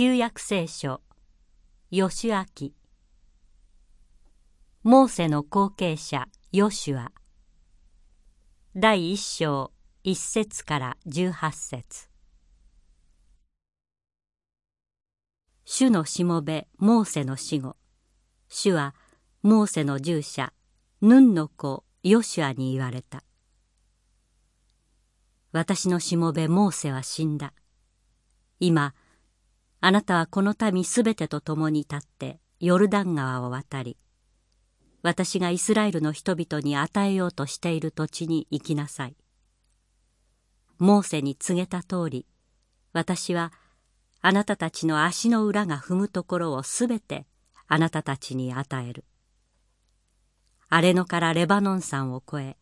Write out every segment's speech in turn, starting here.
旧約聖書。吉明モーセの後継者ヨシュア。第一章一節から十八節。主のしもべモーセの死後。主はモーセの従者ヌンの子ヨシュアに言われた。私のしもべモーセは死んだ。今あなたはこの民すべてと共に立ってヨルダン川を渡り私がイスラエルの人々に与えようとしている土地に行きなさい。モーセに告げた通り私はあなたたちの足の裏が踏むところをすべてあなたたちに与える。荒れ野からレバノン山を越え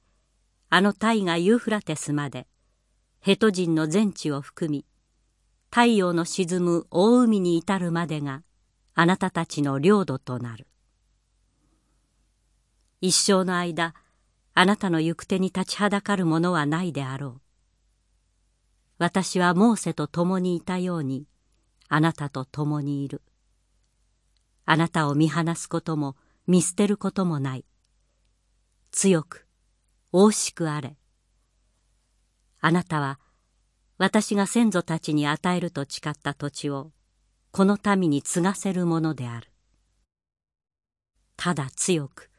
あの大河ユーフラテスまでヘト人の全地を含み太陽の沈む大海に至るまでがあなたたちの領土となる。一生の間あなたの行く手に立ちはだかるものはないであろう。私はモーセと共にいたようにあなたと共にいる。あなたを見放すことも見捨てることもない。強く大しくあれ。あなたは私が先祖たちに与えると誓った土地をこの民に継がせるものである。ただ強く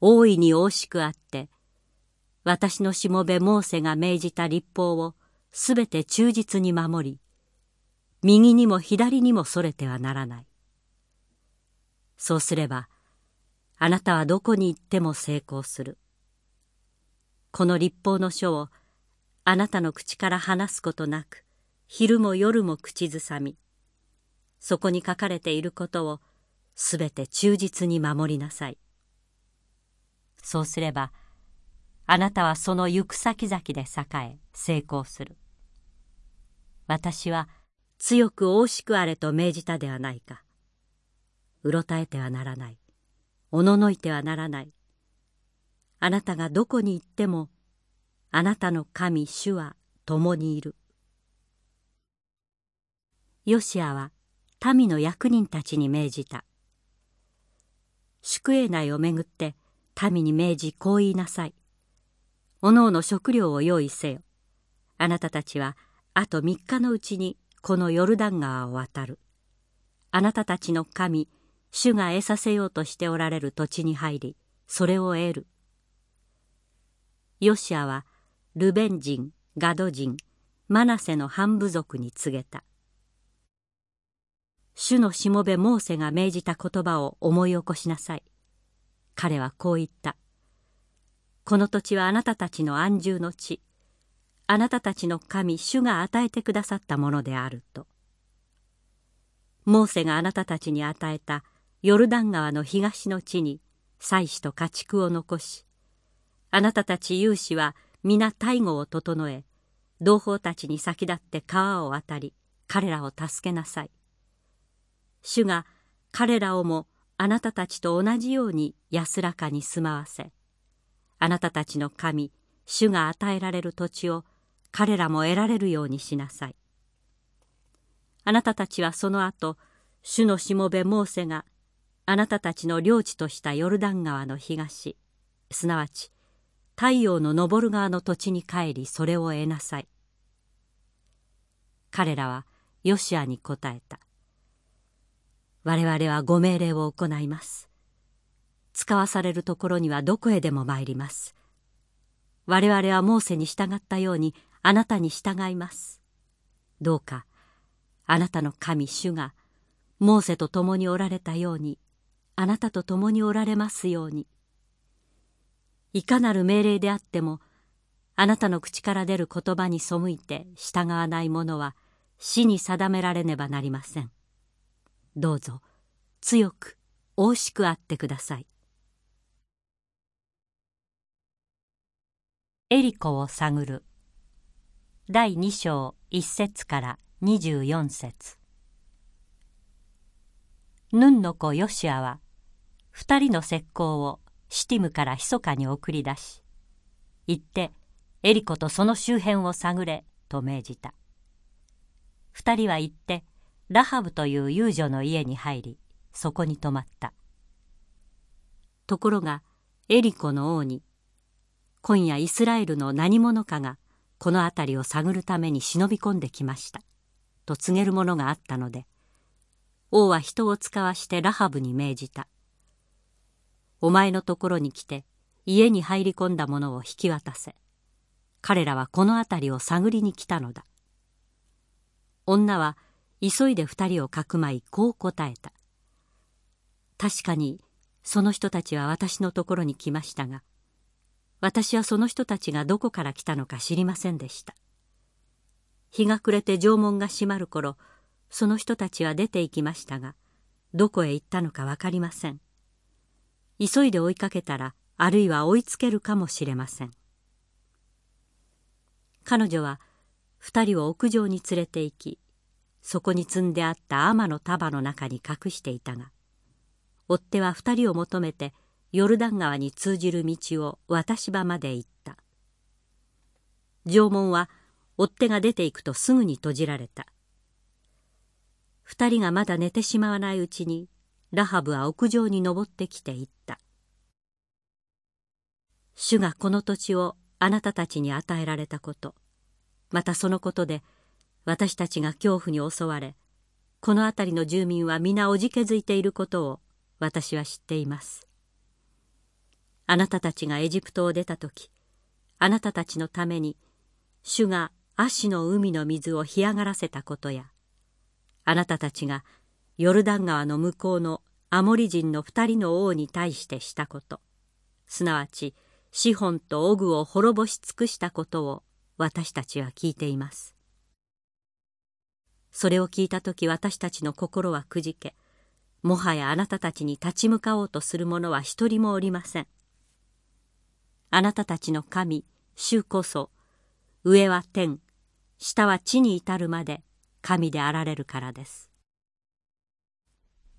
大いに惜しくあって私のしもべモーセが命じた立法をすべて忠実に守り右にも左にもそれてはならない。そうすればあなたはどこに行っても成功する。この立法の書をあなたの口から話すことなく昼も夜も口ずさみそこに書かれていることをすべて忠実に守りなさい。そうすればあなたはその行く先々で栄え成功する。私は強く惜しくあれと命じたではないか。うろたえてはならない。おののいてはならない。あなたがどこに行ってもあなたの神主は共にいるヨシアは民の役人たちに命じた宿営内をめぐって民に命じこう言いなさい。おのおの食料を用意せよ。あなたたちはあと三日のうちにこのヨルダン川を渡る。あなたたちの神、主が得させようとしておられる土地に入り、それを得る。ヨシアはルベン人、ガド人、マナセの半部族に告げた。主のしもべモーセが命じた言葉を思い起こしなさい。彼はこう言った「この土地はあなたたちの安住の地あなたたちの神主が与えてくださったものである」とモーセがあなたたちに与えたヨルダン川の東の地に祭祀と家畜を残しあなたたち有志は皆大護を整え同胞たちに先立って川を渡り彼らを助けなさい主が彼らをもあなたたちと同じように安らかに住まわせあなたたちの神主が与えられる土地を彼らも得られるようにしなさいあなたたちはその後主のしもべモーセがあなたたちの領地としたヨルダン川の東すなわち太陽の昇る側の土地に帰りそれを得なさい。彼らはヨシアに答えた。我々はご命令を行います。使わされるところにはどこへでも参ります。我々はモーセに従ったようにあなたに従います。どうかあなたの神主がモーセと共におられたようにあなたと共におられますように。いかなる命令であってもあなたの口から出る言葉に背いて従わない者は死に定められねばなりません。どうぞ強く大しくあってください。エリコを探る。第2章1節から24節。ヌンの子ヨシアは二人の石膏をシティムから密かに送り出し行ってエリコとその周辺を探れと命じた。二人は行ってラハブという遊女の家に入りそこに泊まった。ところがエリコの王に今夜イスラエルの何者かがこの辺りを探るために忍び込んできました。と告げるものがあったので王は人を使わしてラハブに命じた。お前のところに来て家に入り込んだ者を引き渡せ。彼らはこの辺りを探りに来たのだ。女は急いで二人をかくまいこう答えた。確かにその人たちは私のところに来ましたが私はその人たちがどこから来たのか知りませんでした。日が暮れて城門が閉まる頃その人たちは出て行きましたがどこへ行ったのか分かりません。急いで追いかけたらあるいは追いつけるかもしれません。彼女は二人を屋上に連れて行きそこに積んであった天の束の中に隠していたが追っ手は二人を求めてヨルダン川に通じる道を渡し場まで行った。城門は追っ手が出ていくとすぐに閉じられた。二人がまだ寝てしまわないうちにラハブは屋上に登ってきて言った「主がこの土地をあなたたちに与えられたこと。またそのことで私たちが恐怖に襲われこの辺りの住民は皆おじけづいていることを私は知っています。あなたたちがエジプトを出た時あなたたちのために主が足の海の水を干上がらせたことやあなたたちがヨルダン川の向こうのアモリ人の二人の王に対してしたこと。すなわちシホンとオグを滅ぼし尽くしたことを私たちは聞いています。それを聞いた時私たちの心はくじけもはやあなたたちに立ち向かおうとする者は一人もおりません。あなたたちの神主こそ上は天下は地に至るまで神であられるからです。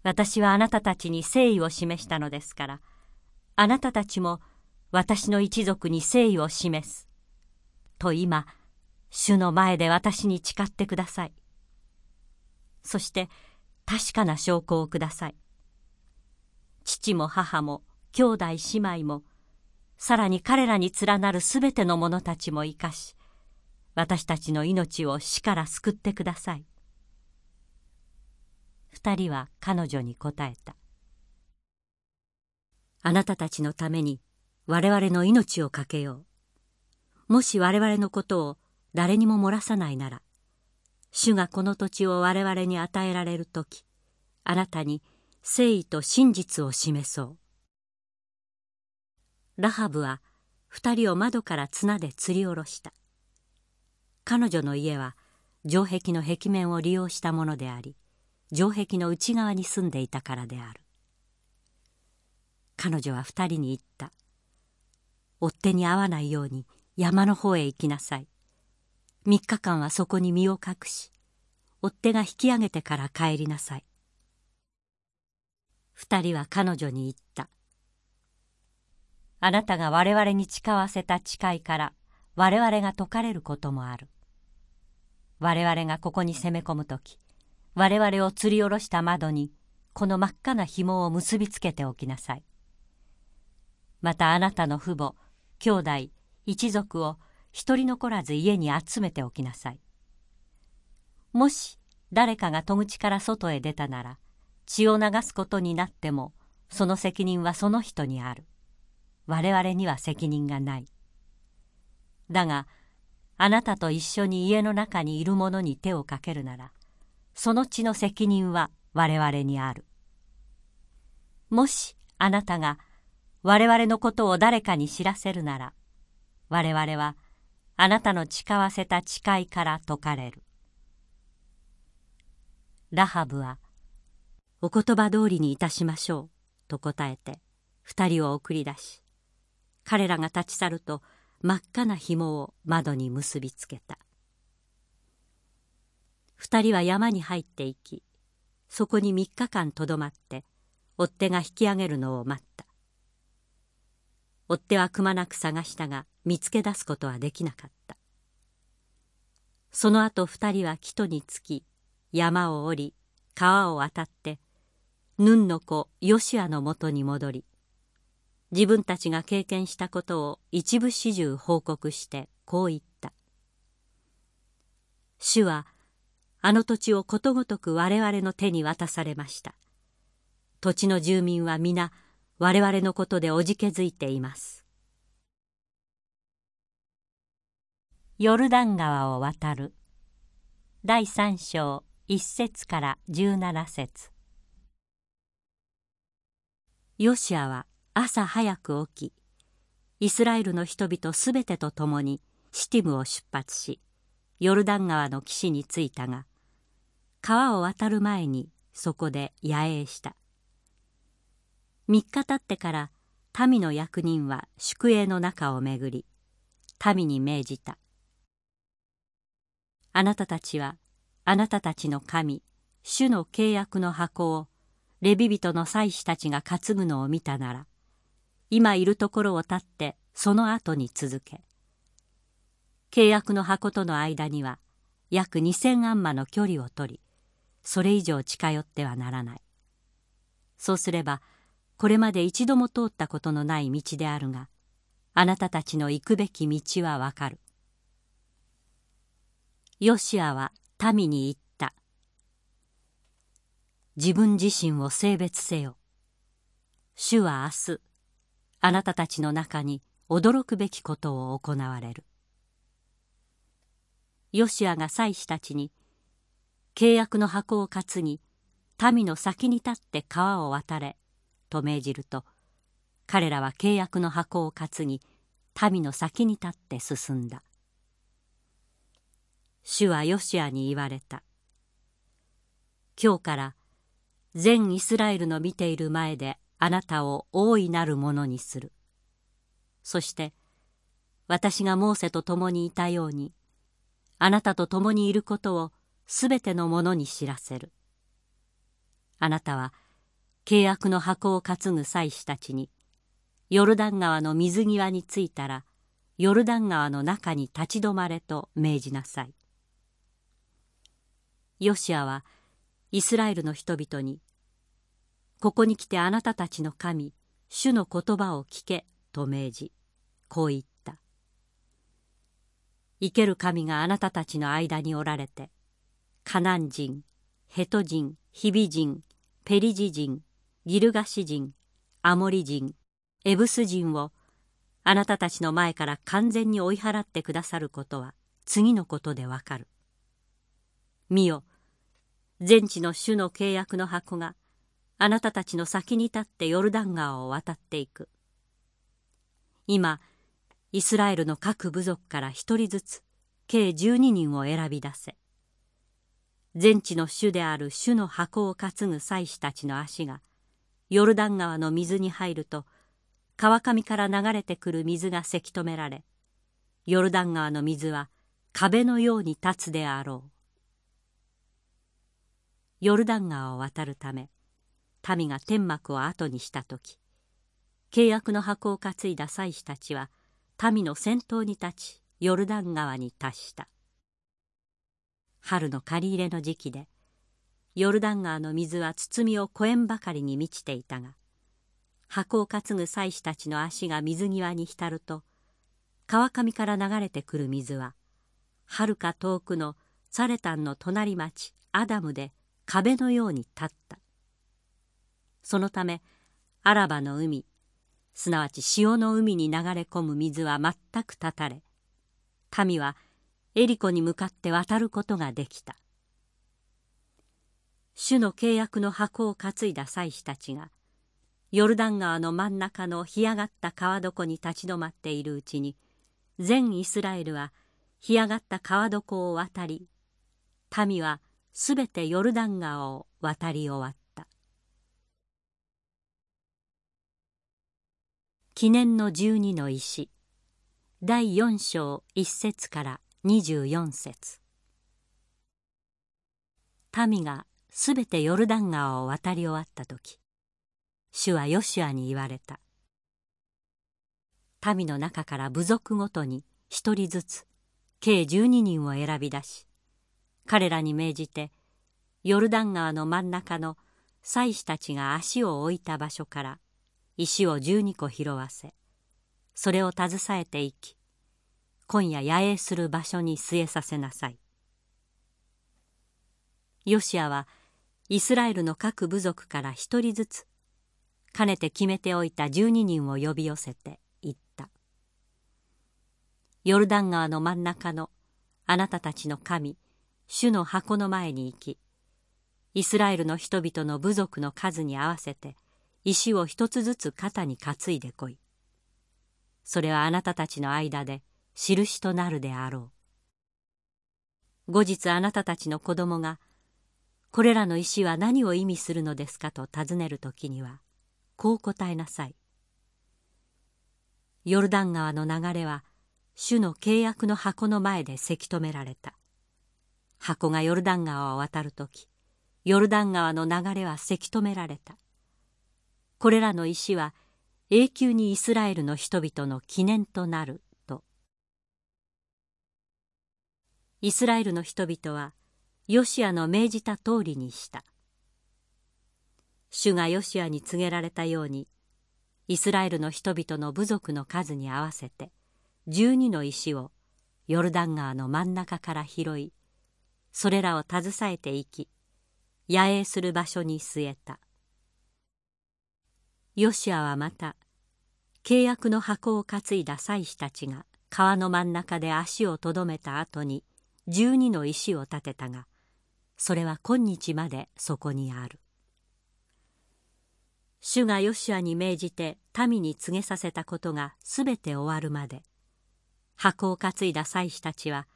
私はあなたたちに誠意を示したのですから。あなたたちも私の一族に誠意を示す。と今主の前で私に誓ってください。そして確かな証拠をください。父も母も兄弟姉妹もさらに彼らに連なるすべての者たちも生かし私たちの命を死から救ってください。二人は彼女に答えた。あなたたちのために我々の命を懸けよう。もし我々のことを誰にも漏らさないなら、主がこの土地を我々に与えられる時、あなたに誠意と真実を示そう。ラハブは二人を窓から綱で吊り下ろした。彼女の家は城壁の壁面を利用したものであり城壁の内側に住んでいたからである。彼女は二人に言った。追っ手に会わないように山の方へ行きなさい。三日間はそこに身を隠し追っ手が引き上げてから帰りなさい。二人は彼女に言った。あなたが我々に誓わせた誓いから我々が解かれることもある。我々がここに攻め込む時我々を吊り下ろした窓にこの真っ赤な紐を結びつけておきなさい。またあなたの父母兄弟一族を一人残らず家に集めておきなさい。もし誰かが戸口から外へ出たなら血を流すことになってもその責任はその人にある。我々には責任がない。だがあなたと一緒に家の中にいる者に手をかけるならその血の責任は我々にある。もしあなたが我々のことを誰かに知らせるなら我々はあなたの誓わせた誓いから解かれる。ラハブは「お言葉通りにいたしましょう」と答えて二人を送り出し彼らが立ち去ると真っ赤な紐を窓に結びつけた二人は山に入っていきそこに三日間とどまって追っ手が引き上げるのを待った。追っ手はくまなく探したが見つけ出すことはできなかった。その後二人は木戸につき山を降り川を渡ってヌンの子ヨシアのもとに戻り自分たちが経験したことを一部始終報告してこう言った「主はあの土地をことごとく我々の手に渡されました」土地の住民は皆我々のことでおじけづいています。ヨルダン川を渡る。第三章一節から十七節。ヨシアは朝早く起きイスラエルの人々すべてと共にシティムを出発しヨルダン川の岸に着いたが川を渡る前にそこで野営した。3日経ってから民の役人は宿営の中を巡り民に命じた。あなたたちはあなたたちの神主の契約の箱をレビ人の祭司たちが担ぐのを見たなら今いるところを立ってその後に続け。契約の箱との間には約2,000アンマの距離を取りそれ以上近寄ってはならないそうすればこれまで一度も通ったことのない道であるがあなたたちの行くべき道はわかる。ヨシアは民に言った。自分自身を性別せよ。主は明日、あなたたちの中に驚くべきことを行われる。ヨシアが祭司たちに契約の箱を担ぎ民の先に立って川を渡れと命じると彼らは契約の箱を担ぎ民の先に立って進んだ。主はヨシアに言われた。今日から全イスラエルの見ている前であなたを大いなるものにする。そして私がモーセと共にいたようにあなたと共にいることをすべての者に知らせるあなたは契約の箱を担ぐ祭司たちにヨルダン川の水際に着いたらヨルダン川の中に立ち止まれと命じなさい。ヨシアはイスラエルの人々に「ここに来てあなたたちの神主の言葉を聞け」と命じこう言った「生ける神があなたたちの間におられてカナン人ヘト人ヒビ人ペリジ人ギルガシ人アモリ人エブス人をあなたたちの前から完全に追い払ってくださることは次のことでわかる。見よ全地の主の契約の箱があなたたちの先に立ってヨルダン川を渡っていく。今イスラエルの各部族から一人ずつ計12人を選び出せ。全地の主である主の箱を担ぐ祭司たちの足がヨルダン川の水に入ると川上から流れてくる水がせき止められヨルダン川の水は壁のように立つであろう。ヨルダン川を渡るため民が天幕を後にした時契約の箱を担いだ祭司たちは民の先頭に立ちヨルダン川に達した。春の借り入れの時期でヨルダン川の水は包みを越えんばかりに満ちていたが箱を担ぐ祭司たちの足が水際に浸ると川上から流れてくる水ははるか遠くのサレタンの隣町アダムで壁のように立った。そのためアラバの海すなわち潮の海に流れ込む水は全く断たれ民はエリコに向かって渡ることができた。主の契約の箱を担いだ祭司たちがヨルダン川の真ん中の干上がった川床に立ち止まっているうちに全イスラエルは干上がった川床を渡り民はすべてヨルダン川を渡り終わった。記念の十二の石第四章一節から二十四節。民がすべてヨルダン川を渡り終わった時主はヨシュアに言われた。民の中から部族ごとに一人ずつ計12人を選び出し彼らに命じてヨルダン川の真ん中の祭司たちが足を置いた場所から石を12個拾わせそれを携えていき今夜野営する場所に据えさせなさい。ヨシアはイスラエルの各部族から一人ずつかねて決めておいた12人を呼び寄せて言った。ヨルダン川の真ん中のあなたたちの神主の箱の前に行きイスラエルの人々の部族の数に合わせて石を一つずつ肩に担いでこい。それはあなたたちの間で印となるであろう。後日あなたたちの子供がこれらの石は何を意味するのですかと尋ねる時にはこう答えなさい。ヨルダン川の流れは主の契約の箱の前でせき止められた。箱がヨルダン川を渡る時ヨルダン川の流れはせき止められた。これらの石は永久にイスラエルの人々の記念となると。イスラエルの人々はヨシアの命じた通りにした。主がヨシアに告げられたようにイスラエルの人々の部族の数に合わせて12の石をヨルダン川の真ん中から拾いそれらを携えていき野営する場所に据えたヨシアはまた契約の箱を担いだ祭司たちが川の真ん中で足をとどめた後に12の石を立てたがそれは今日までそこにある。主がヨシュアに命じて民に告げさせたことがすべて終わるまで箱を担いだ祭司たちは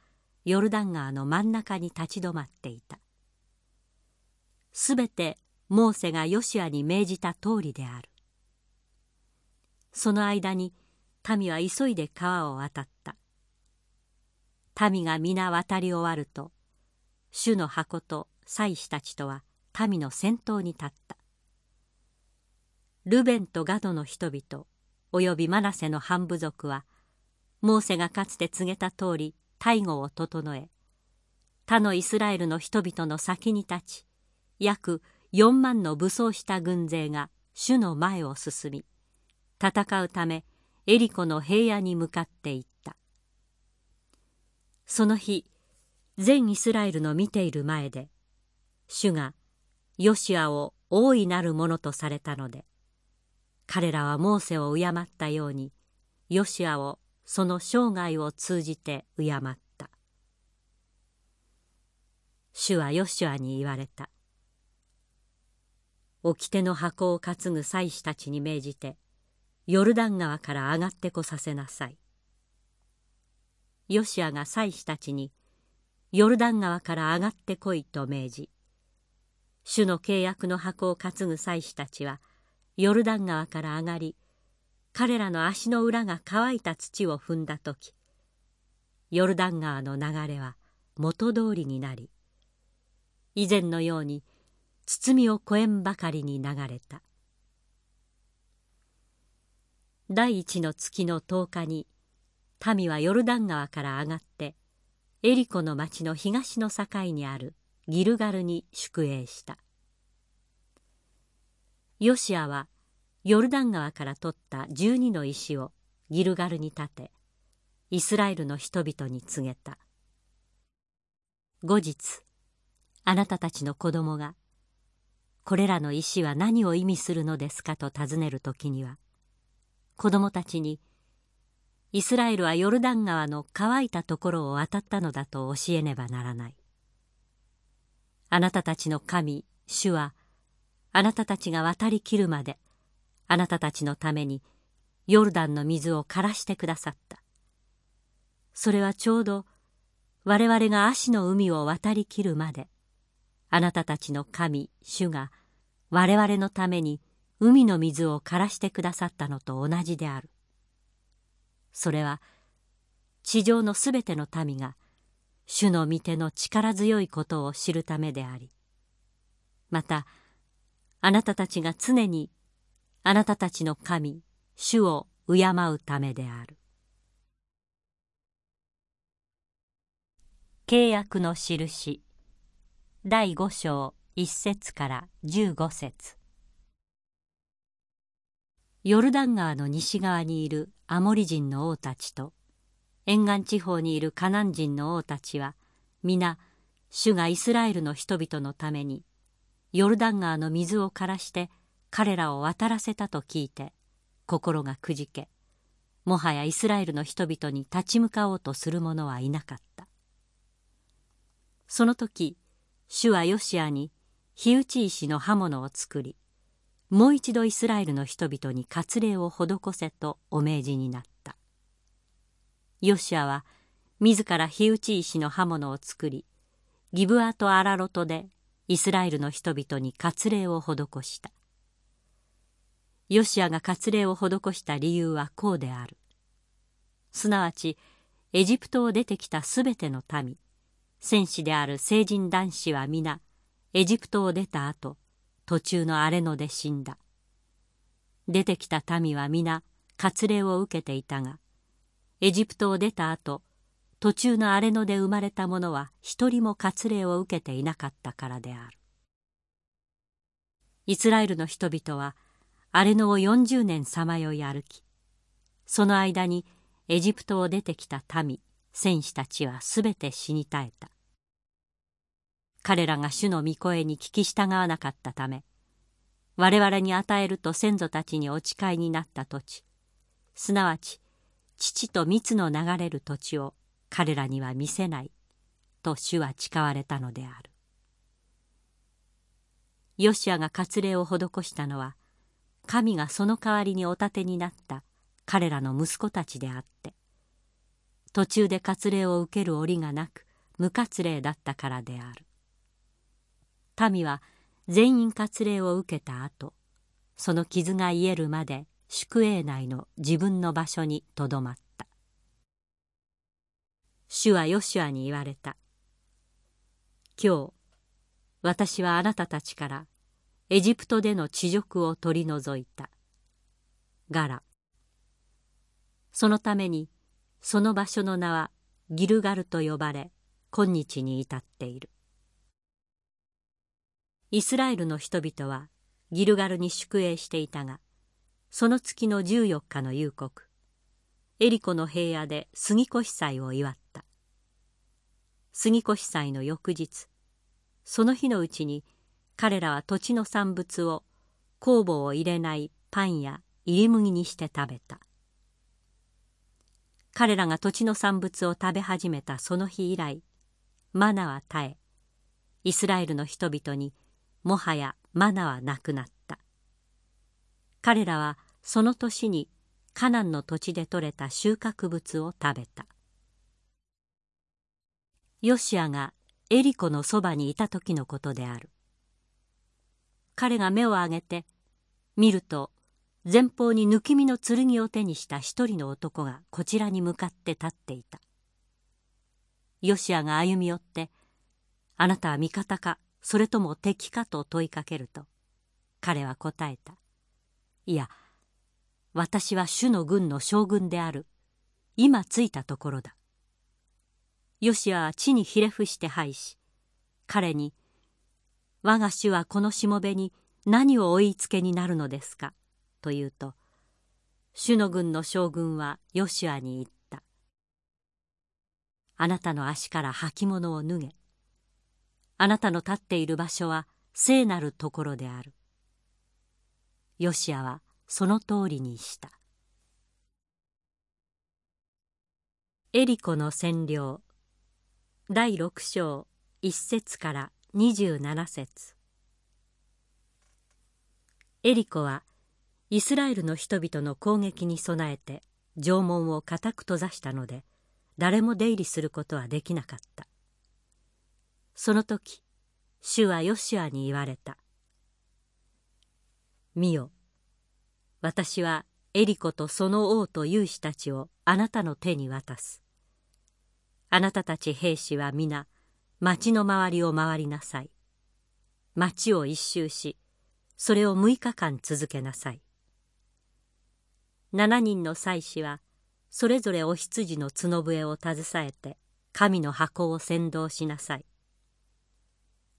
ヨルダン川の真ん中に立ち止まっていた。すべてモーセがヨシュアに命じた通りである。その間に民は急いで川を渡った。民が皆渡り終わると主の箱と祭司たちとは民の先頭に立った。ルベンとガドの人々およびマナセの半部族はモーセがかつて告げた通り大護を整え他のイスラエルの人々の先に立ち約4万の武装した軍勢が主の前を進み戦うためエリコの平野に向かっていった。その日全イスラエルの見ている前で主がヨシアを大いなるものとされたので彼らはモーセを敬ったようにヨシアをその生涯を通じて敬った主はヨシュアに言われた掟の箱を担ぐ祭司たちに命じてヨルダン川から上がってこさせなさい。ヨシアが祭司たちにヨルダン川から上がってこいと命じ主の契約の箱を担ぐ祭司たちはヨルダン川から上がり彼らの足の裏が乾いた土を踏んだ時ヨルダン川の流れは元通りになり以前のように包みを超えんばかりに流れた。第一の月の10日に民はヨルダン川から上がってエリコの町の東の境にあるギルガルに宿営した。ヨシアはヨルダン川から取った12の石をギルガルに立てイスラエルの人々に告げた。後日あなたたちの子供がこれらの石は何を意味するのですかと尋ねる時には子供たちにイスラエルはヨルダン川の乾いたところを渡ったのだと教えねばならない。あなたたちの神、主は、あなたたちが渡りきるまで、あなたたちのためにヨルダンの水を枯らしてくださった。それはちょうど我々が足の海を渡りきるまで、あなたたちの神、主が我々のために海の水を枯らしてくださったのと同じであるそれは地上のすべての民が主の御手の力強いことを知るためでありまたあなたたちが常にあなたたちの神主を敬うためである。契約の印第五章一節から十五節。ヨルダン川の西側にいるアモリ人の王たちと沿岸地方にいるカナン人の王たちは皆主がイスラエルの人々のためにヨルダン川の水を枯らして彼らを渡らせたと聞いて心がくじけもはやイスラエルの人々に立ち向かおうとする者はいなかった。その時主はヨシアに火打ち石の刃物を作りもう一度イスラエルの人々に割礼を施せとお命じになった。ヨシアは自ら火打ち石の刃物を作りギブアとアラロトでイスラエルの人々に割礼を施した。ヨシアが割礼を施した理由はこうである。すなわちエジプトを出てきたすべての民戦士である成人男子は皆エジプトを出た後途中の荒れ野で死んだ。出てきた民は皆割礼を受けていたがエジプトを出た後途中の荒れ野で生まれた者は一人も割礼を受けていなかったからである。イスラエルの人々は荒れ野を40年さまよい歩きその間にエジプトを出てきた民戦士たちはすべて死に絶えた。彼らが主の御声に聞き従わなかったため我々に与えると先祖たちにお誓いになった土地。すなわち父と蜜の流れる土地を彼らには見せないと主は誓われたのである。ヨシアが割礼を施したのは神がその代わりにお立てになった彼らの息子たちであって途中で割礼を受ける折がなく無割礼だったからである。民は全員割礼を受けた後その傷が癒えるまで宿営内の自分の場所にとどまった。主はヨシュアに言われた。今日私はあなたたちからエジプトでの地辱を取り除いた。ガラ。そのためにその場所の名はギルガルと呼ばれ今日に至っている。イスラエルの人々はギルガルに宿営していたがその月の14日の夕刻エリコの平野で杉越祭を祝った。杉越祭の翌日その日のうちに彼らは土地の産物を酵母を入れないパンや入り麦にして食べた。彼らが土地の産物を食べ始めたその日以来マナは絶えイスラエルの人々にもはやマナはなくなった。彼らはその年にカナンの土地で採れた収穫物を食べた。ヨシアがエリコのそばにいた時のことである。彼が目を上げて見ると前方に抜き身の剣を手にした一人の男がこちらに向かって立っていた。ヨシアが歩み寄って「あなたは味方か？それとも敵か?」と問いかけると彼は答えた「いや私は主の軍の将軍である今着いたところだ」ヨシアは地にひれ伏して拝し彼に「我が主はこのしもべに何を追いつけになるのですか?」と言うと主の軍の将軍はヨシュアに言った「あなたの足から履物を脱げあなたの立っている場所は聖なるところである」ヨシアはその通りにした。エリコの占領。第六章一節から二十七節。エリコはイスラエルの人々の攻撃に備えて城門を固く閉ざしたので誰も出入りすることはできなかった。その時主はヨシュアに言われた「見よ私はエリコとその王と勇士たちをあなたの手に渡す。あなたたち兵士は皆町の周りを回りなさい。町を一周しそれを6日間続けなさい。7人の祭司はそれぞれお羊の角笛を携えて神の箱を先導しなさい。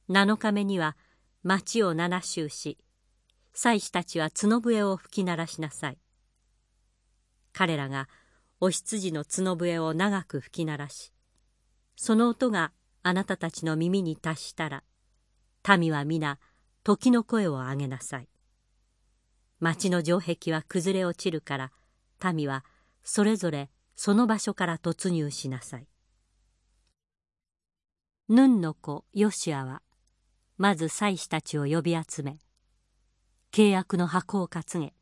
7日目には町を七周し祭司たちは角笛を吹き鳴らしなさい。彼らがお羊の角笛を長く吹き鳴らしその音があなたたちの耳に達したら民は皆時の声を上げなさい。町の城壁は崩れ落ちるから民はそれぞれその場所から突入しなさい。ヌンの子ヨシアはまず祭司たちを呼び集め契約の箱を担げ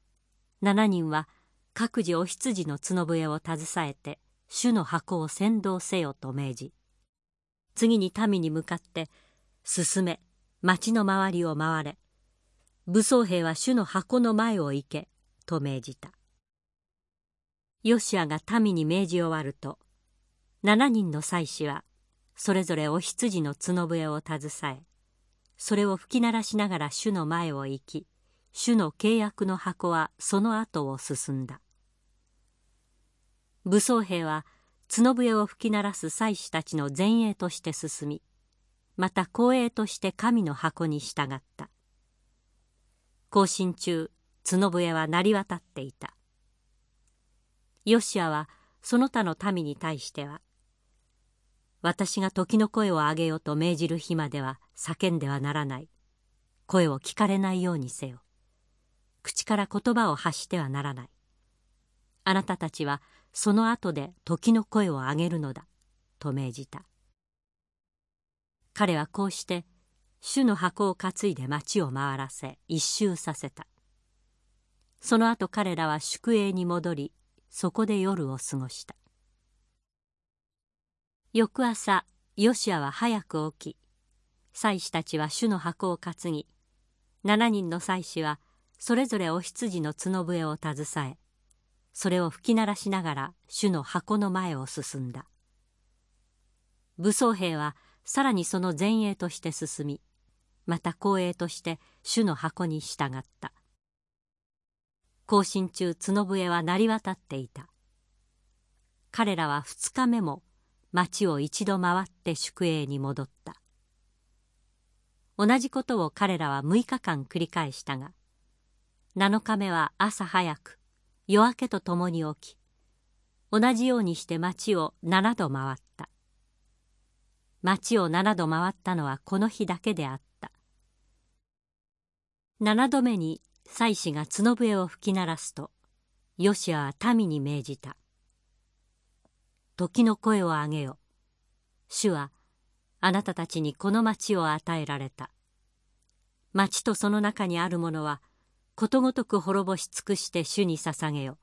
7人は各自お羊の角笛を携えて主の箱を先導せよと命じ次に民に向かって進め町の周りを回れ武装兵は主の箱の前を行けと命じた。ヨシアが民に命じ終わると7人の祭司はそれぞれお羊の角笛を携えそれを吹き鳴らしながら主の前を行き主の契約の箱はその後を進んだ。武装兵は角笛を吹き鳴らす祭司たちの前衛として進みまた後衛として神の箱に従った。行進中角笛は鳴り渡っていた。ヨシアはその他の民に対しては私が時の声を上げようと命じる日までは叫んではならない。声を聞かれないようにせよ。口から言葉を発してはならない。あなたたちはその後で時の声を上げるのだ。と命じた。彼はこうして主の箱を担いで町を回らせ一周させた。その後彼らは宿営に戻りそこで夜を過ごした。翌朝ヨシアは早く起き祭司たちは主の箱を担ぎ7人の祭司はそれぞれお羊の角笛を携えそれを吹き鳴らしながら主の箱の前を進んだ。武装兵はさらにその前衛として進みまた後衛として主の箱に従った。行進中角笛は鳴り渡っていた。彼らは2日目も町を一度回って宿営に戻った。同じことを彼らは6日間繰り返したが7日目は朝早く夜明けとともに起き同じようにして町を7度回った。町を7度回ったのはこの日だけであった。7度目に祭司が角笛を吹き鳴らすとヨシアは民に命じた。時の声を上げよ。主はあなたたちにこの町を与えられた。町とその中にあるものはことごとく滅ぼし尽くして主に捧げよ。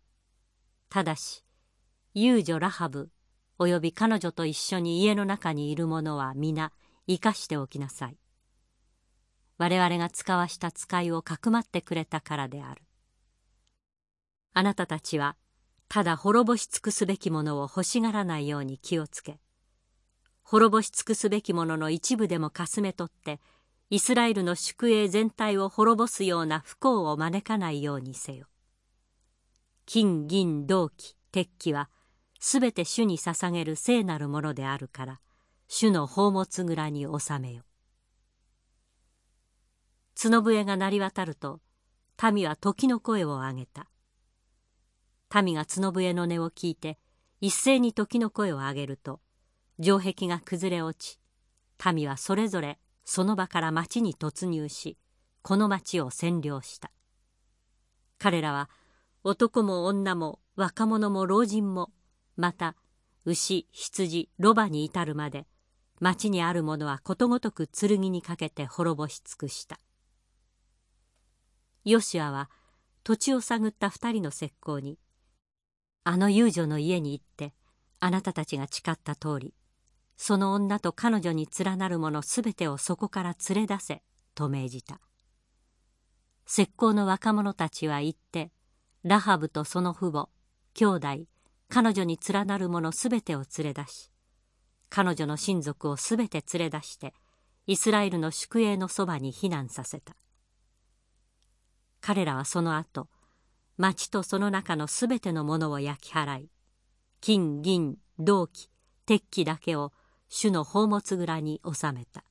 ただし、遊女ラハブおよび彼女と一緒に家の中にいる者は皆生かしておきなさい。我々が使わした使いをかくまってくれたからである。あなたたちはただ滅ぼし尽くすべきものを欲しがらないように気をつけ滅ぼし尽くすべきものの一部でもかすめ取ってイスラエルの宿営全体を滅ぼすような不幸を招かないようにせよ。金銀銅器鉄器はすべて主に捧げる聖なるものであるから主の宝物蔵に収めよ。角笛が鳴り渡ると民は時の声を上げた。民が角笛の音を聞いて一斉に時の声を上げると城壁が崩れ落ち民はそれぞれその場から町に突入しこの町を占領した。彼らは男も女も若者も老人もまた牛羊ロバに至るまで町にあるものはことごとく剣にかけて滅ぼし尽くした。ヨシアは土地を探った二人の石膏にあの遊女の家に行ってあなたたちが誓った通りその女と彼女に連なるものすべてをそこから連れ出せと命じた。石膏の若者たちは言ってラハブとその父母兄弟彼女に連なるものすべてを連れ出し彼女の親族をすべて連れ出してイスラエルの宿営のそばに避難させた。彼らはその後町とその中のすべてのものを焼き払い金銀銅器鉄器だけを主の宝物蔵に収めた。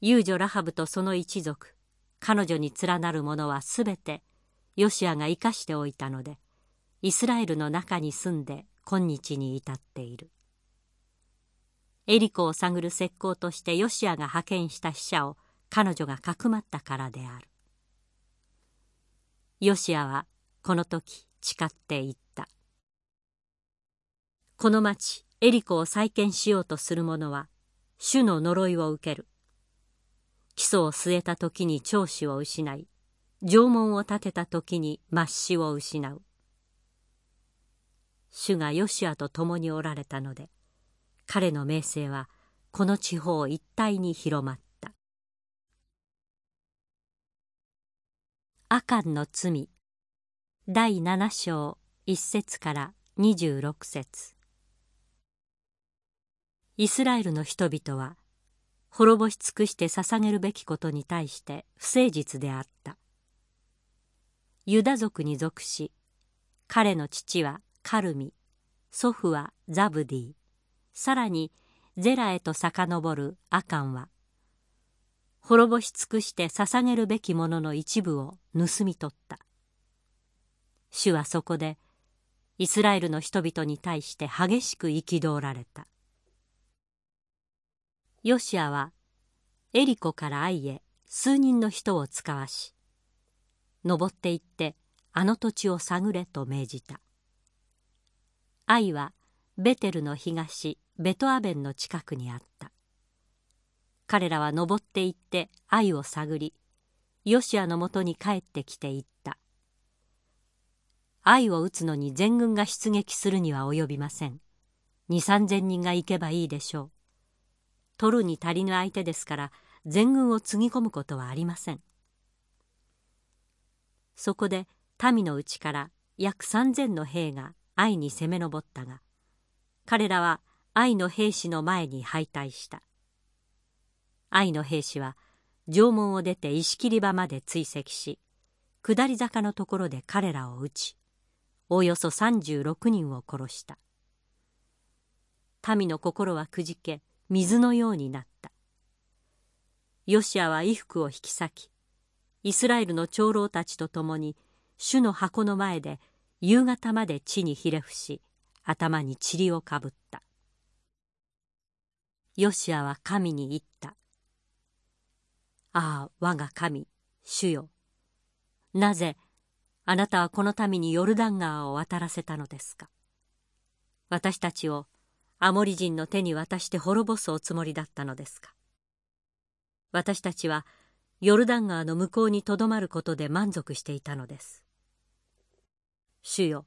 遊女ラハブとその一族彼女に連なる者はすべてヨシアが生かしておいたのでイスラエルの中に住んで今日に至っている。エリコを探る石膏としてヨシアが派遣した使者を彼女がかくまったからである。ヨシアはこの時誓って言った。この町エリコを再建しようとする者は主の呪いを受ける。基礎を据えた時に長子を失い城門を建てた時に末子を失う。主がヨシアと共におられたので彼の名声はこの地方一帯に広まった。アカンの罪。第7章1節から26節。イスラエルの人々は滅ぼし尽くして捧げるべきことに対して不誠実であった。ユダ族に属し彼の父はカルミ祖父はザブディさらにゼラへと遡るアカンは滅ぼし尽くして捧げるべきものの一部を盗み取った。主はそこでイスラエルの人々に対して激しく憤られた。ヨシアはエリコからアイへ数人の人を使わし登って行ってあの土地を探れと命じた。アイはベテルの東ベトアベンの近くにあった。彼らは登って行ってアイを探りヨシアのもとに帰ってきて言った。アイを撃つのに全軍が出撃するには及びません。二三千人が行けばいいでしょう。取るに足りぬ相手ですから全軍をつぎ込むことはありません。そこで民のうちから約三千の兵が愛に攻め上ったが彼らは愛の兵士の前に敗退した。愛の兵士は城門を出て石切り場まで追跡し下り坂のところで彼らを撃ちおおよそ36人を殺した。民の心はくじけ水のようになった。ヨシアは衣服を引き裂きイスラエルの長老たちと共に主の箱の前で夕方まで地にひれ伏し頭に塵をかぶった。ヨシアは神に言った「ああ我が神主よ。なぜあなたはこの民にヨルダン川を渡らせたのですか？私たちをアモリ人の手に渡して滅ぼすおつもりだったのですか？私たちはヨルダン川の向こうにとどまることで満足していたのです。主よ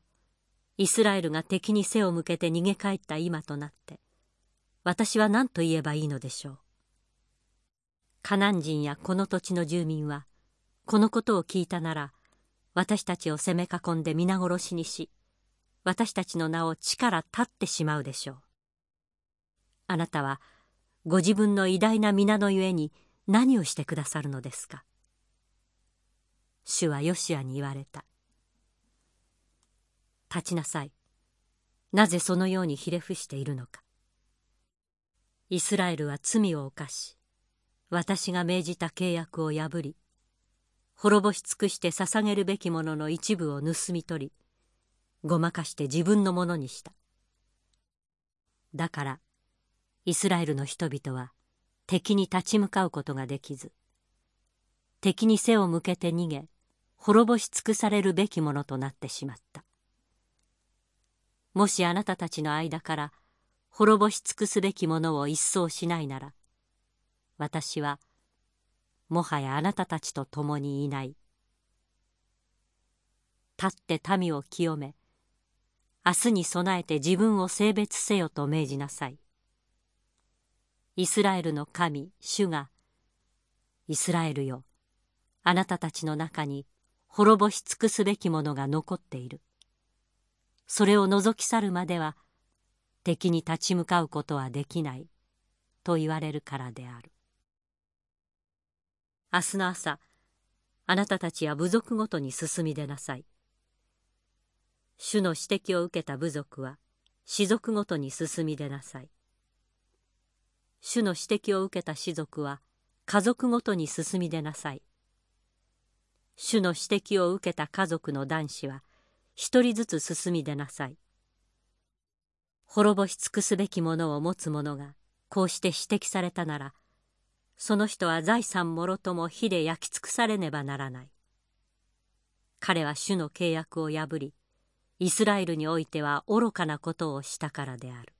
イスラエルが敵に背を向けて逃げ帰った今となって私は何と言えばいいのでしょう？カナン人やこの土地の住民はこのことを聞いたなら私たちを攻め囲んで皆殺しにし私たちの名を地から立ってしまうでしょう。あなたはご自分の偉大な皆のゆえに何をしてくださるのですか？主はヨシアに言われた。立ちなさい。なぜそのようにひれ伏しているのか。イスラエルは罪を犯し私が命じた契約を破り滅ぼし尽くして捧げるべきものの一部を盗み取りごまかして自分のものにした。だからイスラエルの人々は敵に立ち向かうことができず敵に背を向けて逃げ滅ぼし尽くされるべきものとなってしまった。もしあなたたちの間から滅ぼし尽くすべきものを一掃しないなら私はもはやあなたたちと共にいない。立って民を清め明日に備えて自分を性別せよと命じなさい。イスラエルの神主がイスラエルよあなたたちの中に滅ぼし尽くすべきものが残っている。それを除き去るまでは敵に立ち向かうことはできないと言われるからである。明日の朝あなたたちは部族ごとに進み出なさい。主の指摘を受けた部族は士族ごとに進み出なさい。主の指摘を受けた士族は家族ごとに進み出なさい。主の指摘を受けた家族の男子は一人ずつ進み出なさい。滅ぼし尽くすべきものを持つ者がこうして指摘されたならその人は財産もろとも火で焼き尽くされねばならない。彼は主の契約を破りイスラエルにおいては愚かなことをしたからである。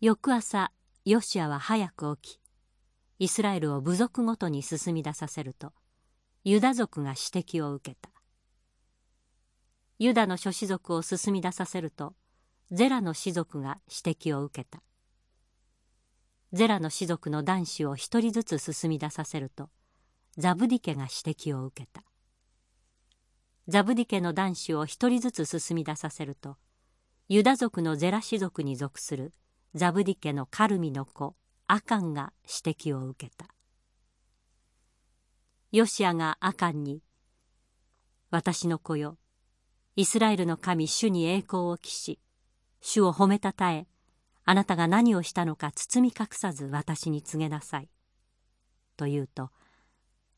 翌朝ヨシアは早く起きイスラエルを部族ごとに進み出させるとユダ族が指摘を受けた。ユダの諸氏族を進み出させるとゼラの氏族が指摘を受けた。ゼラの氏族の男子を一人ずつ進み出させるとザブディ家が指摘を受けた。ザブディ家の男子を一人ずつ進み出させるとユダ族のゼラ氏族に属するザブディ家のカルミの子アカンが指摘を受けた。ヨシュアがアカンに「私の子よイスラエルの神、主に栄光を帰し主を褒めたたえあなたが何をしたのか包み隠さず私に告げなさい」と言うと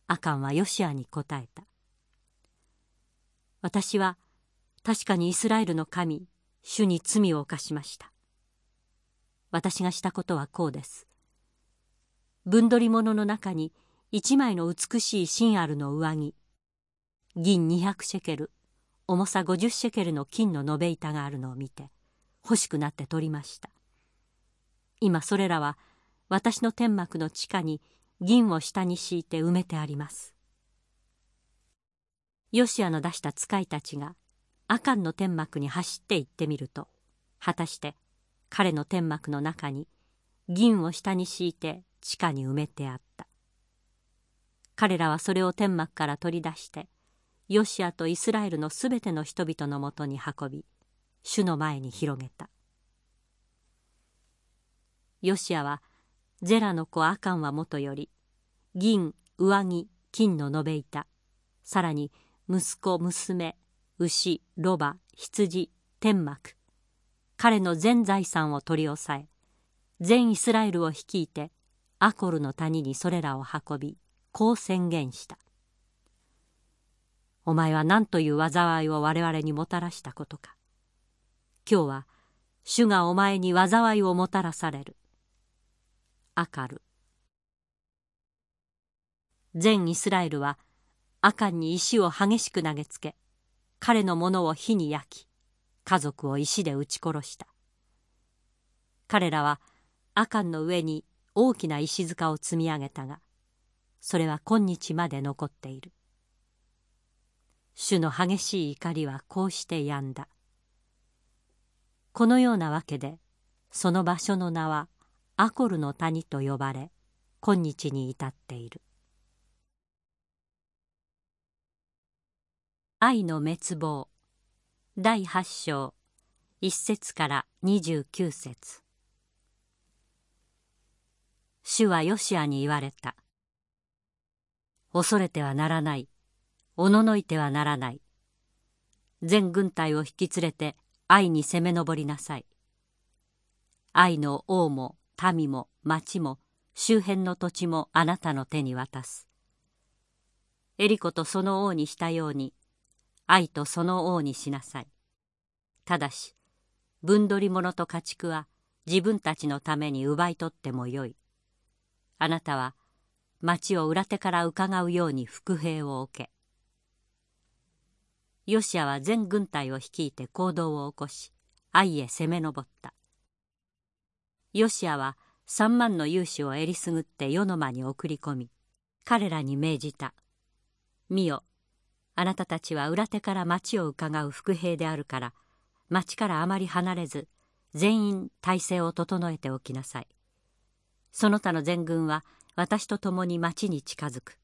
アカンはヨシアに答えた「私は確かにイスラエルの神主に罪を犯しました。私がしたことはこうです。分取り物の中に一枚の美しいシンアルの上着銀200シェケル重さ50シェケルの金の延べ板があるのを見て欲しくなって取りました。今それらは私の天幕の地下に銀を下に敷いて埋めてあります。ヨシアの出した使いたちがアカンの天幕に走って行ってみると果たして彼の天幕の中に銀を下に敷いて地下に埋めてあった。彼らはそれを天幕から取り出してヨシアとイスラエルのすべての人々のもとに運び主の前に広げた。ヨシアはゼラの子アカンはもとより銀上着金の延べ板。さらに息子娘牛ロバ羊天幕。彼の全財産を取り押さえ全イスラエルを率いてアコルの谷にそれらを運びこう宣言した「お前は何という災いを我々にもたらしたことか。今日は主がお前に災いをもたらされる」アカル全イスラエルはアカンに石を激しく投げつけ彼のものを火に焼き家族を石で撃ち殺した。彼らはアカンの上に大きな石塚を積み上げたがそれは今日まで残っている。主の激しい怒りはこうして止んだ。このようなわけでその場所の名はアコルの谷と呼ばれ今日に至っている愛の滅亡第八章一節から二十九節主はヨシアに言われた。恐れてはならない。おののいてはならない。全軍隊を引き連れて愛に攻め上りなさい。愛の王も民も町も周辺の土地もあなたの手に渡す。エリコとその王にしたように愛とその王にしなさい。ただし分取り物と家畜は自分たちのために奪い取ってもよい。あなたは町を裏手から伺うように伏兵を置け。ヨシアは全軍隊を率いて行動を起こし愛へ攻め上った。ヨシアは三万の勇士をえりすぐって世の間に送り込み彼らに命じた。見よあなたたちは裏手から町を伺う伏兵であるから町からあまり離れず全員体制を整えておきなさい。その他の全軍は私と共に町に近づく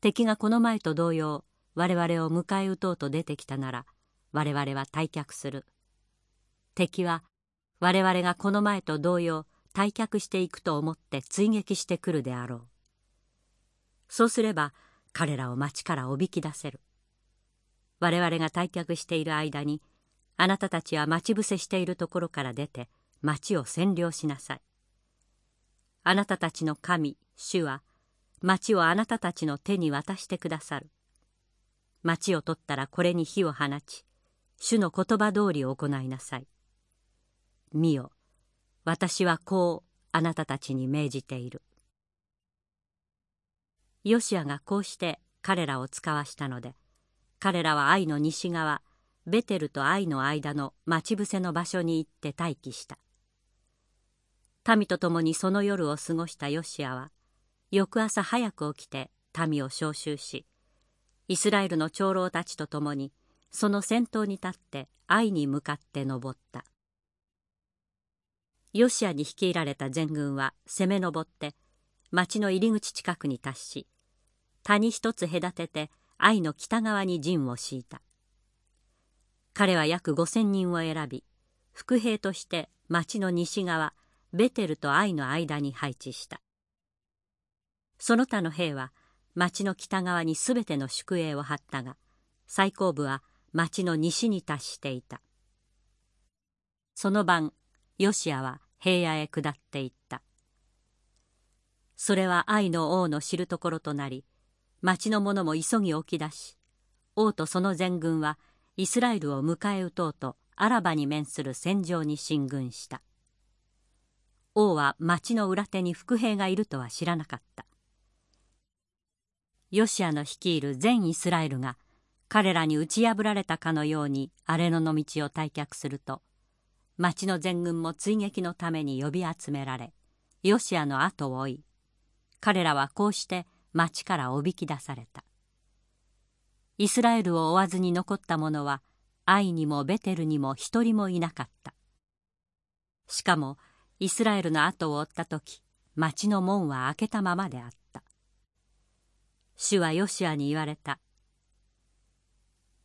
敵がこの前と同様我々を迎え撃とうと出てきたなら我々は退却する敵は我々がこの前と同様退却していくと思って追撃してくるであろう。そうすれば彼らを町からおびき出せる。我々が退却している間にあなたたちは待ち伏せしているところから出て町を占領しなさい。あなたたちの神主は町をあなたたちの手に渡してくださる。町を取ったらこれに火を放ち主の言葉通り行いなさい。見よ。私はこうあなたたちに命じている。ヨシアがこうして彼らを使わしたので彼らは愛の西側ベテルと愛の間の待ち伏せの場所に行って待機した。民と共にその夜を過ごしたヨシアは翌朝早く起きて民を召集しイスラエルの長老たちと共にその先頭に立って愛に向かって登った。ヨシアに率いられた全軍は攻め上って町の入り口近くに達し谷一つ隔てて愛の北側に陣を敷いた。彼は約5,000人を選び副兵として町の西側ベテルと愛の間に配置した。その他の兵は町の北側に全ての宿営を張ったが最後部は町の西に達していた。その晩ヨシアは平野へ下っていった。それは愛の王の知るところとなり町の者も急ぎ起き出し王とその全軍はイスラエルを迎え撃とうとアラバに面する戦場に進軍した。王は町の裏手に伏兵がいるとは知らなかった。ヨシアの率いる全イスラエルが彼らに打ち破られたかのように荒れ野の道を退却すると町の全軍も追撃のために呼び集められヨシアの後を追い彼らはこうして町からおびき出された。イスラエルを追わずに残った者はアイにもベテルにも一人もいなかった。しかもイスラエルの後を追った時町の門は開けたままであった。主はヨシアに言われた。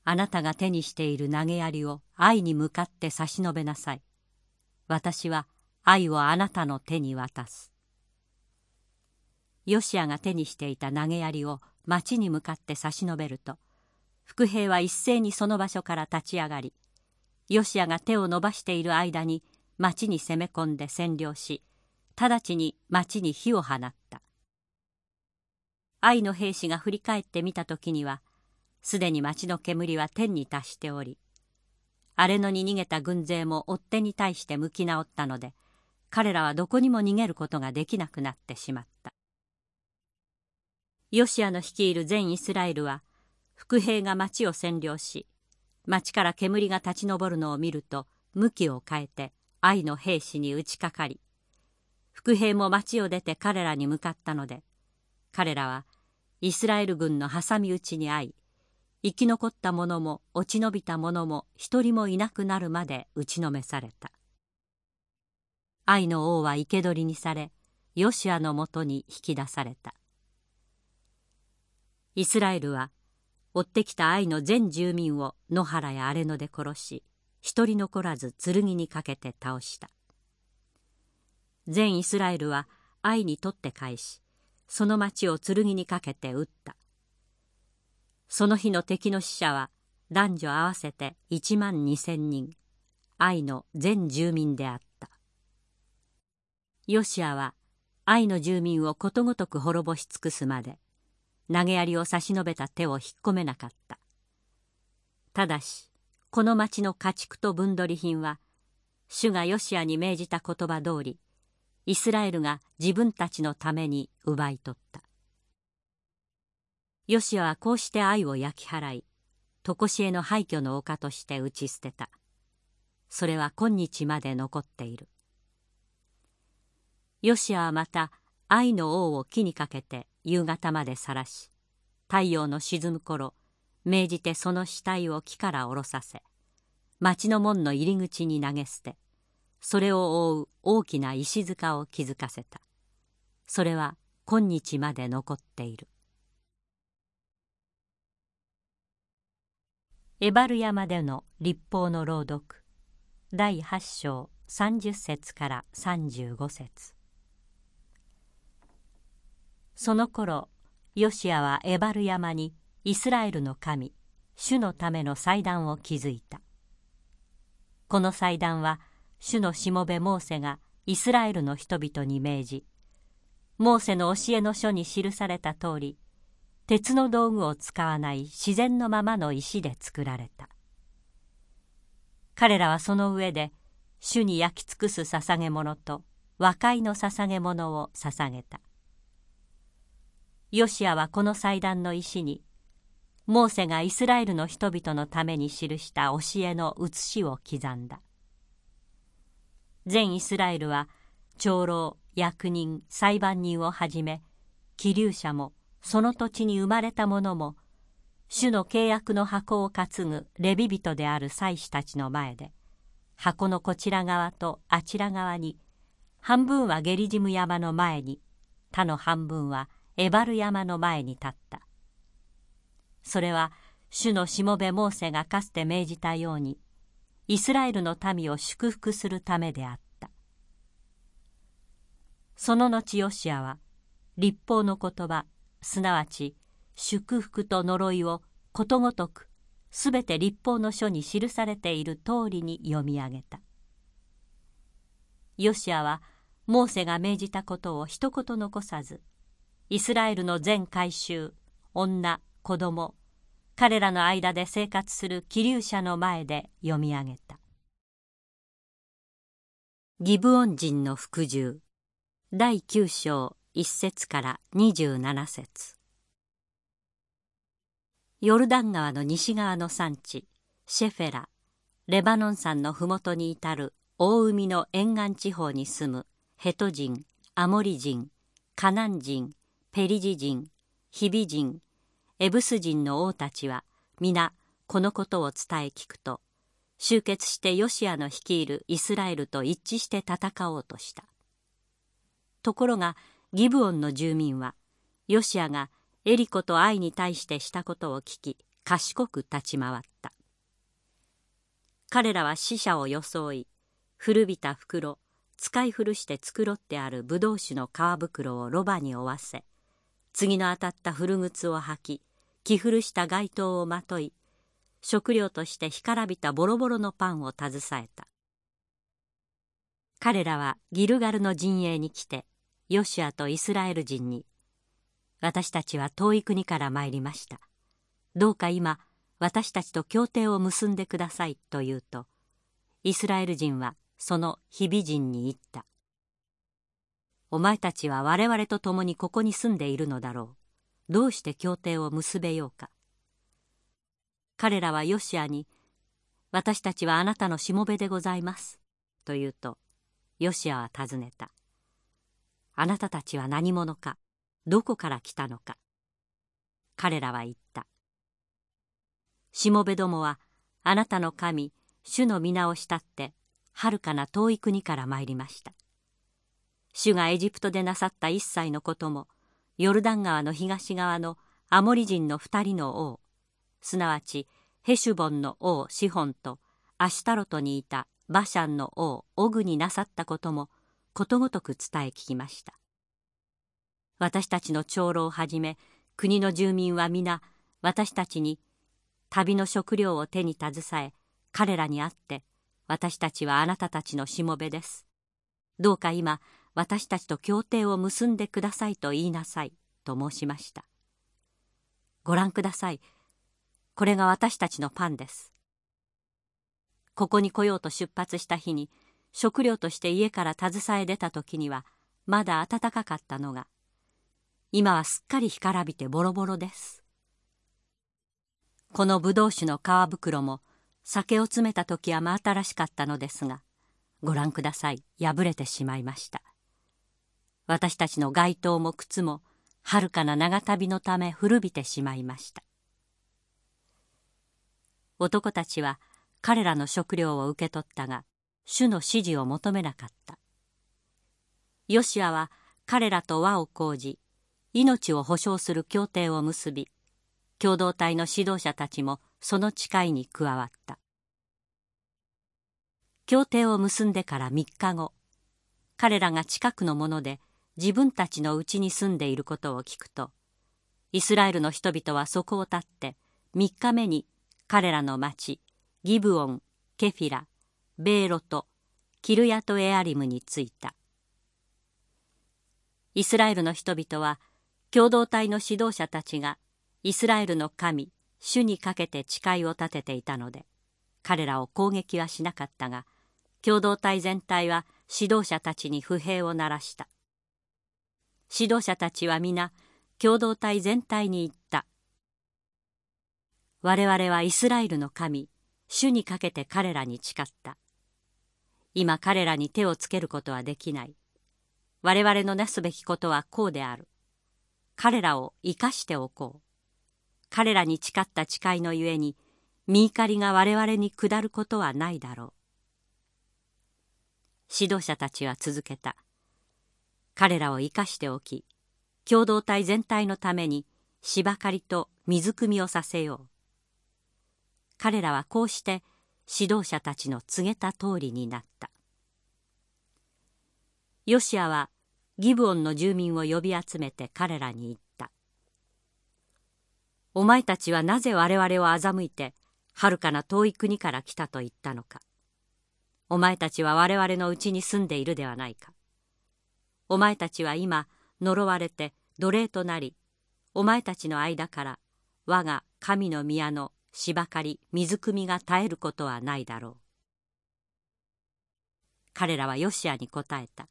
あなたが手にしている投げ槍を愛に向かって差し伸べなさい。私は愛をあなたの手に渡す。ヨシアが手にしていた投げ槍を町に向かって差し伸べると、伏兵は一斉にその場所から立ち上がり、ヨシアが手を伸ばしている間に町に攻め込んで占領し、直ちに町に火を放った。愛の兵士が振り返ってみた時にはすでに町の煙は天に達しており荒れ野に逃げた軍勢も追っ手に対して向き直ったので彼らはどこにも逃げることができなくなってしまった。ヨシアの率いる全イスラエルは伏兵が町を占領し町から煙が立ち上るのを見ると向きを変えて愛の兵士に打ちかかり伏兵も町を出て彼らに向かったので彼らはイスラエル軍の挟み撃ちに遭い生き残った者も落ち延びた者も一人もいなくなるまで打ちのめされた。愛の王は生け捕りにされヨシアのもとに引き出された。イスラエルは追ってきた愛の全住民を野原や荒野で殺し一人残らず剣にかけて倒した。全イスラエルは愛に取って返しその町を剣にかけて撃った。その日の敵の死者は男女合わせて1万2千人。愛の全住民であった。ヨシアは愛の住民をことごとく滅ぼし尽くすまで投げ槍を差し伸べた手を引っ込めなかった。ただしこの町の家畜と分取り品は主がヨシアに命じた言葉通りイスラエルが自分たちのために奪い取った。ヨシアはこうして愛を焼き払い常しえの廃墟の丘として打ち捨てた。それは今日まで残っている。ヨシアはまた愛の王を木にかけて夕方まで晒し太陽の沈む頃命じてその死体を木から下ろさせ町の門の入り口に投げ捨てそれを覆う大きな石塚を築かせた。それは今日まで残っている。エバル山での立法の朗読。第8章30節から35節。その頃ヨシアはエバル山にイスラエルの神主のための祭壇を築いた。この祭壇は主のしもべモーセがイスラエルの人々に命じモーセの教えの書に記された通り鉄の道具を使わない自然のままの石で作られた。彼らはその上で主に焼き尽くす捧げ物と和解の捧げ物を捧げた。ヨシアはこの祭壇の石にモーセがイスラエルの人々のために記した教えの写しを刻んだ。全イスラエルは長老役人裁判人をはじめ気流者もその土地に生まれた者も主の契約の箱を担ぐレビ人である祭司たちの前で箱のこちら側とあちら側に半分はゲリジム山の前に他の半分はエバル山の前に立った。それは主のしもべモーセがかつて命じたようにイスラエルの民を祝福するためであった。その後ヨシアは立法の言葉すなわち祝福と呪いをことごとくすべて立法の書に記されている通りに読み上げた。ヨシアはモーセが命じたことを一言残さずイスラエルの全改宗女子供彼らの間で生活する気流者の前で読み上げた。ギブオン人の服従第9章1節から27節。ヨルダン川の西側の山地シェフェラレバノン山の麓に至る大海の沿岸地方に住むヘト人アモリ人カナン人ペリジ人ヒビ人エブス人の王たちは皆このことを伝え聞くと集結してヨシアの率いるイスラエルと一致して戦おうとした。ところがギブオンの住民はヨシアがエリコとアイに対してしたことを聞き賢く立ち回った。彼らは死者を装い古びた袋使い古して繕ってあるブドウ酒の皮袋をロバに負わせ次の当たった古靴を履き着古した街灯をまとい食料として干からびたボロボロのパンを携えた。彼らはギルガルの陣営に来てヨシアとイスラエル人に「私たちは遠い国から参りました。どうか今私たちと協定を結んでください」と言うとイスラエル人はその日々人に言った「お前たちは我々と共にここに住んでいるのだろう。どうして協定を結べようか」彼らはヨシアに「私たちはあなたのしもべでございます」と言うとヨシアは尋ねた。あなたたちは何者か、どこから来たのか。彼らは言った。しもべどもは、あなたの神、主の皆を慕って、はるかな遠い国から参りました。主がエジプトでなさった一切のことも、ヨルダン川の東側のアモリ人の二人の王、すなわちヘシュボンの王シホンとアシュタロトにいたバシャンの王オグになさったこともことごとく伝え聞きました。私たちの長老をはじめ国の住民は皆私たちに旅の食料を手に携え彼らに会って私たちはあなたたちのしもべです。どうか今私たちと協定を結んでくださいと言いなさいと申しました。ご覧ください。これが私たちのパンです。ここに来ようと出発した日に食料として家から携え出た時にはまだ暖かかったのが今はすっかり干からびてボロボロです。このブドウ酒の皮袋も酒を詰めた時は真新しかったのですがご覧ください。破れてしまいました。私たちの街灯も靴も遥かな長旅のため古びてしまいました。男たちは彼らの食料を受け取ったが主の指示を求めなかった。ヨシアは彼らと和を講じ命を保証する協定を結び共同体の指導者たちもその誓いに加わった。協定を結んでから3日後彼らが近くのもので自分たちのうちに住んでいることを聞くとイスラエルの人々はそこを立って3日目に彼らの町ギブオンケフィラベーロとキルヤトエアリムに着いた。イスラエルの人々は共同体の指導者たちがイスラエルの神主にかけて誓いを立てていたので彼らを攻撃はしなかったが共同体全体は指導者たちに不平を鳴らした。指導者たちは皆共同体全体に言った。我々はイスラエルの神主にかけて彼らに誓った。今彼らに手をつけることはできない。我々のなすべきことはこうである。彼らを生かしておこう。彼らに誓った誓いのゆえに身怒りが我々に下ることはないだろう。指導者たちは続けた。彼らを生かしておき共同体全体のために芝刈りと水汲みをさせよう。彼らはこうして指導者たちの告げた通りになった。ヨシアはギブオンの住民を呼び集めて彼らに言った「お前たちはなぜ我々を欺いてはるかな遠い国から来たと言ったのか。お前たちは我々のうちに住んでいるではないか。お前たちは今呪われて奴隷となりお前たちの間から我が神の宮の芝刈り水汲みが絶えることはないだろう。彼らはヨシアに答えた。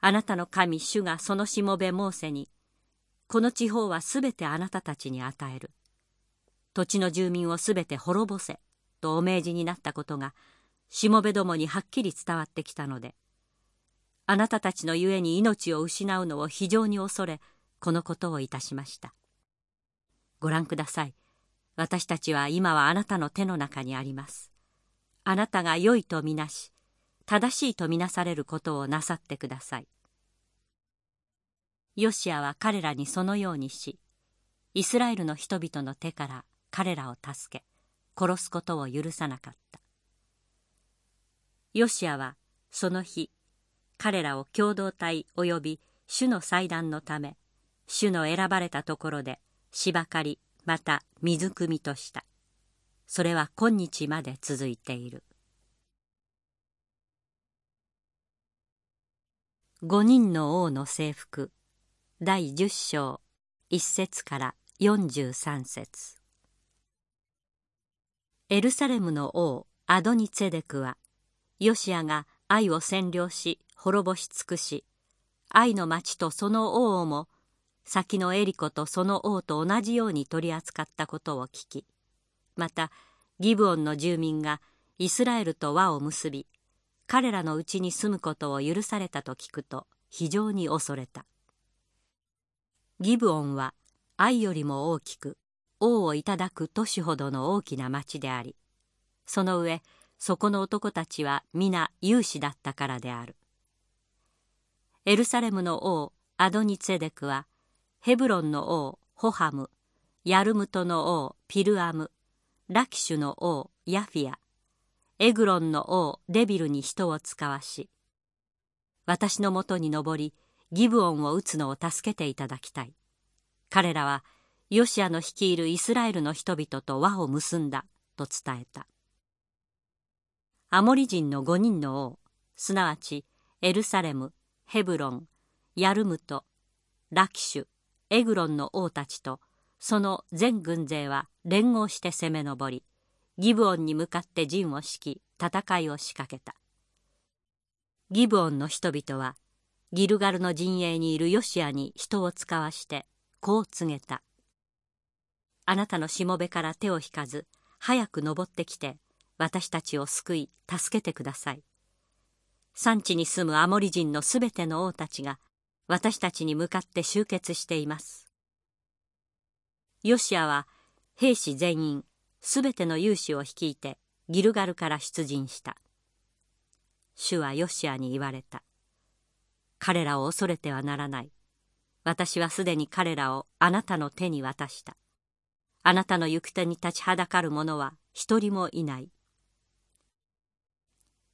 あなたの神主がそのしもべモーセにこの地方はすべてあなたたちに与える。土地の住民をすべて滅ぼせとお命じになったことがしもべどもにはっきり伝わってきたのであなたたちのゆえに命を失うのを非常に恐れこのことをいたしました。ご覧ください。私たちは今はあなたの手の中にありますあなたが良いとみなし正しいとみなされることをなさってください。ヨシアは彼らにそのようにし、イスラエルの人々の手から彼らを助け、殺すことを許さなかった。ヨシアはその日、彼らを共同体及び主の祭壇のため、主の選ばれたところで芝刈りまた水汲みとした。それは今日まで続いている。五人の王の制服第十章一節から四十三節エルサレムの王アドニツェデクはヨシアが愛を占領し滅ぼし尽くし愛の町とその王をも先のエリコとその王と同じように取り扱ったことを聞きまたギブオンの住民がイスラエルと輪を結び彼らのうちに住むことを許されたと聞くと非常に恐れた。ギブオンは愛よりも大きく王をいただく都市ほどの大きな町でありその上そこの男たちは皆勇士だったからである。エルサレムの王アドニツェデクはヘブロンの王ホハムヤルムトの王ピルアムラキシュの王ヤフィアエグロンの王デビルに人を使わし私のもとに登りギブオンを撃つのを助けていただきたい。彼らはヨシアの率いるイスラエルの人々と和を結んだと伝えた。アモリ人の5人の王すなわちエルサレムヘブロンヤルムトラキシュエグロンの王たちとその全軍勢は連合して攻め上りギブオンに向かって陣を敷き戦いを仕掛けた。ギブオンの人々はギルガルの陣営にいるヨシアに人を使わしてこう告げた。あなたのしもべから手を引かず早く登ってきて私たちを救い助けてください。産地に住むアモリ人のすべての王たちが私たちに向かって集結しています。ヨシアは兵士全員すべての勇士を率いてギルガルから出陣した。主はヨシアに言われた。彼らを恐れてはならない。私はすでに彼らをあなたの手に渡した。あなたの行く手に立ちはだかる者は一人もいない。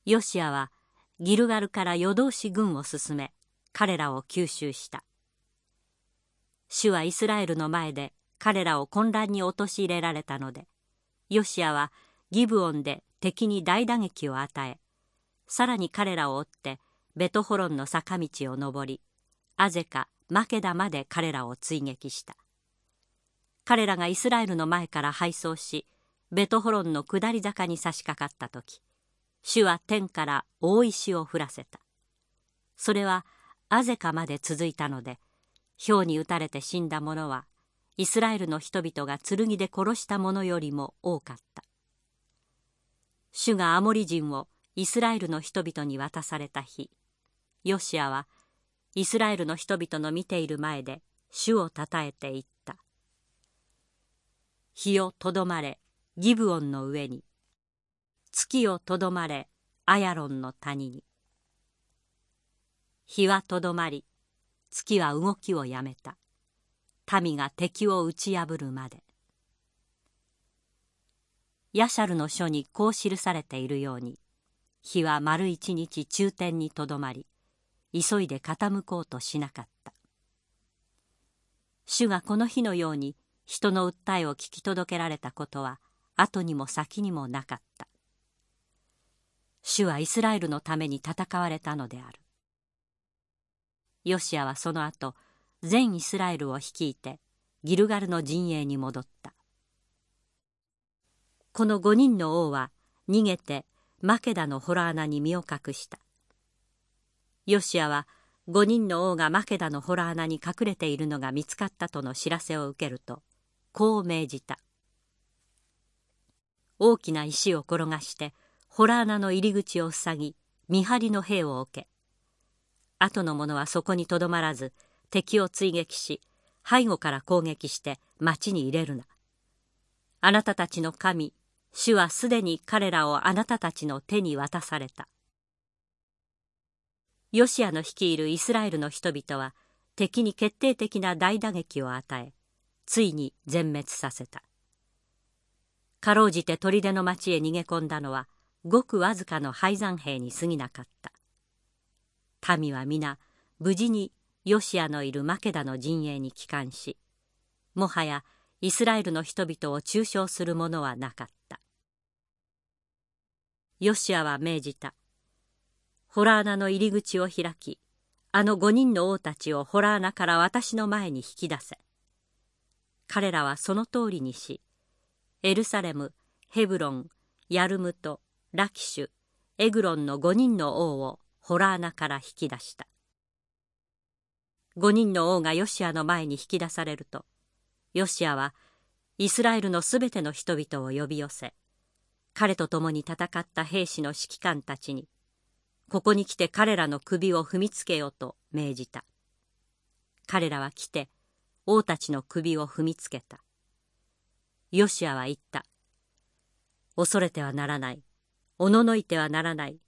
ヨシアはギルガルから夜通し軍を進め彼らを吸収した。主はイスラエルの前で彼らを混乱に陥れられたのでヨシアはギブオンで敵に大打撃を与えさらに彼らを追ってベトホロンの坂道を登りアゼカマケダまで彼らを追撃した。彼らがイスラエルの前から敗走しベトホロンの下り坂に差し掛かった時主は天から大石を降らせた。それはアゼカまで続いたので氷に打たれて死んだ者はイスラエルの人々が剣で殺した者よりも多かった。主がアモリ人をイスラエルの人々に渡された日ヨシアはイスラエルの人々の見ている前で主をたたえて言った「日をとどまれギブオンの上に月をとどまれアヤロンの谷に」日はとどまり月は動きをやめた。民が敵を打ち破るまで。ヤシャルの書にこう記されているように日は丸一日中天にとどまり急いで傾こうとしなかった。主がこの日のように人の訴えを聞き届けられたことは後にも先にもなかった。主はイスラエルのために戦われたのである。ヨシアはその後全イスラエルを率いてギルガルの陣営に戻った。この5人の王は逃げてマケダの洞穴に身を隠した。ヨシアは5人の王がマケダの洞穴に隠れているのが見つかったとの知らせを受けるとこう命じた。大きな石を転がして洞穴の入り口を塞ぎ見張りの兵を置け。後の者はそこにとどまらず敵を追撃し背後から攻撃して町に入れるな。あなたたちの神主はすでに彼らをあなたたちの手に渡された。ヨシアの率いるイスラエルの人々は敵に決定的な大打撃を与えついに全滅させた。かろうじて砦の町へ逃げ込んだのはごくわずかの敗残兵に過ぎなかった。民は皆無事にヨシアのいるマケダの陣営に帰還しもはやイスラエルの人々を中傷する者はなかった。ヨシアは命じた。ホラー穴の入り口を開きあの五人の王たちをホラー穴から私の前に引き出せ。彼らはその通りにしエルサレムヘブロンヤルムトラキシュエグロンの五人の王を洞穴から引き出した。5人の王がヨシアの前に引き出されるとヨシアはイスラエルのすべての人々を呼び寄せ彼と共に戦った兵士の指揮官たちにここに来て彼らの首を踏みつけよと命じた。彼らは来て王たちの首を踏みつけた。ヨシアは言った。恐れてはならない。おののいてはならない。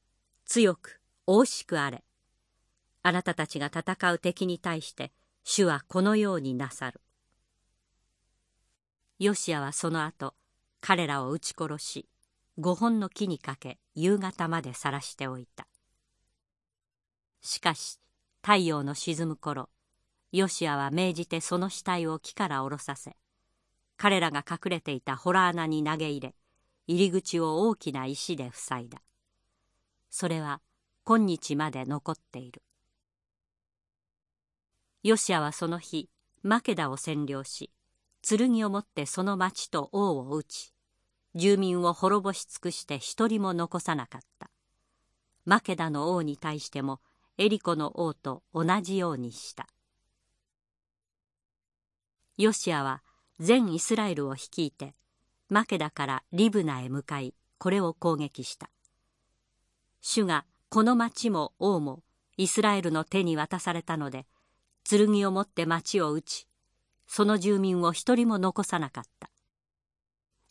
強く惜しくあれ。あなたたちが戦う敵に対して主はこのようになさる。ヨシアはその後彼らを撃ち殺し五本の木にかけ夕方まで晒しておいた。しかし太陽の沈む頃ヨシアは命じてその死体を木から下ろさせ彼らが隠れていた洞穴に投げ入れ入り口を大きな石で塞いだ。それは今日まで残っている。ヨシアはその日マケダを占領し剣を持ってその町と王を討ち住民を滅ぼし尽くして一人も残さなかった。マケダの王に対してもエリコの王と同じようにした。ヨシアは全イスラエルを率いてマケダからリブナへ向かいこれを攻撃した。主がこの町も王もイスラエルの手に渡されたので剣を持って町を撃ちその住民を一人も残さなかった。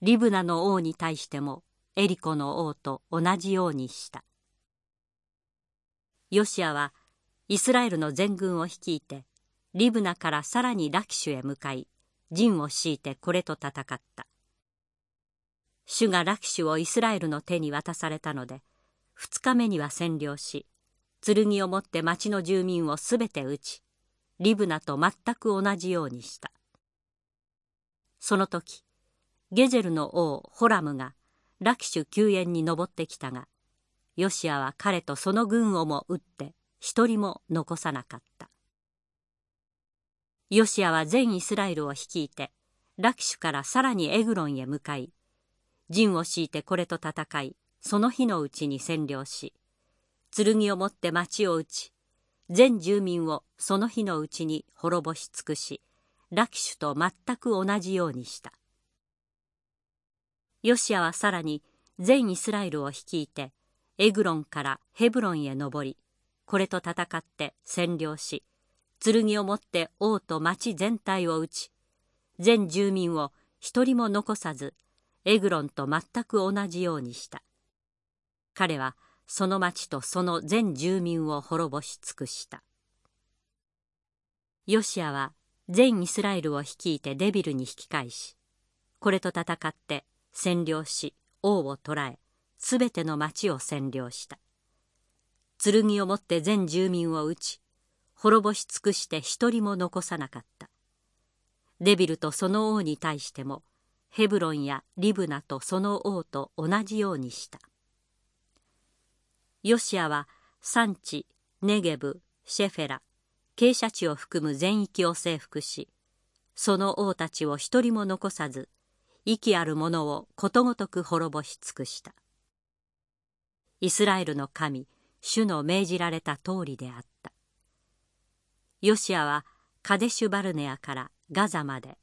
リブナの王に対してもエリコの王と同じようにした。ヨシアはイスラエルの全軍を率いてリブナからさらにラキシュへ向かい陣を敷いてこれと戦った。主がラキシュをイスラエルの手に渡されたので2日目には占領し剣を持って町の住民をすべて撃ちリブナと全く同じようにした。その時ゲジェルの王ホラムがラキシュ救援に登ってきたがヨシアは彼とその軍をも撃って一人も残さなかった。ヨシアは全イスラエルを率いてラキシュからさらにエグロンへ向かい陣を敷いてこれと戦いその日のうちに占領し剣を持って町を撃ち全住民をその日のうちに滅ぼし尽くしラキシュと全く同じようにした。ヨシアはさらに全イスラエルを率いてエグロンからヘブロンへ登りこれと戦って占領し剣を持って王と町全体を撃ち全住民を一人も残さずエグロンと全く同じようにした。彼はその町とその全住民を滅ぼし尽くした。ヨシアは全イスラエルを率いてデビルに引き返しこれと戦って占領し王を捕らえすべての町を占領した。剣を持って全住民を撃ち滅ぼし尽くして一人も残さなかった。デビルとその王に対してもヘブロンやリブナとその王と同じようにした。ヨシアは産地ネゲブシェフェラ傾斜地を含む全域を征服しその王たちを一人も残さず息ある者をことごとく滅ぼし尽くした。イスラエルの神主の命じられた通りであった。ヨシアはカデシュバルネアからガザまで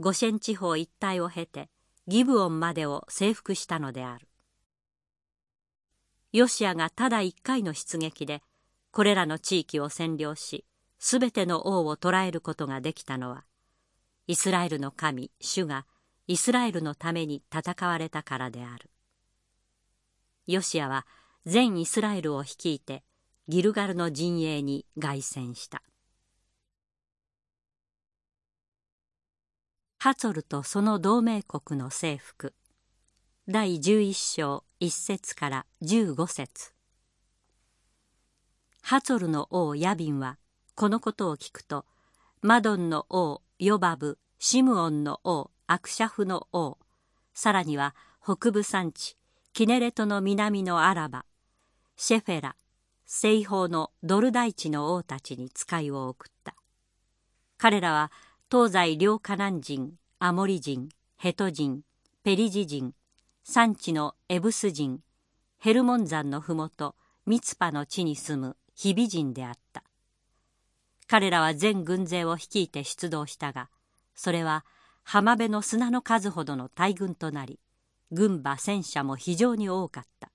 ゴシェン地方一帯を経てギブオンまでを征服したのである。ヨシアがただ一回の出撃でこれらの地域を占領しすべての王を捕らえることができたのはイスラエルの神主がイスラエルのために戦われたからである。ヨシアは全イスラエルを率いてギルガルの陣営に凱旋した。ハツォルとその同盟国の征服。第11章1節から15節。ハツォルの王ヤビンはこのことを聞くとマドンの王ヨバブシムオンの王アクシャフの王さらには北部山地キネレトの南のアラバシェフェラ西方のドル大地の王たちに使いを送った。彼らは東西両カナン人アモリ人ヘト人ペリジ人山地のエブス人ヘルモン山の麓ミツパの地に住むヒビ人であった。彼らは全軍勢を率いて出動したがそれは浜辺の砂の数ほどの大軍となり軍馬戦車も非常に多かった。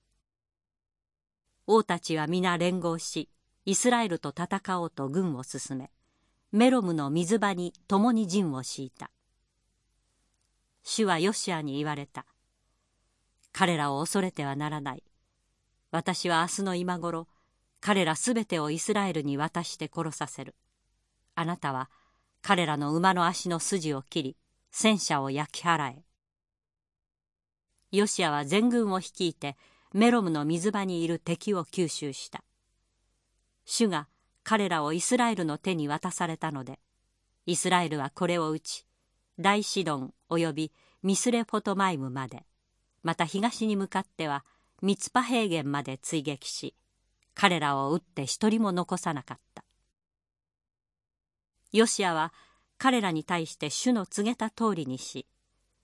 王たちは皆連合しイスラエルと戦おうと軍を進めメロムの水場に共に陣を敷いた。主はヨシアに言われた。彼らを恐れてはならない私は明日の今頃彼らすべてをイスラエルに渡して殺させる。あなたは彼らの馬の足の筋を切り、戦車を焼き払え。ヨシアは全軍を率いてメロムの水場にいる敵を吸収した。主が彼らをイスラエルの手に渡されたので、イスラエルはこれを打ち、大シドン及びミスレフォトマイムまで、また東に向かってはミツパ平原まで追撃し、彼らを撃って一人も残さなかった。ヨシアは彼らに対して主の告げた通りにし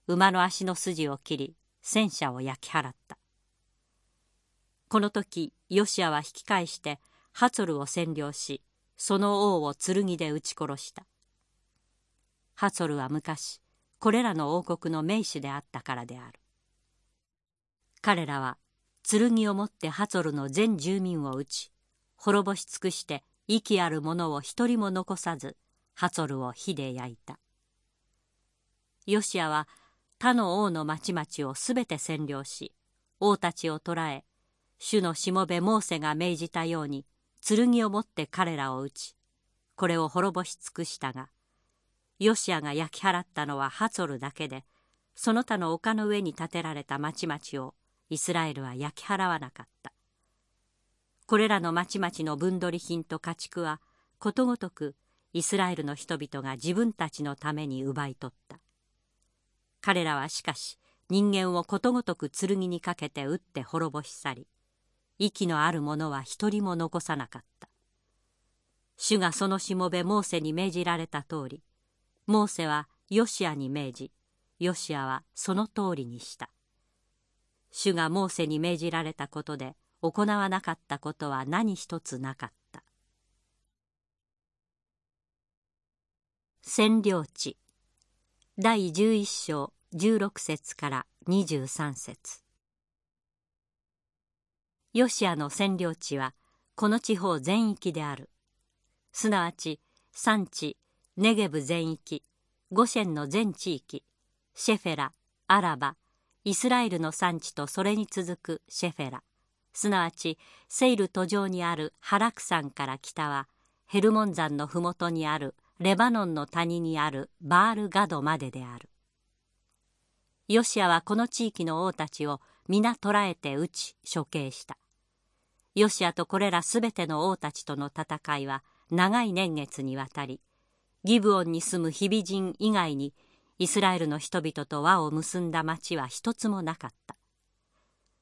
馬の足の筋を切り戦車を焼き払った。この時ヨシアは引き返してハツォルを占領しその王を剣で撃ち殺した。ハツォルは昔これらの王国の名手であったからである。彼らは剣を持ってハツォルの全住民を撃ち滅ぼし尽くして息ある者を一人も残さずハツォルを火で焼いた。ヨシアは他の王の町々をすべて占領し王たちを捕らえ主のしもべモーセが命じたように剣を持って彼らを撃ちこれを滅ぼし尽くしたがヨシアが焼き払ったのはハツォルだけでその他の丘の上に建てられた町々をイスラエルは焼き払わなかった。これらの町々の分取り品と家畜はことごとくイスラエルの人々が自分たちのために奪い取った。彼らはしかし人間をことごとく剣にかけて撃って滅ぼし去り息のある者は一人も残さなかった。主がそのしもべモーセに命じられた通りモーセはヨシアに命じヨシアはその通りにした。主がモーセに命じられたことで行わなかったことは何一つなかった。占領地第11章16節から23節。ヨシアの占領地はこの地方全域である。すなわち産地ネゲブ全域ゴシェンの全地域シェフェラアラバイスラエルの産地とそれに続くシェフェラ。すなわちセイル途上にあるハラク山から北はヘルモン山の麓にあるレバノンの谷にあるバールガドまでである。ヨシアはこの地域の王たちを皆捕らえて撃ち処刑した。ヨシアとこれらすべての王たちとの戦いは長い年月にわたりギブオンに住む日々人以外にイスラエルの人々と輪を結んだ町は一つもなかった。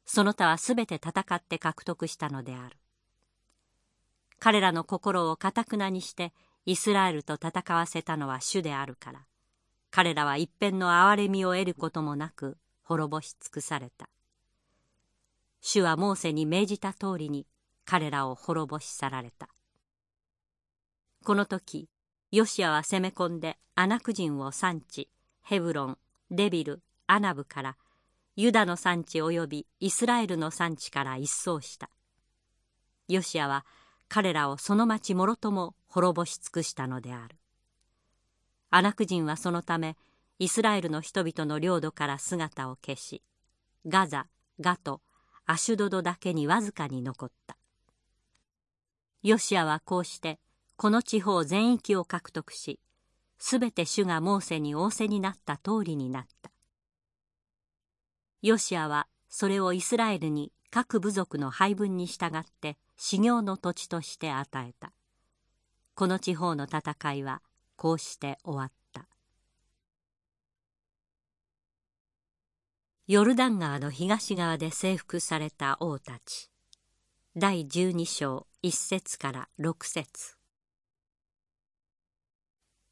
その他はすべて戦って獲得したのである。彼らの心をかたくなにしてイスラエルと戦わせたのは主であるから彼らは一片の憐れみを得ることもなく滅ぼし尽くされた。主はモーセに命じた通りに彼らを滅ぼし去られた。この時ヨシアは攻め込んでアナク人を産地ヘブロンデビルアナブからユダの産地及びイスラエルの産地から一掃した。ヨシアは彼らをその町もろとも滅ぼし尽くしたのである。アナク人はそのためイスラエルの人々の領土から姿を消しガザガトアシュドドだけにわずかに残った。ヨシアはこうしてこの地方全域を獲得しすべて主がモーセに仰せになった通りになった。ヨシアはそれをイスラエルに各部族の配分に従って修行の土地として与えた。この地方の戦いはこうして終わった。ヨルダン川の東側で征服された王たち。第12章1節から6節。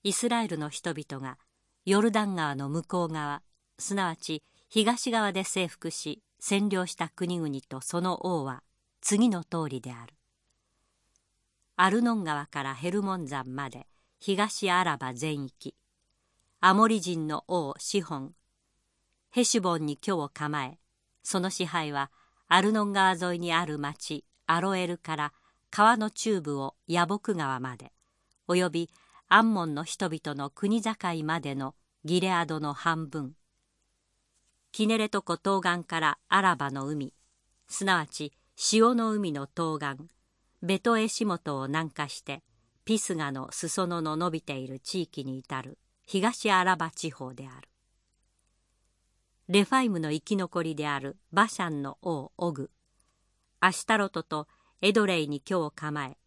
イスラエルの人々がヨルダン川の向こう側すなわち東側で征服し占領した国々とその王は次の通りである。アルノン川からヘルモン山まで東アラバ全域。アモリ人の王シホンヘシュボンに居を構えその支配はアルノン川沿いにある町アロエルから川の中部をヤボク川までおよびアンモンの人々の国境までのギレアドの半分。キネレト湖東岸からアラバの海。すなわち潮の海の東岸。ベトエシモトを南下してピスガの裾野の伸びている地域に至る東アラバ地方である。レファイムの生き残りであるバシャンの王オグ。アシタロトとエドレイに居を構え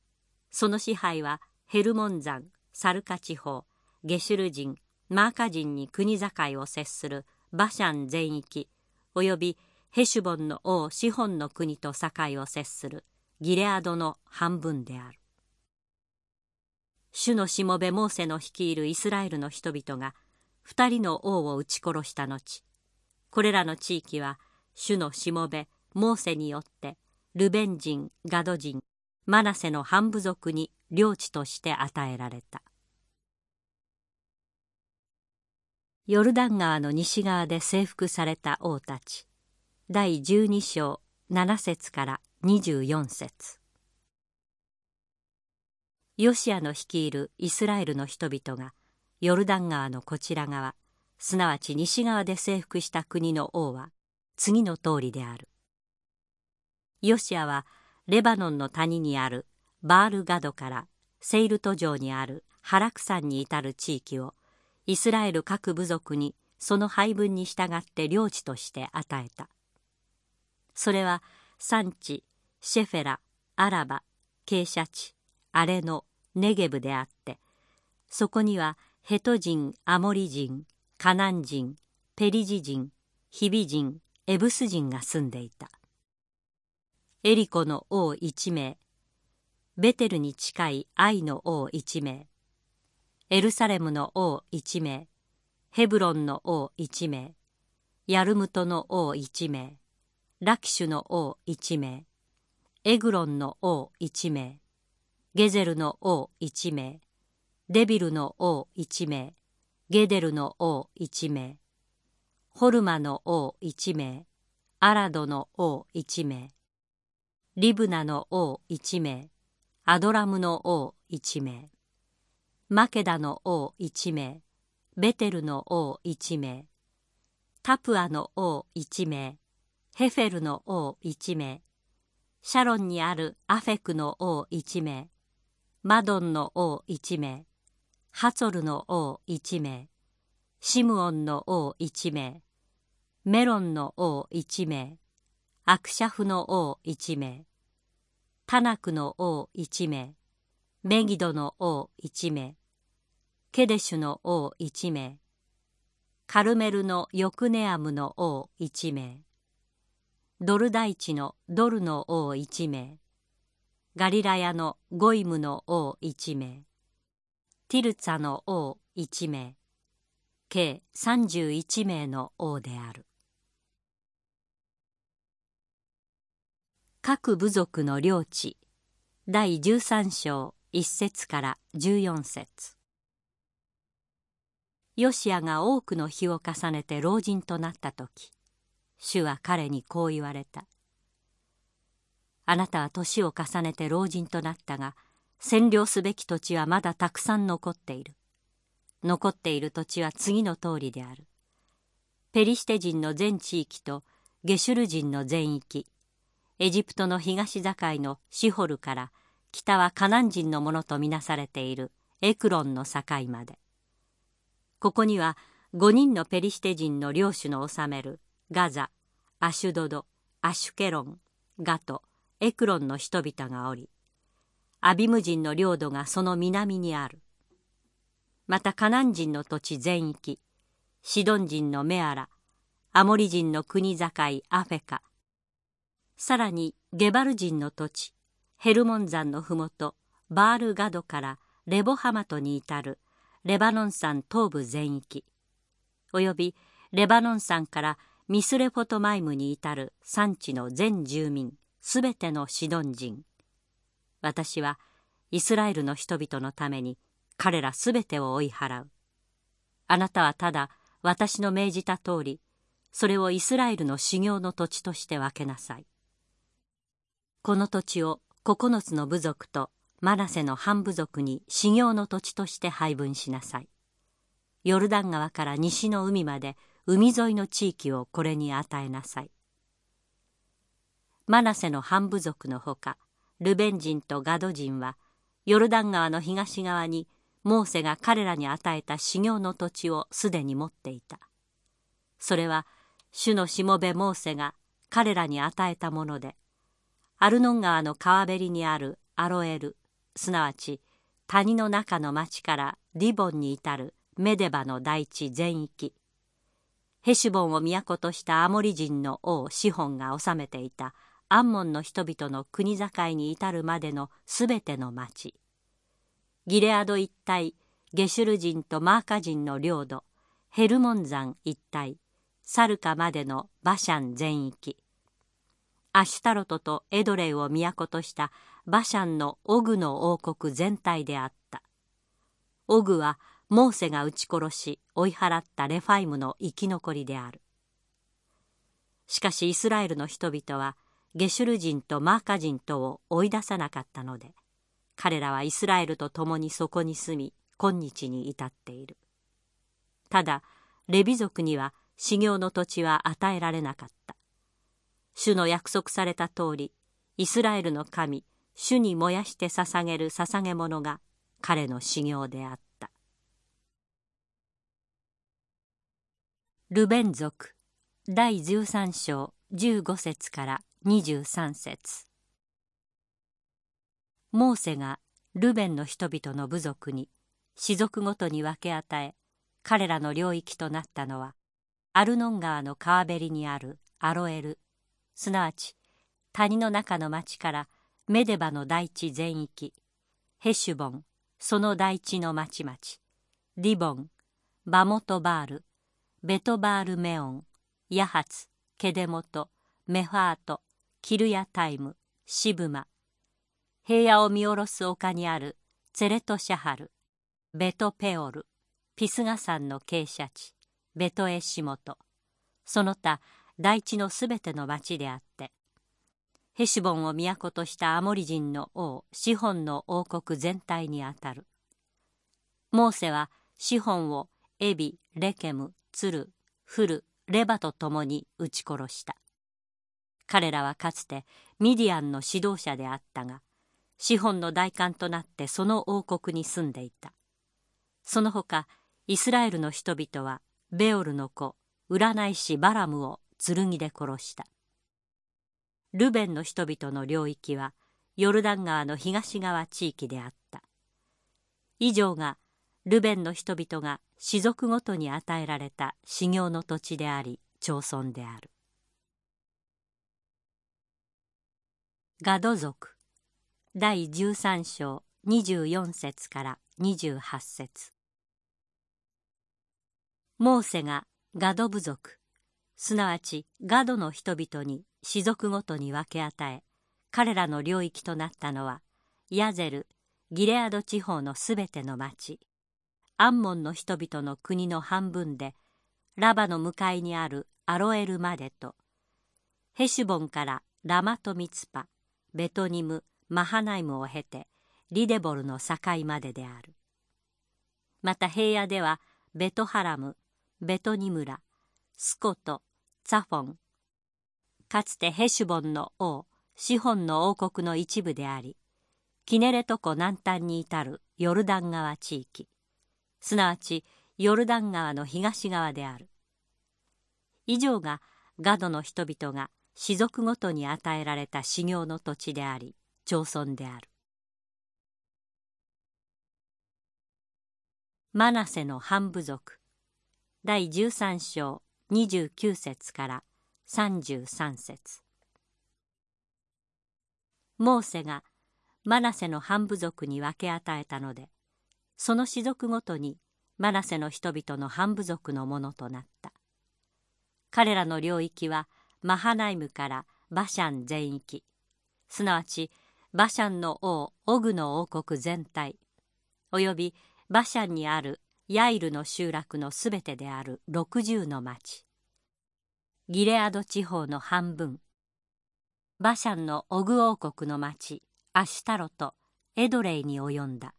その支配はヘルモン山。サルカ地方ゲシュル人マーカ人に国境を接するバシャン全域およびヘシュボンの王シホンの国と境を接するギレアドの半分である。主のしもべモーセの率いるイスラエルの人々が二人の王を撃ち殺した後これらの地域は主のしもべモーセによってルベン人ガド人マナセの半部族に領地として与えられた。ヨルダン川の西側で征服された王たち。第12章7節から24節。ヨシアの率いるイスラエルの人々がヨルダン川のこちら側すなわち西側で征服した国の王は次の通りである。ヨシアはレバノンの谷にあるバールガドからセイルト城にあるハラク山に至る地域をイスラエル各部族にその配分に従って領地として与えた。それは産地シェフェラアラバ傾斜地アレノネゲブであってそこにはヘト人アモリ人カナン人ペリジ人ヒビ人エブス人が住んでいた。エリコの王一名ベテルに近い愛の王一名。エルサレムの王一名。ヘブロンの王一名。ヤルムトの王一名。ラキシュの王一名。エグロンの王一名。ゲゼルの王一名。デビルの王一名。ゲデルの王一名。ホルマの王一名。アラドの王一名。リブナの王一名。アドラムの王一名。マケダの王一名。ベテルの王一名。タプアの王一名。ヘフェルの王一名。シャロンにあるアフェクの王一名。マドンの王一名。ハツォルの王一名。シムオンの王一名。メロンの王一名。アクシャフの王一名。タナクの王一名。メギドの王一名。ケデシュの王一名。カルメルのヨクネアムの王一名。ドル大地のドルの王一名。ガリラヤのゴイムの王一名。ティルツァの王一名。計31名の王である。各部族の領地第13章1節から14節ヨシアが多くの日を重ねて老人となった時主は彼にこう言われた。あなたは年を重ねて老人となったが占領すべき土地はまだたくさん残っている。残っている土地は次の通りである。ペリシテ人の全地域とゲシュル人の全域エジプトの東境のシホルから北はカナン人のものとみなされているエクロンの境まで。ここには5人のペリシテ人の領主の治めるガザアシュドドアシュケロンガトエクロンの人々がおりアビム人の領土がその南にある。またカナン人の土地全域シドン人のメアラアモリ人の国境アフェカさらにゲバル人の土地ヘルモン山の麓バールガドからレボハマトに至るレバノン山東部全域およびレバノン山からミスレフォトマイムに至る産地の全住民すべてのシドン人。私はイスラエルの人々のために彼らすべてを追い払う。あなたはただ私の命じた通りそれをイスラエルの修行の土地として分けなさい。この土地を9つの部族とマナセの半部族に修行の土地として配分しなさい。ヨルダン川から西の海まで海沿いの地域をこれに与えなさい。マナセの半部族のほか、ルベン人とガド人は、ヨルダン川の東側にモーセが彼らに与えた修行の土地をすでに持っていた。それは、主のしもべモーセが彼らに与えたもので、アルノン川の川べりにあるアロエル。すなわち谷の中の町からディボンに至るメデバの大地全域。ヘシュボンを都としたアモリ人の王シホンが治めていたアンモンの人々の国境に至るまでのすべての町。ギレアド一帯ゲシュル人とマーカ人の領土ヘルモン山一帯サルカまでのバシャン全域。アシュタロトとエドレイを都としたバシャンのオグの王国全体であった。オグはモーセが撃ち殺し追い払ったレファイムの生き残りである。しかしイスラエルの人々はゲシュル人とマーカ人とを追い出さなかったので彼らはイスラエルと共にそこに住み今日に至っている。ただレビ族には修行の土地は与えられなかった。主の約束された通りイスラエルの神主に燃やして捧げる捧げ物が彼の修行であった。ルベン族第13章15節から23節。モーセがルベンの人々の部族に氏族ごとに分け与え彼らの領域となったのはアルノン川の川べりにあるアロエル。すなわち谷の中の町からメデバの大地全域ヘシュボンその大地の町々ディボンバモトバールベトバールメオンヤハツケデモトメファートキルヤタイムシブマ平野を見下ろす丘にあるツェレトシャハルベトペオルピスガ山の傾斜地ベトエシモトその他大地のすべての町であってヘシュボンを都としたアモリ人の王シホンの王国全体にあたる。モーセはシホンをエビレケムツルフルレバと共に撃ち殺した。彼らはかつてミディアンの指導者であったがシホンの代官となってその王国に住んでいた。その他イスラエルの人々はベオルの子占い師バラムを剣で殺した。ルベンの人々の領域はヨルダン川の東側地域であった。以上がルベンの人々が氏族ごとに与えられた修行の土地であり町村である。ガド族。第13章24節から28節。モーセがガド部族。すなわちガドの人々に氏族ごとに分け与え彼らの領域となったのはヤゼルギレアド地方のすべての町。アンモンの人々の国の半分でラバの向かいにあるアロエルまでとヘシュボンからラマトミツパベトニムマハナイムを経てリデボルの境までである。また平野ではベトハラムベトニムラスコトツァフォン。かつてヘシュボンの王シホンの王国の一部でありキネレト湖南端に至るヨルダン川地域。すなわちヨルダン川の東側である。以上がガドの人々が氏族ごとに与えられた修行の土地であり町村である。マナセの半部族。第13章29節から33節。モーセがマナセの半部族に分け与えたのでその氏族ごとにマナセの人々の半部族のものとなった。彼らの領域はマハナイムからバシャン全域。すなわちバシャンの王オグの王国全体およびバシャンにあるヤイルの集落のすべてである60の町。ギレアド地方の半分。バシャンのオグ王国の町。アシュタロとエドレイに及んだ。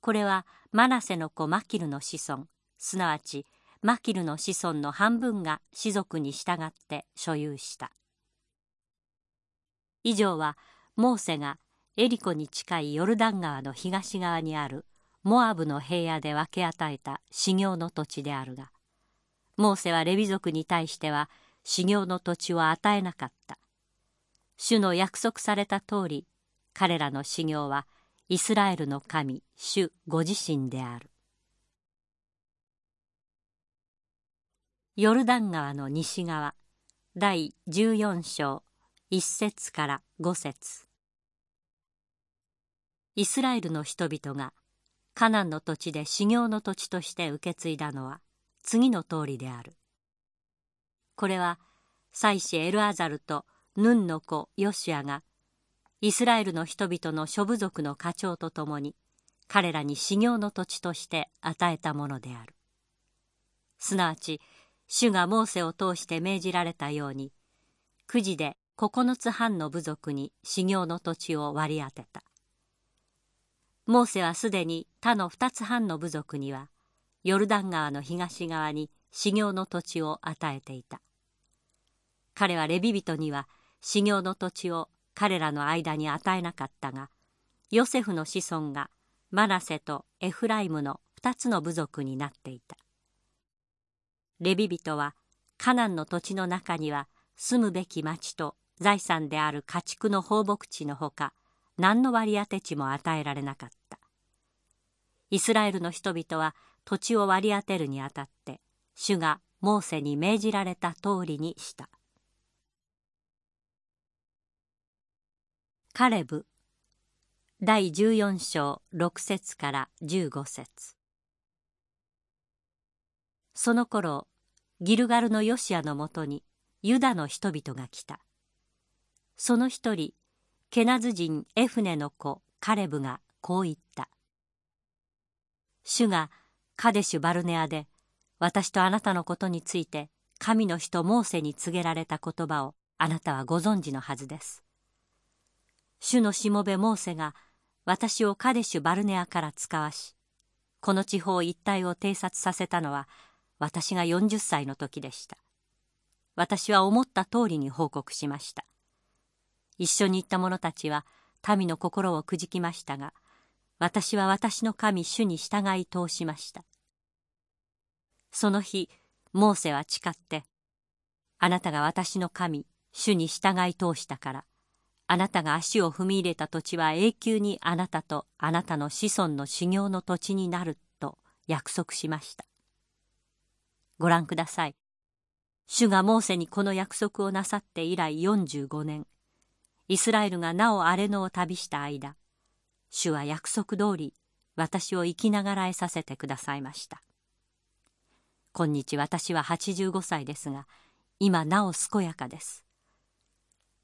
これはマナセの子マキルの子孫。すなわちマキルの子孫の半分が士族に従って所有した。以上はモーセがエリコに近いヨルダン川の東側にあるモアブの平野で分け与えた修行の土地であるがモーセはレビ族に対しては修行の土地を与えなかった。主の約束された通り彼らの修行はイスラエルの神主ご自身である。ヨルダン川の西側第14章1節から5節。イスラエルの人々がカナンの土地で修行の土地として受け継いだのは次の通りである。これは祭司エルアザルとヌンの子ヨシアがイスラエルの人々の諸部族の課長と共に彼らに修行の土地として与えたものである。すなわち主がモーセを通して命じられたようにくじで9つ半の部族に修行の土地を割り当てた。モーセはすでに他の2つ半の部族にはヨルダン川の東側に修行の土地を与えていた。彼はレビ人には修行の土地を彼らの間に与えなかったがヨセフの子孫がマナセとエフライムの2つの部族になっていた。レビ人はカナンの土地の中には住むべき町と財産である家畜の放牧地のほか何の割り当て地も与えられなかった。イスラエルの人々は土地を割り当てるにあたって主がモーセに命じられた通りにした。カレブ第14章6節から15節。その頃ギルガルのヨシアのもとにユダの人々が来た。その一人ケナズ人エフネの子カレブがこう言った。主がカデシュ・バルネアで私とあなたのことについて神の人モーセに告げられた言葉をあなたはご存知のはずです。主のしもべモーセが私をカデシュ・バルネアから使わしこの地方一帯を偵察させたのは私が40歳の時でした。私は思った通りに報告しました。一緒に行った者たちは民の心をくじきましたが私は私の神主に従い通しました。その日モーセは誓ってあなたが私の神主に従い通したからあなたが足を踏み入れた土地は永久にあなたとあなたの子孫の修行の土地になると約束しました。ご覧ください。主がモーセにこの約束をなさって以来45年。イスラエルがなお荒れ野を旅した間主は約束通り私を生きながらえさせてくださいました。今日私は85歳ですが今なお健やかです。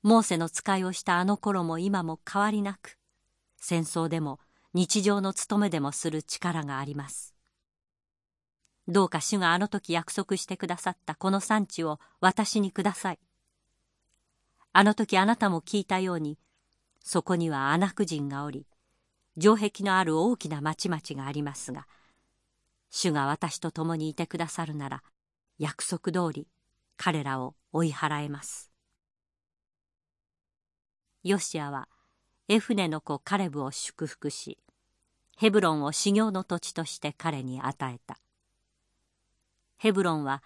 モーセの使いをしたあの頃も今も変わりなく戦争でも日常の務めでもする力があります。どうか主があの時約束してくださったこの産地を私にください。あの時あなたも聞いたようにそこにはアナク人がおり城壁のある大きな町々がありますが主が私と共にいてくださるなら約束通り彼らを追い払えます。ヨシアはエフネの子カレブを祝福しヘブロンを修行の土地として彼に与えた。ヘブロンは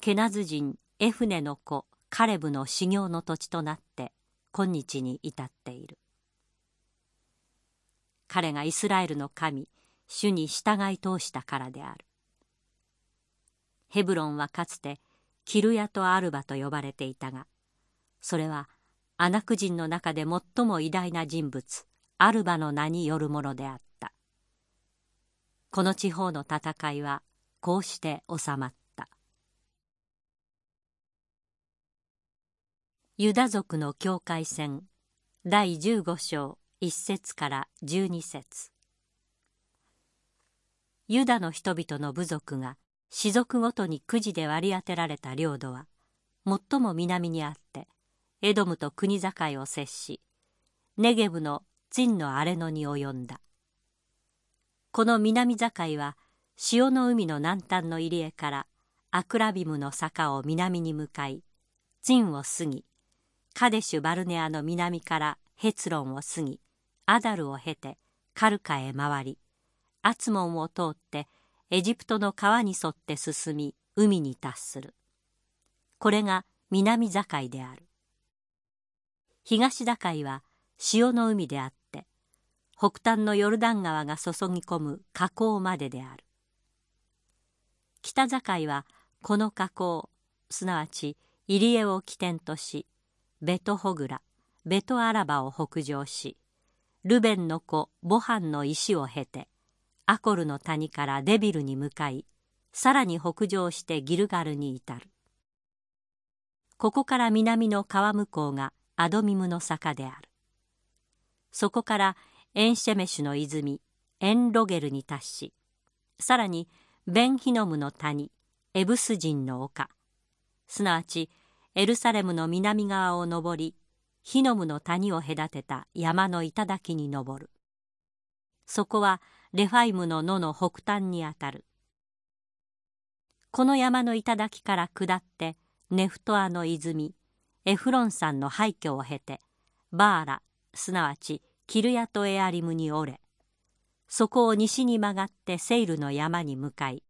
ケナズ人エフネの子カレブの修行の土地となって今日に至っている。彼がイスラエルの神主に従い通したからである。ヘブロンはかつてキルヤとアルバと呼ばれていたがそれはアナク人の中で最も偉大な人物アルバの名によるものであった。この地方の戦いはこうして収まった。ユダ族の境界線。第15章1節から12節。ユダの人々の部族が氏族ごとにくじで割り当てられた領土は最も南にあってエドムと国境を接しネゲブのツンの荒れ野に及んだ。この南境は潮の海の南端の入り江からアクラビムの坂を南に向かいツンを過ぎカデシュ・バルネアの南からヘツロンを過ぎアダルを経てカルカへ回りアツモンを通ってエジプトの川に沿って進み海に達する。これが南境である。東境は潮の海であって北端のヨルダン川が注ぎ込む河口までである。北境はこの河口すなわち入江を起点としベトホグラベトアラバを北上しルベンの子ボハンの石を経てアコルの谷からデビルに向かいさらに北上してギルガルに至る。ここから南の川向こうがアドミムの坂である。そこからエンシェメシュの泉エンロゲルに達しさらにベンヒノムの谷エブス人の丘。すなわちエルサレムの南側を登りヒノムの谷を隔てた山の頂に登る。そこはレファイムの野の北端にあたる。この山の頂から下ってネフトアの泉エフロン山の廃墟を経てバーラすなわちキルヤトエアリムに折れ。そこを西に曲がってセイルの山に向かい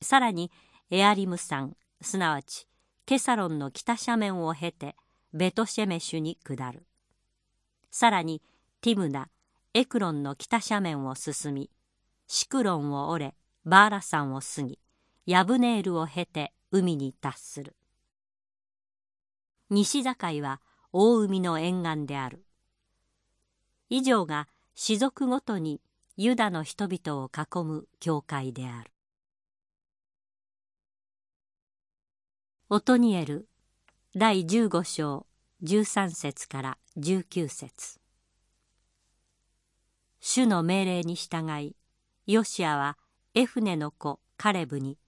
さらにエアリム山すなわちケサロンの北斜面を経てベトシェメシュに下る。さらにティムナエクロンの北斜面を進みシクロンを折れバーラ山を過ぎヤブネールを経て海に達する。西境は大海の沿岸である。以上が氏族ごとにユダの人々を囲む教会である。オトニエル第15章13節から19節。主の命令に従いヨシアはエフネの子カレブに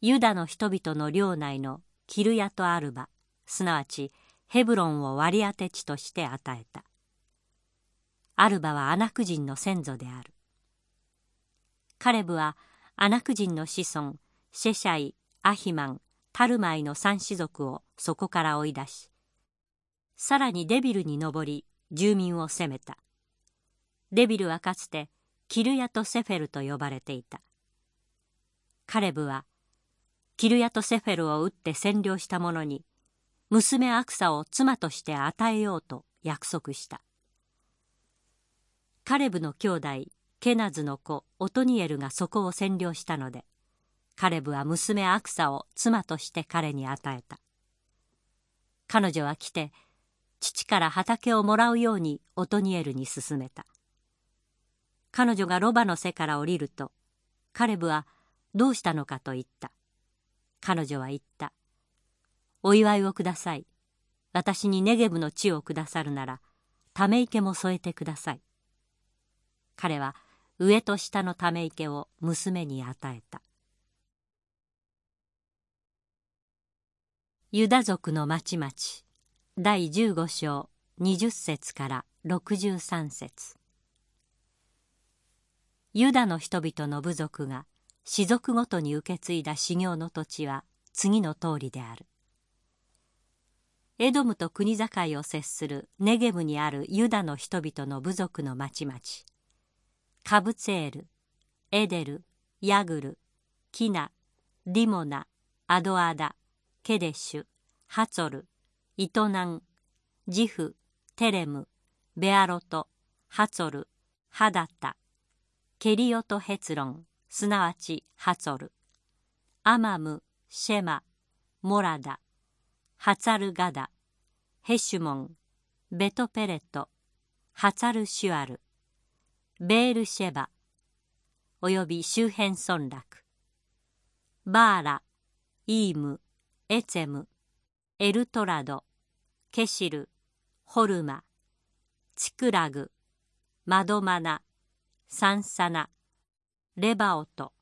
ユダの人々の領内のキルヤとアルバすなわちヘブロンを割り当て地として与えた。アルバはアナク人の先祖である。カレブはアナク人の子孫シェシャイアヒマンタルマイの三種族をそこから追い出しさらにデビルに登り住民を攻めた。デビルはかつてキルヤとセフェルと呼ばれていた。カレブはキルヤとセフェルを撃って占領した者に娘アクサを妻として与えようと約束した。カレブの兄弟ケナズの子オトニエルがそこを占領したのでカレブは娘アクサを妻として彼に与えた。彼女は来て父から畑をもらうようにオトニエルに勧めた。彼女がロバの背から降りるとカレブはどうしたのかと言った。彼女は言った。お祝いをください。私にネゲブの地をくださるならため池も添えてください。彼は上と下のため池を娘に与えた。ユダ族の町々。第15章20節から63節。ユダの人々の部族が氏族ごとに受け継いだ修行の土地は次の通りである。エドムと国境を接するネゲブにあるユダの人々の部族の町々。カブツェールエデルヤグルキナディモナアドアダケデシュハツォルイトナンジフテレムベアロトハツォルハダタケリオトヘツロンすなわちハツォルアマムシェマモラダハツァルガダヘシュモンベトペレトハツァルシュアルベールシェバおよび周辺村落バーライームエツェムエルトラドケシルホルマチクラグマドマナサンサナレバオト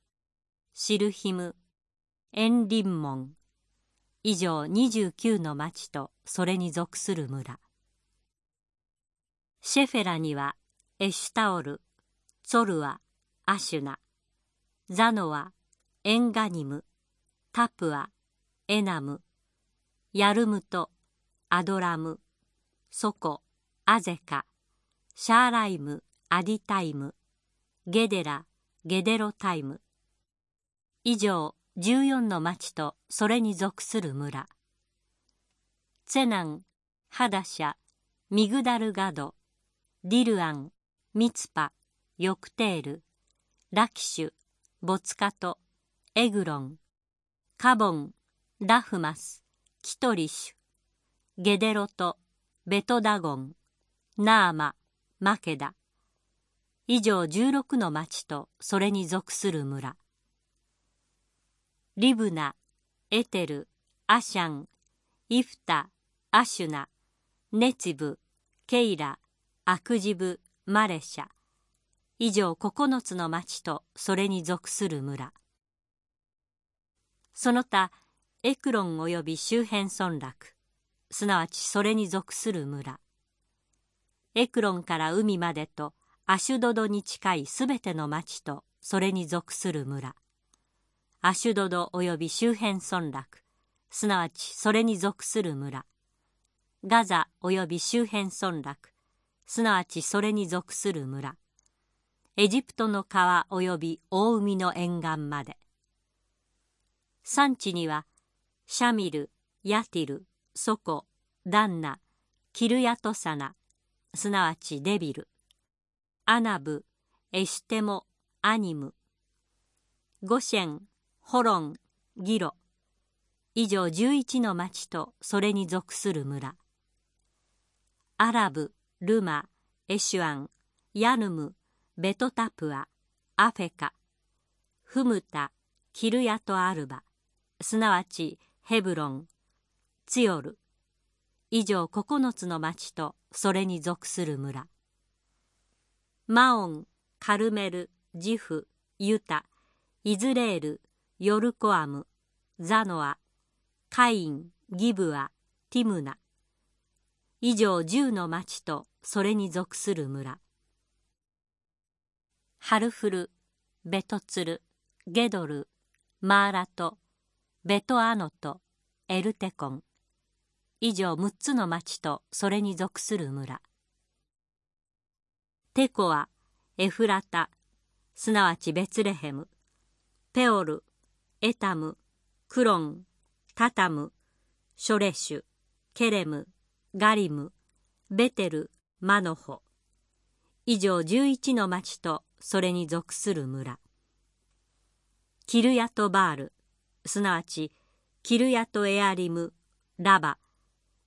シルヒムエンリンモン以上29の町とそれに属する村。シェフェラにはエシュタオルツォルアアシュナザノアエンガニムタプアエナムヤルムトアドラムソコアゼカシャーライムアディタイムゲデラゲデロタイム。以上14の町とそれに属する村。ツェナンハダシャミグダルガドディルアンミツパヨクテールラキシュボツカトエグロンカボンラフマスキトリシュゲデロトベトダゴンナーママケダ。以上16の町とそれに属する村。リブナエテルアシャンイフタアシュナネチブケイラアクジブマレシャ。以上9つの町とそれに属する村。その他エクロン及び周辺村落。すなわちそれに属する村。エクロンから海までとアシュドドに近いすべての町とそれに属する村。アシュドド及び周辺村落。すなわちそれに属する村。ガザ及び周辺村落。すなわちそれに属する村。エジプトの川及び大海の沿岸まで。産地にはシャミルヤティルソコダンナキルヤトサナすなわちデビルアナブエシテモアニムゴシェンホロンギロ以上11の町とそれに属する村アラブルマエシュアンヤヌムベトタプアアフェカフムタキルヤトアルバすなわちヘブロンツヨル。以上9つの町とそれに属する村。マオンカルメルジフユタイズレールヨルコアムザノアカインギブアティムナ。以上10の町とそれに属する村。ハルフルベトツルゲドルマーラトベトアノトエルテコン。以上6つの町とそれに属する村。テコアエフラタすなわちベツレヘム。ペオルエタムクロンタタムショレシュケレムガリムベテルマノホ。以上11の町とそれに属する村。キルヤトバール。すなわちキルヤトエアリムラバ。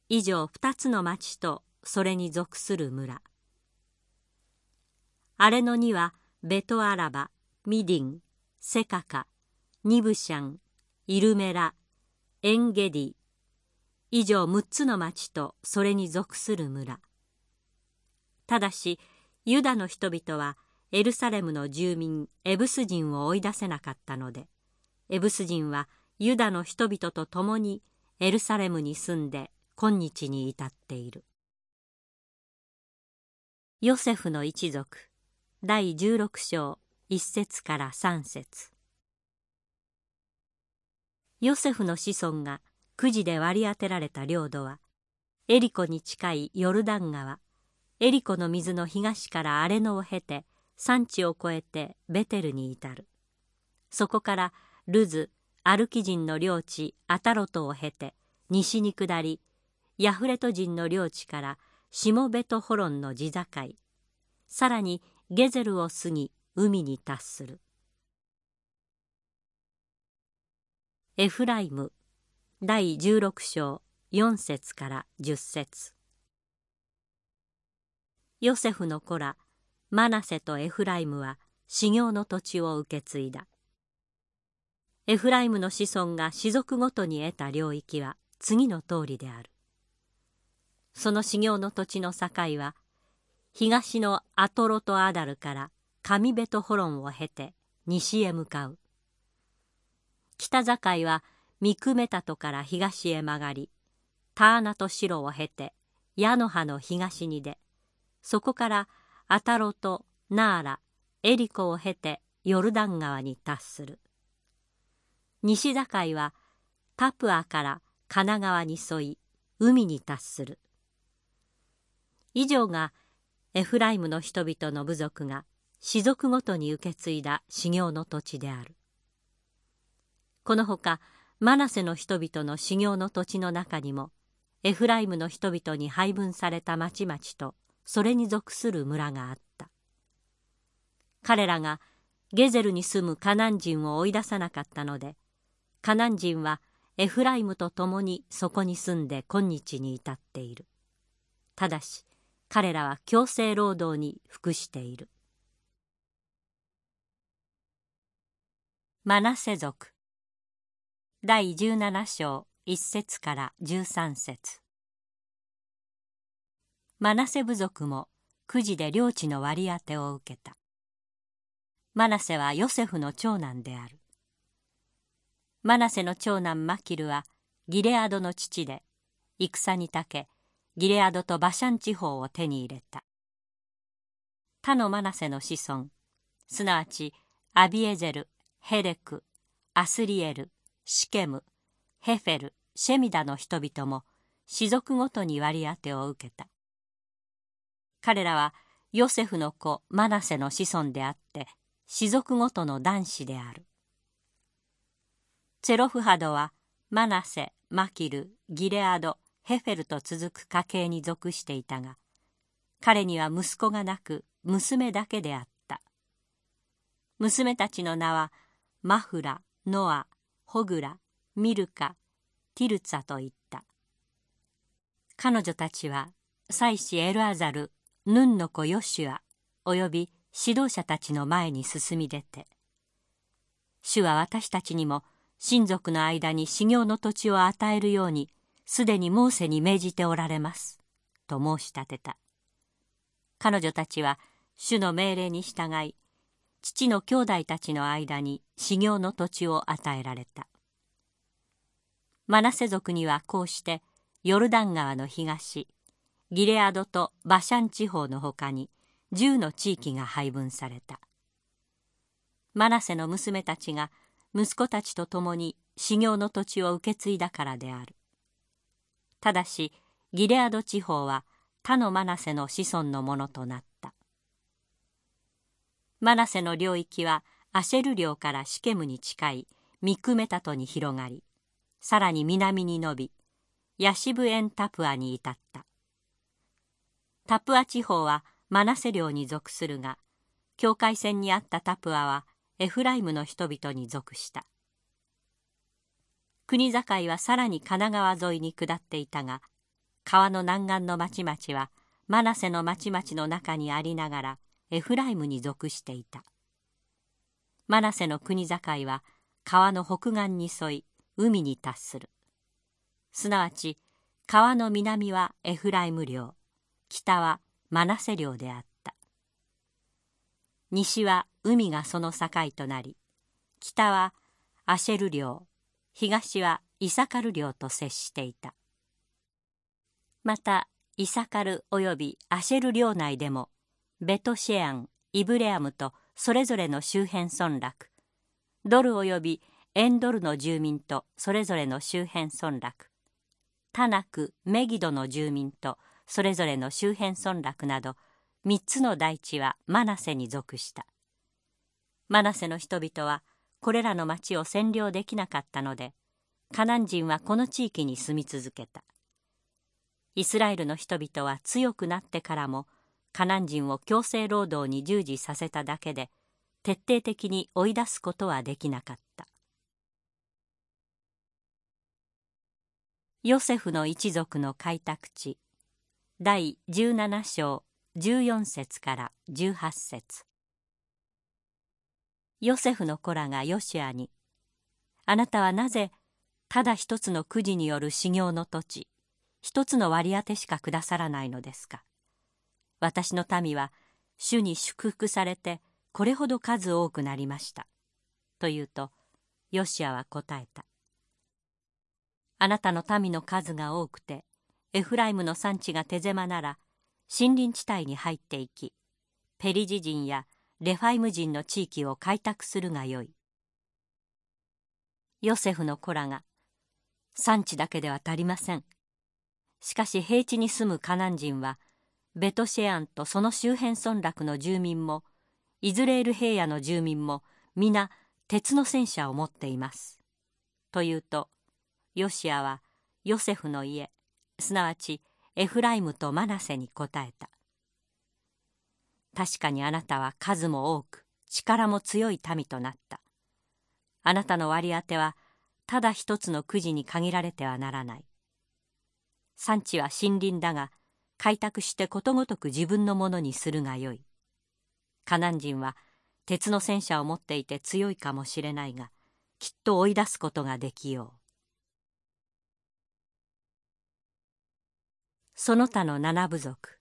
以上2つの町とそれに属する村。荒れ野にはベトアラバミディンセカカニブシャンイルメラエンゲディ。以上6つの町とそれに属する村。ただしユダの人々はエルサレムの住民エブス人を追い出せなかったのでエブス人はユダの人々と共にエルサレムに住んで今日に至っている。ヨセフの一族。第16章。1節から3節。ヨセフの子孫がくじで割り当てられた領土はエリコに近いヨルダン川。エリコの水の東から荒れ野を経て山地を越えてベテルに至る。そこからルズアルキ人の領地アタロトを経て西に下りヤフレト人の領地からシモベトホロンの地境。さらにゲゼルを過ぎ海に達する。エフライム第16章4節から10節。ヨセフの子らマナセとエフライムは修行の土地を受け継いだ。エフライムの子孫が士族ごとに得た領域は次の通りである。その修行の土地の境は東のアトロとアダルから上ベトホロンを経て西へ向かう。北境はミクメタトから東へ曲がりターナとシロを経てヤノハの東に出そこからアタロとナーラエリコを経てヨルダン川に達する。西境はタプアから神奈川に沿い海に達する。以上がエフライムの人々の部族が氏族ごとに受け継いだ修行の土地である。このほかマナセの人々の修行の土地の中にもエフライムの人々に配分された町々とそれに属する村があった。彼らがゲゼルに住むカナン人を追い出さなかったのでカナン人はエフライムと共にそこに住んで今日に至っている。ただし彼らは強制労働に服している。マナセ族。第17章1節から13節。マナセ部族もくじで領地の割り当てを受けた。マナセはヨセフの長男である。マナセの長男マキルはギレアドの父で戦にたけギレアドとバシャン地方を手に入れた。他のマナセの子孫すなわちアビエゼルヘレクアスリエルシケムヘフェルシェミダの人々も氏族ごとに割り当てを受けた。彼らはヨセフの子マナセの子孫であって氏族ごとの男子である。ツェロフハドはマナセマキルギレアドヘフェルと続く家系に属していたが彼には息子がなく娘だけであった。娘たちの名はマフラノアホグラミルカティルツァといった。彼女たちは妻子エルアザルヌンの子ヨシュアおよび指導者たちの前に進み出て「主は私たちにも親族の間に修行の土地を与えるようにすでにモーセに命じておられます」と申し立てた。彼女たちは主の命令に従い父の兄弟たちの間に修行の土地を与えられた。マナセ族にはこうしてヨルダン川の東ギレアドとバシャン地方のほかに10の地域が配分された。マナセの娘たちが息子たちと共に修行の土地を受け継いだからである。ただしギレアド地方は他のマナセの子孫のものとなった。マナセの領域はアシェル領からシケムに近いミクメタトに広がりさらに南に伸びヤシブエンタプアに至った。タプア地方はマナセ領に属するが境界線にあったタプアはエフライムの人々に属した。国境はさらに神奈川沿いに下っていたが川の南岸の町々はマナセの町々の中にありながらエフライムに属していた。マナセの国境は川の北岸に沿い海に達する。すなわち川の南はエフライム領北はマナセ領であった。西は海がその境となり北はアシェル領東はイサカル領と接していた。またイサカルおよびアシェル領内でもベトシェアンイブレアムとそれぞれの周辺村落ドルおよびエンドルの住民とそれぞれの周辺村落タナク・メギドの住民とそれぞれの周辺村落など3つの大地はマナセに属した。マナセの人々はこれらの町を占領できなかったのでカナン人はこの地域に住み続けた。イスラエルの人々は強くなってからもカナン人を強制労働に従事させただけで徹底的に追い出すことはできなかった。ヨセフの一族の開拓地第17章14節から18節。ヨセフの子らがヨシアに「あなたはなぜただ一つのくじによる修行の土地一つの割り当てしかくださらないのですか？私の民は主に祝福されてこれほど数多くなりました」と言うとヨシアは答えた。あなたの民の数が多くてエフライムの産地が手狭なら森林地帯に入っていきペリジ人やレファイム人の地域を開拓するがよい。ヨセフの子らが産地だけでは足りません。しかし平地に住むカナン人はベトシェアンとその周辺村落の住民もイズレール平野の住民も皆鉄の戦車を持っています。というとヨシアはヨセフの家すなわちエフライムとマナセに答えた。確かにあなたは数も多く力も強い民となった。あなたの割り当てはただ一つのくじに限られてはならない。産地は森林だが開拓してことごとく自分のものにするがよい。カナン人は鉄の戦車を持っていて強いかもしれないがきっと追い出すことができよう。その他の七部族。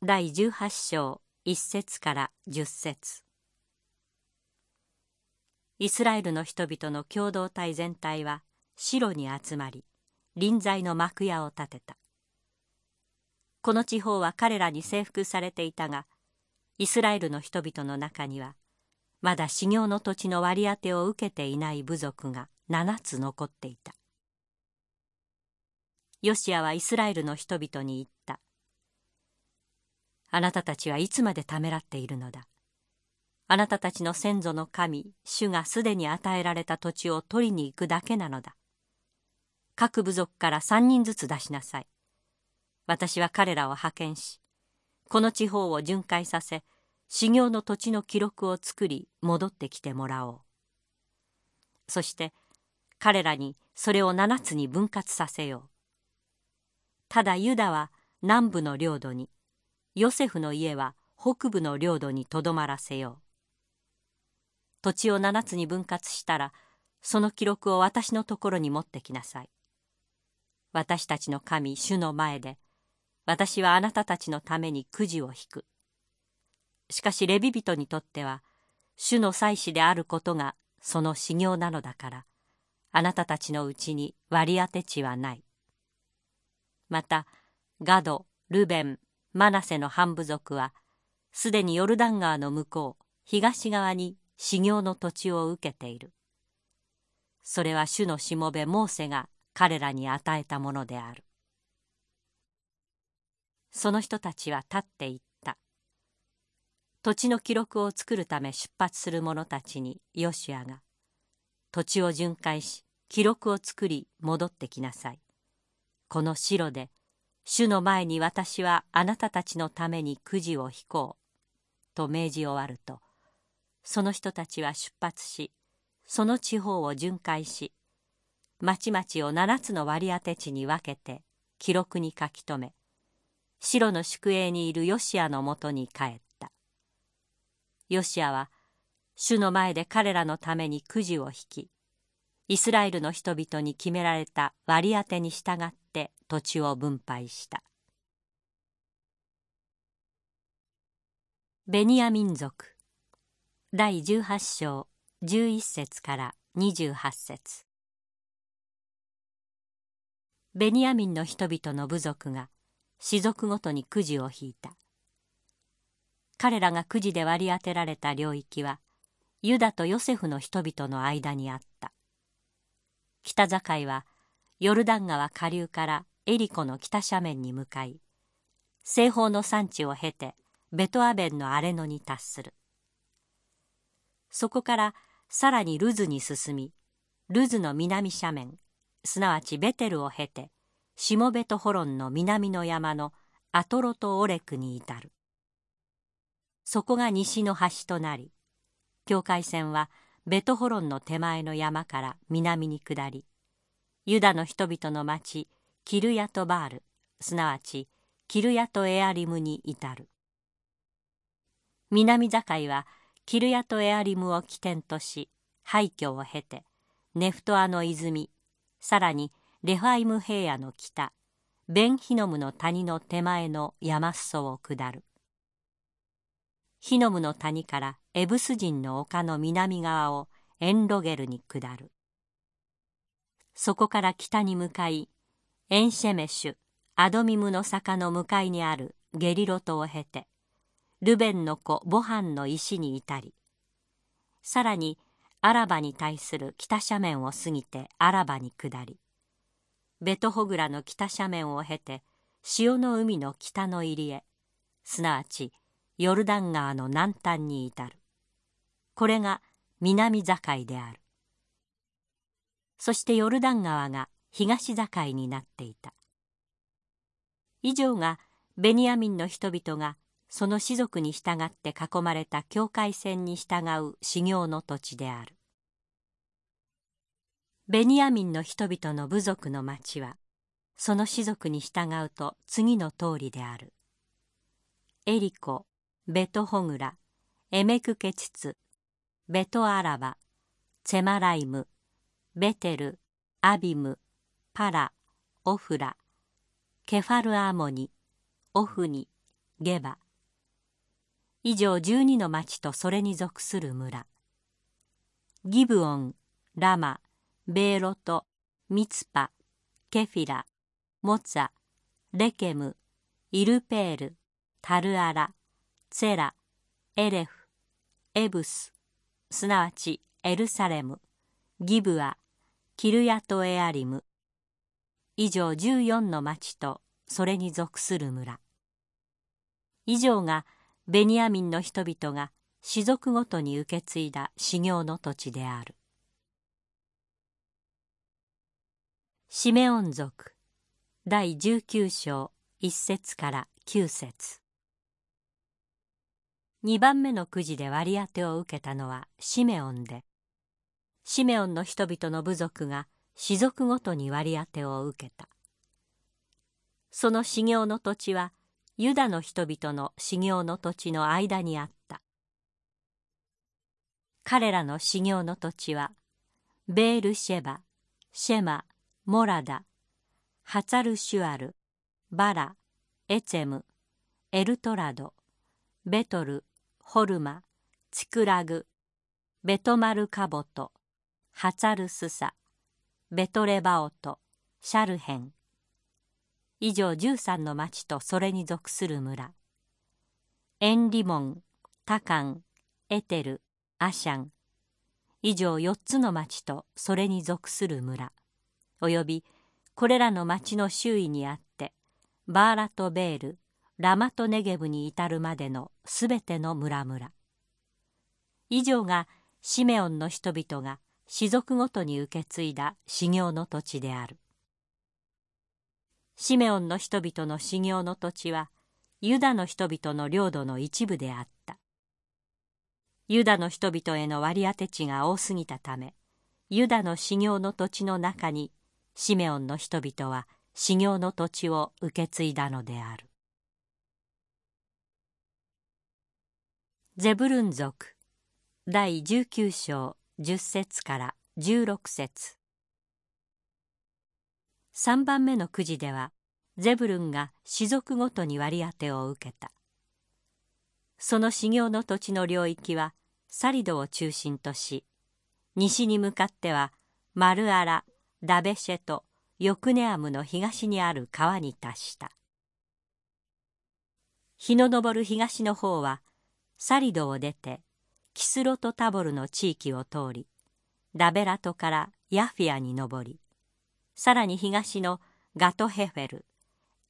第18章1節から10節。イスラエルの人々の共同体全体は白に集まり臨在の幕屋を建てた。この地方は彼らに征服されていたがイスラエルの人々の中にはまだ修行の土地の割り当てを受けていない部族が7つ残っていた。ヨシアはイスラエルの人々に言った。あなたたちはいつまでためらっているのだ。あなたたちの先祖の神、主がすでに与えられた土地を取りに行くだけなのだ。各部族から三人ずつ出しなさい。私は彼らを派遣し、この地方を巡回させ、修行の土地の記録を作り戻ってきてもらおう。そして彼らにそれを七つに分割させよう。ただユダは南部の領土に。ヨセフの家は北部の領土にとどまらせよう。土地を七つに分割したらその記録を私のところに持ってきなさい。私たちの神主の前で私はあなたたちのためにくじを引く。しかしレビ人にとっては主の祭司であることがその修行なのだからあなたたちのうちに割り当て地はない。またガドルベンマナセの半部族はすでにヨルダン川の向こう東側に修行の土地を受けている。それは主のしもべモーセが彼らに与えたものである。その人たちは立っていった。土地の記録を作るため出発する者たちにヨシアが土地を巡回し記録を作り戻ってきなさい。この城で主の前に私はあなたたちのためにくじを引こうと命じ終わるとその人たちは出発しその地方を巡回し町々を七つの割り当て地に分けて記録に書き留め城の宿営にいるヨシアのもとに帰った。ヨシアは主の前で彼らのためにくじを引きイスラエルの人々に決められた割り当てに従って土地を分配した。ベニヤ民族。第18章11節から28節。ベニヤミンの人々の部族が士族ごとにくじを引いた。彼らがくじで割り当てられた領域はユダとヨセフの人々の間にあった。北境はヨルダン川下流からエリコの北斜面に向かい西方の山地を経てベトアベンの荒れ野に達する。そこからさらにルズに進みルズの南斜面すなわちベテルを経てシモベトホロンの南の山のアトロトオレクに至る。そこが西の端となり境界線はベトホロンの手前の山から南に下りユダの人々の町キルヤトバールすなわちキルヤトエアリムに至る。南境はキルヤトエアリムを起点とし廃墟を経てネフトアの泉さらにレファイム平野の北ベンヒノムの谷の手前の山裾を下る。ヒノムの谷からエブス人の丘の南側をエンロゲルに下る。そこから北に向かいエンシェメシュアドミムの坂の向かいにあるゲリロトを経てルベンの子ボハンの石に至りさらにアラバに対する北斜面を過ぎてアラバに下りベトホグラの北斜面を経て潮の海の北の入りへすなわちヨルダン川の南端に至る。これが南境である。そしてヨルダン川が東境になっていた。以上がベニヤミンの人々がその士族に従って囲まれた境界線に従う修行の土地である。ベニヤミンの人々の部族の町はその士族に従うと次の通りである。エリコベトホグラエメクケチツベトアラバツェマライムベテルアビムパラオフラケファルアモニオフニゲバ。以上12の町とそれに属する村。ギブオンラマベーロトミツパケフィラモツァレケムイルペールタルアラ。ツェラエレフエブスすなわちエルサレムギブアキルヤトエアリム以上14の町とそれに属する村。以上がベニヤミンの人々が士族ごとに受け継いだ修行の土地である。シメオン族第19章1節から9節。2番目のくじで割り当てを受けたのはシメオンで。シメオンの人々の部族が士族ごとに割り当てを受けた。その修行の土地はユダの人々の修行の土地の間にあった。彼らの修行の土地はベールシェバシェマモラダハツァルシュアルバラエツェムエルトラドベトルホルマチクラグベトマルカボトハツァルスサベトレバオトシャルヘン。以上13の町とそれに属する村。エンリモンタカンエテルアシャン。以上4つの町とそれに属する村。およびこれらの町の周囲にあってバーラトベールラマトネゲブに至るまでのすべての村々。以上がシメオンの人々が士族ごとに受け継いだ修行の土地である。シメオンの人々の修行の土地はユダの人々の領土の一部であった。ユダの人々への割り当て地が多すぎたためユダの修行の土地の中にシメオンの人々は修行の土地を受け継いだのである。ゼブルン族。第19章10節から16節。3番目のくじではゼブルンが士族ごとに割り当てを受けた。その修行の土地の領域はサリドを中心とし西に向かってはマルアラダベシェとヨクネアムの東にある川に達した。日の昇る東の方はサリドを出てキスロとタボルの地域を通りダベラトからヤフィアに登りさらに東のガトヘフェル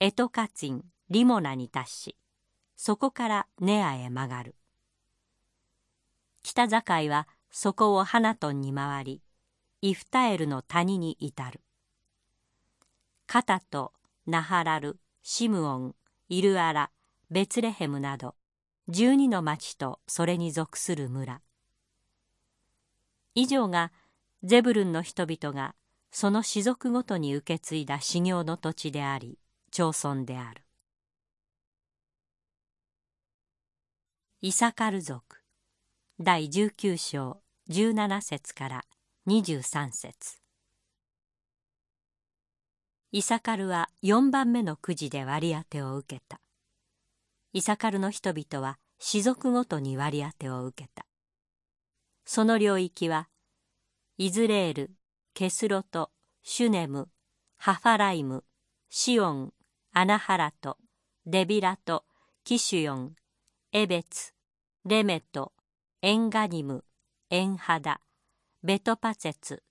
エトカツィンリモナに達しそこからネアへ曲がる。北境はそこをハナトンに回りイフタエルの谷に至る。カタとナハラルシムオンイルアラベツレヘムなど12の町とそれに属する村。以上がゼブルンの人々がその氏族ごとに受け継いだ修行の土地であり町村である。イサカル族。第19章17節から23節。イサカルは4番目のくじで割り当てを受けた。イサカルの人々は氏族ごとに割り当てを受けた。その領域はイズレールケスロトシュネムハファライムシオンアナハラトデビラトキシュヨンエベツレメトエンガニムエンハダベトパツェツ。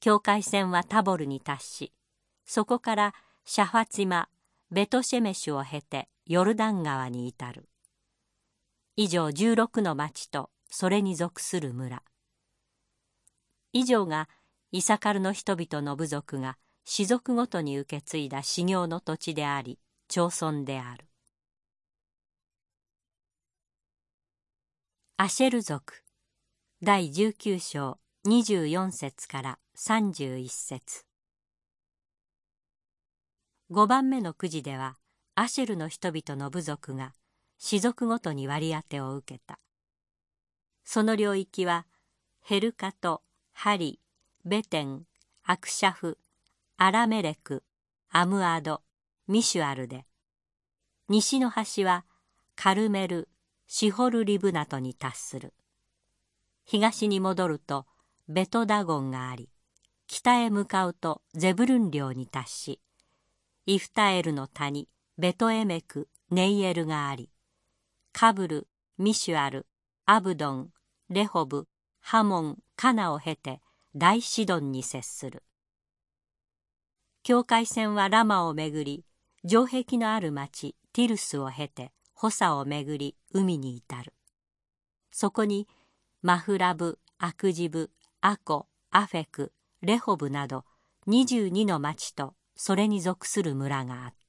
境界線はタボルに達しそこからシャファツィマベトシェメシュを経てヨルダン川に至る。以上16の町とそれに属する村。以上がイサカルの人々の部族が氏族ごとに受け継いだ修行の土地であり町村である。アシェル族。第19章24節から31節。5番目のくじではアシェルの人々の部族が氏族ごとに割り当てを受けた。その領域はヘルカトハリベテンアクシャフアラメレクアムアドミシュアルで。西の端はカルメルシホルリブナトに達する。東に戻るとベトダゴンがあり北へ向かうとゼブルン領に達しイフタエルの谷ベトエメクネイエルがありカブルミシュアルアブドンレホブハモンカナを経て大シドンに接する。境界線はラマをめぐり城壁のある町ティルスを経てホサをめぐり海に至る。そこにマフラブアクジブアコアフェクレホブなど22の町とそれに属する村があった。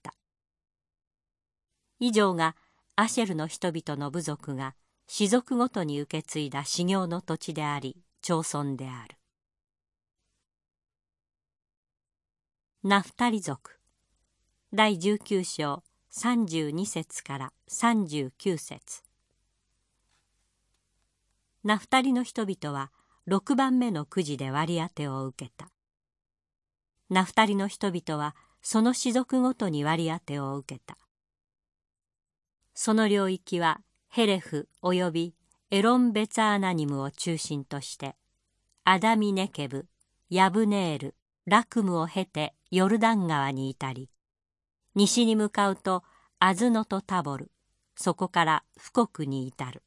以上がアシェルの人々の部族が氏族ごとに受け継いだ修行の土地であり町村である。ナフタリ族。第19章32節から39節。ナフタリの人々は6番目のくじで割り当てを受けた。ナフタリの人々はその氏族ごとに割り当てを受けた。その領域はヘレフおよびエロン・ベツァーナニムを中心としてアダミネケブヤブネールラクムを経てヨルダン川に至り西に向かうとアズノとタボルそこから富国に至る。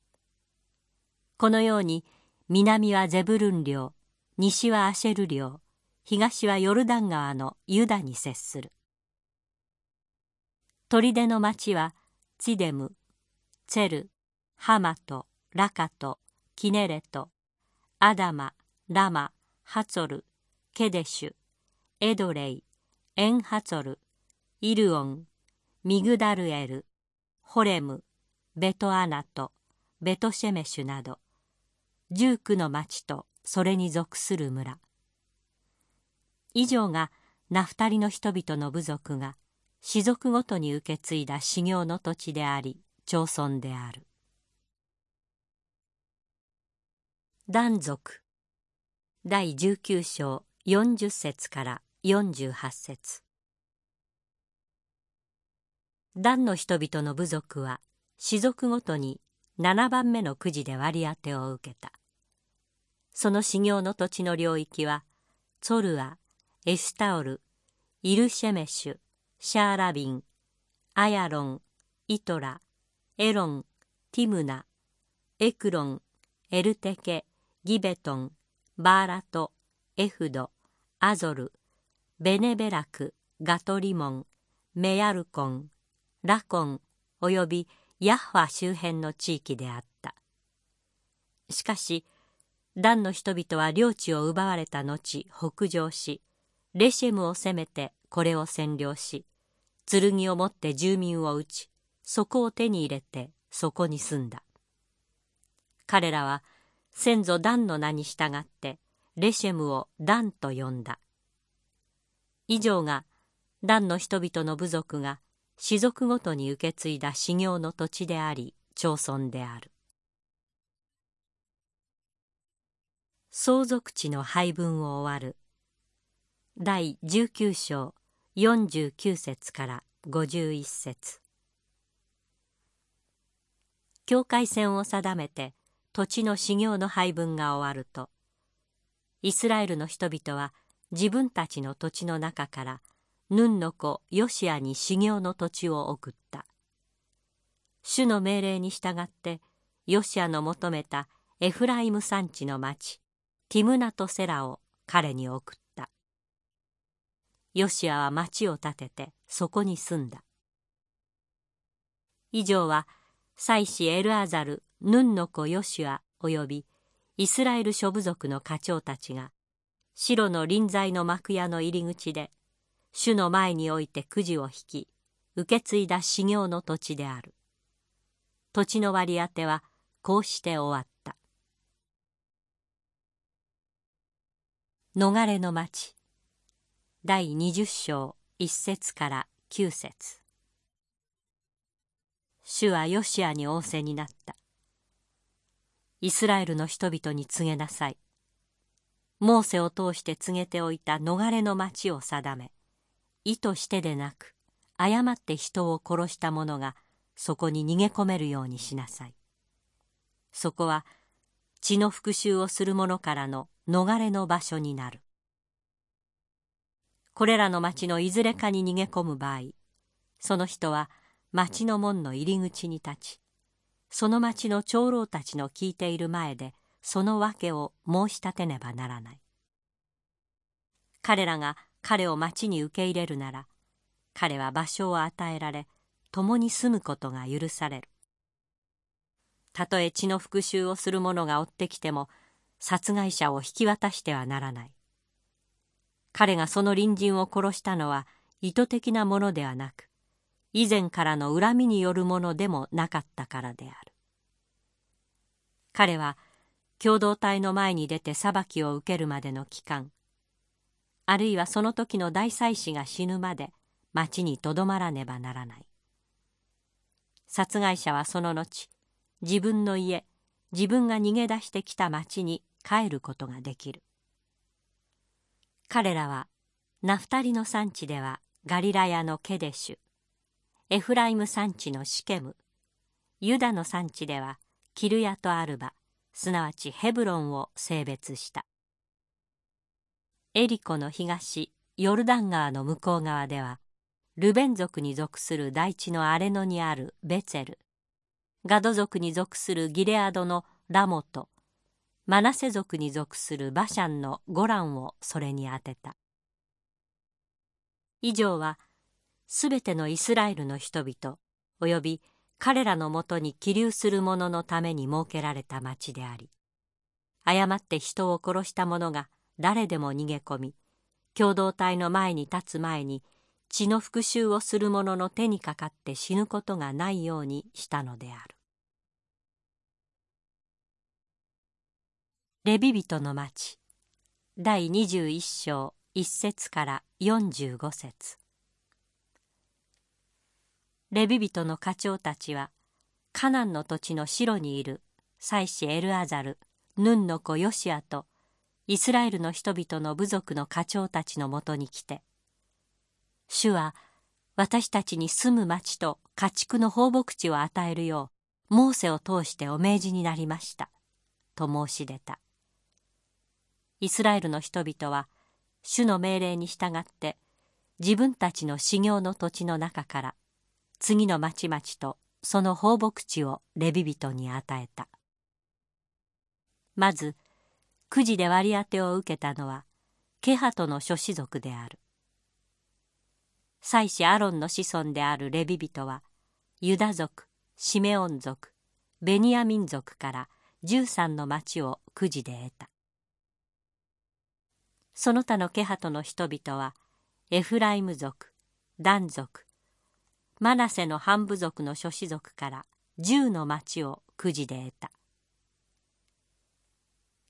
このように南はゼブルン領西はアシェル領東はヨルダン川のユダに接する。砦の町はツィデムツェルハマトラカトキネレトアダマラマハツォルケデシュエドレイエンハツォルイルオンミグダルエルホレムベトアナトベトシェメシュなど19の町とそれに属する村。以上がナフタリの人々の部族が氏族ごとに受け継いだ修行の土地であり町村である。断族。第19章40節から48節。ダンの人々の部族は氏族ごとに7番目のくじで割り当てを受けた。その修行の土地の領域はツォルアエスタオルイルシェメシュシャーラビンアヤロンイトラエロンティムナエクロンエルテケギベトンバーラトエフドアゾルベネベラクガトリモンメヤルコンラコンおよびヤッファ周辺の地域であった。しかしダンの人々は領地を奪われた後北上しレシェムを攻めてこれを占領し剣を持って住民を撃ちそこを手に入れてそこに住んだ。彼らは先祖ダンの名に従ってレシェムをダンと呼んだ。以上がダンの人々の部族が氏族ごとに受け継いだ修行の土地であり町村である。相続地の配分を終わる。第19章49節から51節。境界線を定めて土地の修行の配分が終わるとイスラエルの人々は自分たちの土地の中からヌンの子ヨシアに修行の土地を送った。主の命令に従ってヨシアの求めたエフライム山地の町ティムナとセラを彼に送った。ヨシアは町を建ててそこに住んだ。以上は祭司エルアザルヌンの子ヨシアおよびイスラエル諸部族の課長たちが白の臨在の幕屋の入り口で主の前においてくじを引き受け継いだ修行の土地である。土地の割り当てはこうして終わった。逃れの町。第20章1節から9節。主はヨシアに仰せになった。イスラエルの人々に告げなさい。モーセを通して告げておいた逃れの町を定め意図してでなく誤って人を殺した者がそこに逃げ込めるようにしなさい。そこは血の復讐をする者からの逃れの場所になる。これらの町のいずれかに逃げ込む場合その人は町の門の入り口に立ちその町の長老たちの聞いている前でその訳を申し立てねばならない。彼らが彼を町に受け入れるなら彼は場所を与えられ共に住むことが許される。たとえ血の復讐をする者が追ってきても殺害者を引き渡してはならない。彼がその隣人を殺したのは意図的なものではなく以前からの恨みによるものでもなかったからである。彼は共同体の前に出て裁きを受けるまでの期間あるいはその時の大祭司が死ぬまで町にとどまらねばならない。殺害者はその後自分の家自分が逃げ出してきた町に帰ることができる。彼らはナフタリの産地ではガリラヤのケデシュエフライム産地のシケムユダの産地ではキルヤとアルバすなわちヘブロンを性別した。エリコの東ヨルダン川の向こう側ではルベン族に属する大地のアレノにあるベツェルガド族に属するギレアドのラモトマナセ族に属するバシャンのゴランをそれに当てた。以上はすべてのイスラエルの人々および彼らのもとに起立する者のために設けられた町であり誤って人を殺した者が誰でも逃げ込み共同体の前に立つ前に血の復讐をする者の手にかかって死ぬことがないようにしたのである。レビ人の町。第21章1節から45節。レビ人の課長たちはカナンの土地の城にいる祭司エルアザルヌンの子ヨシアとイスラエルの人々の部族の課長たちのもとに来て「主は私たちに住む町と家畜の放牧地を与えるようモーセを通してお命じになりました」と申し出た。イスラエルの人々は主の命令に従って自分たちの修行の土地の中から次の町々とその放牧地をレビ人に与えた。まずくじで割り当てを受けたのはケハトの諸子族である。祭司アロンの子孫であるレビ人はユダ族シメオン族ベニヤ民族から13の町をくじで得た。その他のケハトの人々はエフライム族ダン族マナセの半部族の諸子族から10の町をくじで得た。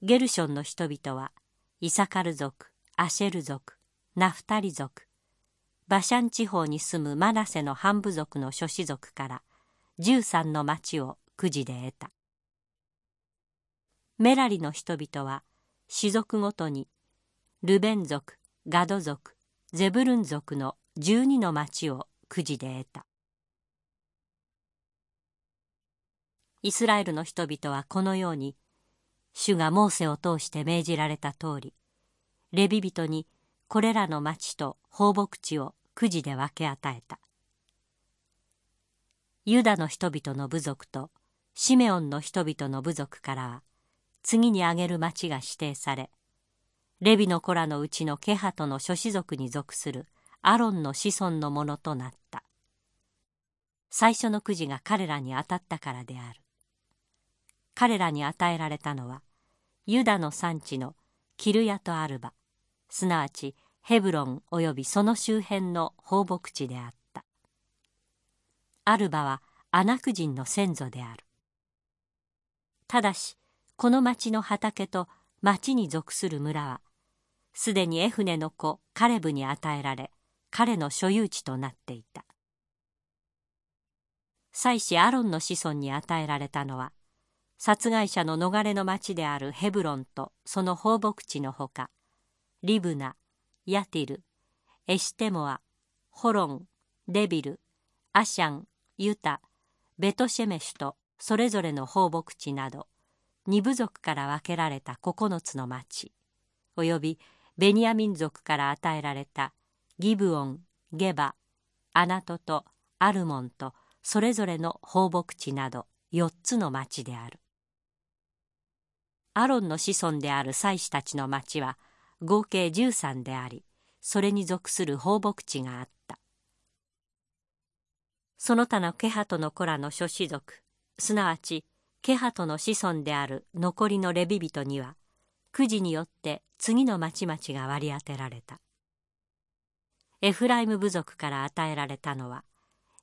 ゲルションの人々はイサカル族アシェル族ナフタリ族バシャン地方に住むマナセの半部族の諸子族から13の町をくじで得た。メラリの人々は氏族ごとにルベン族ガド族ゼブルン族の12の町をくじで得た。イスラエルの人々はこのように主がモーセを通して命じられた通りレビ人にこれらの町と放牧地をくじで分け与えた。ユダの人々の部族とシメオンの人々の部族からは次に挙げる町が指定されレビの子らのうちのケハトの諸子族に属するアロンの子孫のものとなった。最初のくじが彼らに当たったからである。彼らに与えられたのはユダの産地のキルヤとアルバ。すなわちヘブロンおよびその周辺の放牧地であった。アルバはアナク人の先祖である。ただしこの町の畑と町に属する村はすでにエフネの子カレブに与えられ彼の所有地となっていた。祭司アロンの子孫に与えられたのは殺害者の逃れの町であるヘブロンとその放牧地のほかリブナヤティルエシテモアホロンデビルアシャンユタベトシェメシュとそれぞれの放牧地など。二部族から分けられた9つの町。およびベニヤ民族から与えられたギブオンゲバアナトとアルモンとそれぞれの放牧地など4つの町である。アロンの子孫である祭司たちの町は合計13でありそれに属する放牧地があった。その他のケハトの子らの諸子族すなわちケハトの子孫である残りのレビ人にはくじによって次の町々が割り当てられた。エフライム部族から与えられたのは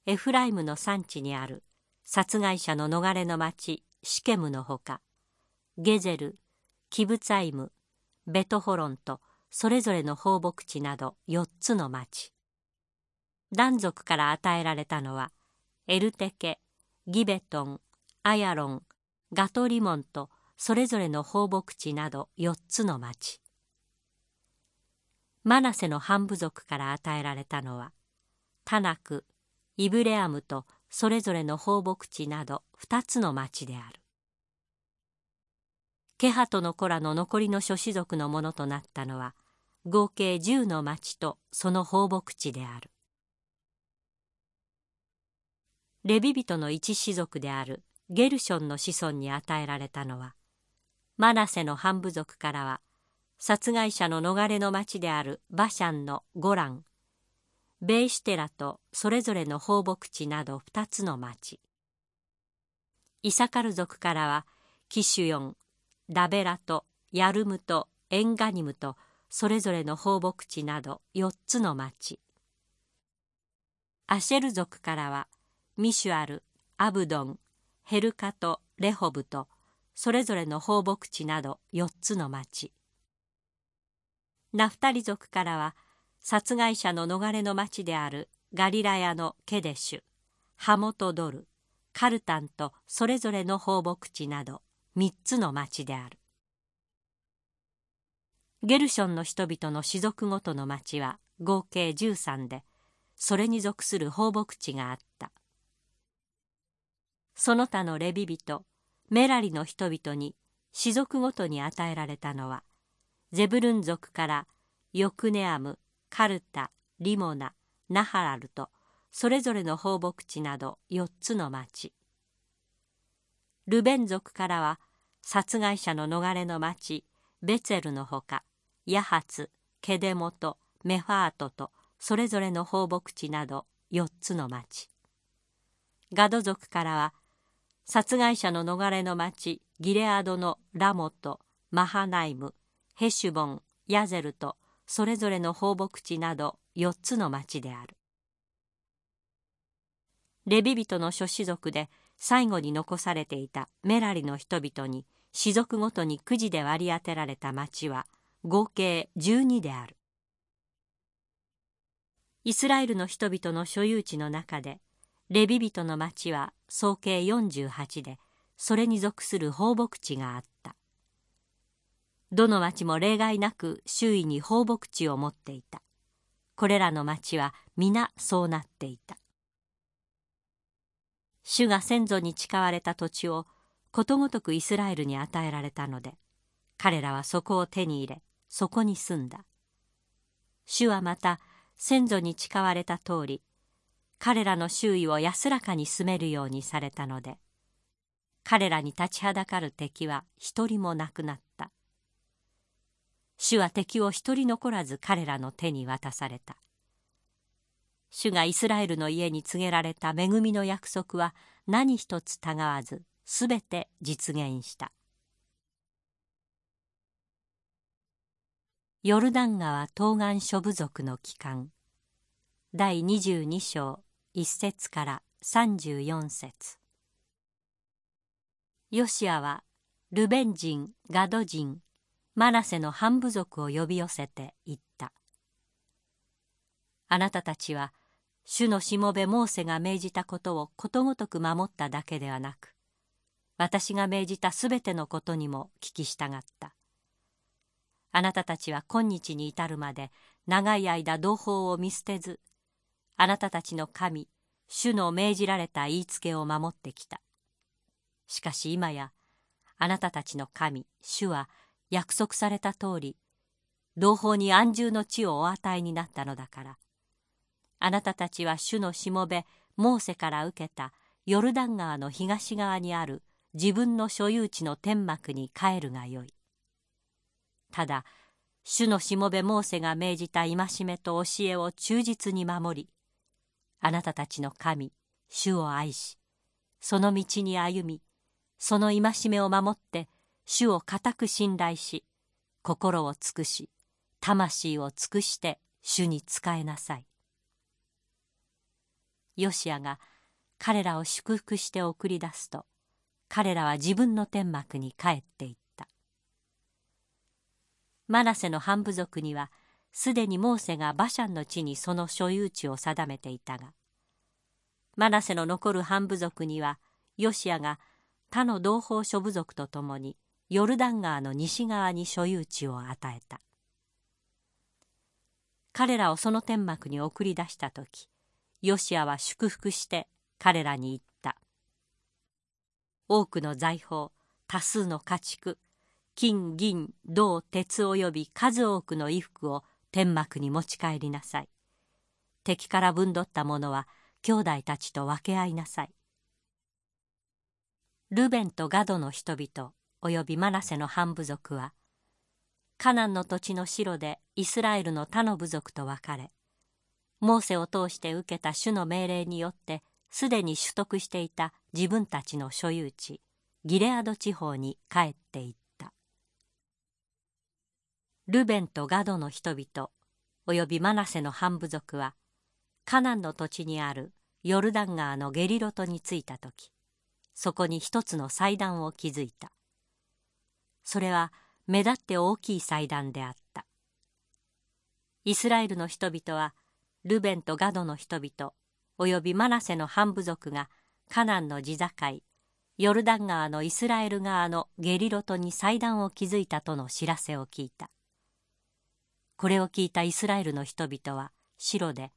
エフライムの産地にある殺害者の逃れの町シケムのほかゲゼルキブツァイムベトホロンとそれぞれの放牧地など4つの町。男族から与えられたのはエルテケギベトンアヤロンガトリモンとそれぞれの放牧地など4つの町。マナセの半部族から与えられたのはタナクイブレアムとそれぞれの放牧地など2つの町である。ケハトの子らの残りの諸子族のものとなったのは合計10の町とその放牧地である。レビ人の一氏族であるゲルションの子孫に与えられたのはマナセの半部族からは殺害者の逃れの町であるバシャンのゴランベイシュテラとそれぞれの放牧地など2つの町。イサカル族からはキシュヨンダベラとヤルムとエンガニムとそれぞれの放牧地など4つの町。アシェル族からはミシュアルアブドンヘルカとレホブとそれぞれの放牧地など4つの町。ナフタリ族からは殺害者の逃れの町であるガリラヤのケデシュハモトドルカルタンとそれぞれの放牧地など3つの町である。ゲルションの人々の氏族ごとの町は合計13でそれに属する放牧地があった。その他のレビ人メラリの人々に氏族ごとに与えられたのはゼブルン族からヨクネアムカルタリモナナハラルとそれぞれの放牧地など4つの町。ルベン族からは殺害者の逃れの町ベツェルのほかヤハツケデモトメファートとそれぞれの放牧地など4つの町。ガド族からは殺害者の逃れの町ギレアドのラモトマハナイムヘシュボンヤゼルとそれぞれの放牧地など4つの町である。レビ人の諸子族で最後に残されていたメラリの人々に氏族ごとにくじで割り当てられた町は合計12である。イスラエルの人々の所有地の中でレビ人の町は総計48でそれに属する放牧地があった。どの町も例外なく周囲に放牧地を持っていた。これらの町は皆そうなっていた。主が先祖に誓われた土地をことごとくイスラエルに与えられたので彼らはそこを手に入れそこに住んだ。主はまた先祖に誓われた通り彼らの周囲を安らかに住めるようにされたので彼らに立ちはだかる敵は一人もなくなった。主は敵を一人残らず彼らの手に渡された。主がイスラエルの家に告げられた恵みの約束は何一つたがわずすべて実現した。ヨルダン川東岸諸部族の帰還。第22章1節から34節。ヨシアはルベン人ガド人マナセの半部族を呼び寄せて言った。あなたたちは主のしもべモーセが命じたことをことごとく守っただけではなく私が命じたすべてのことにも聞き従った。あなたたちは今日に至るまで長い間同胞を見捨てずあなたたちの神主の命じられた言いつけを守ってきた。しかし今やあなたたちの神主は約束された通り同胞に安住の地をお与えになったのだから。あなたたちは主のしもべモーセから受けたヨルダン川の東側にある自分の所有地の天幕に帰るがよい。ただ主のしもべモーセが命じた戒めと教えを忠実に守りあなたたちの神主を愛しその道に歩みその戒めを守って主を固く信頼し心を尽くし魂を尽くして主に仕えなさい。ヨシアが彼らを祝福して送り出すと彼らは自分の天幕に帰っていった。マナセの半部族にはすでにモーセがバシャンの地にその所有地を定めていたがマナセの残る半部族にはヨシアが他の同胞諸部族と共にヨルダン川の西側に所有地を与えた。彼らをその天幕に送り出した時ヨシアは祝福して彼らに言った。多くの財宝多数の家畜金銀銅鉄および数多くの衣服を天幕に持ち帰りなさい。敵から分取ったものは兄弟たちと分け合いなさい。ルベンとガドの人々およびマナセの半部族はカナンの土地の城でイスラエルの他の部族と分かれモーセを通して受けた主の命令によってすでに取得していた自分たちの所有地ギレアド地方に帰っていた。ルベンとガドの人々およびマナセの半部族はカナンの土地にあるヨルダン川のゲリロトに着いた時そこに一つの祭壇を築いた。それは目立って大きい祭壇であった。イスラエルの人々はルベンとガドの人々およびマナセの半部族がカナンの地境ヨルダン川のイスラエル側のゲリロトに祭壇を築いたとの知らせを聞いた。これを聞いたイスラエルの人々は城で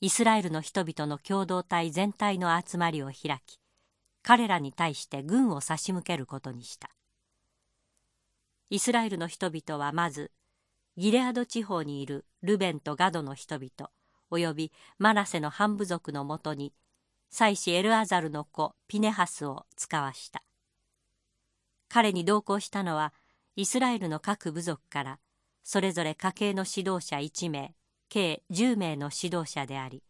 イスラエルの人々の共同体全体の集まりを開き彼らに対して軍を差し向けることにした。イスラエルの人々はまずギレアド地方にいるルベンとガドの人々およびマナセの半部族のもとに妻子エルアザルの子ピネハスを使わした。彼に同行したのはイスラエルの各部族からそれぞれ家系の指導者1名計10名の指導者であり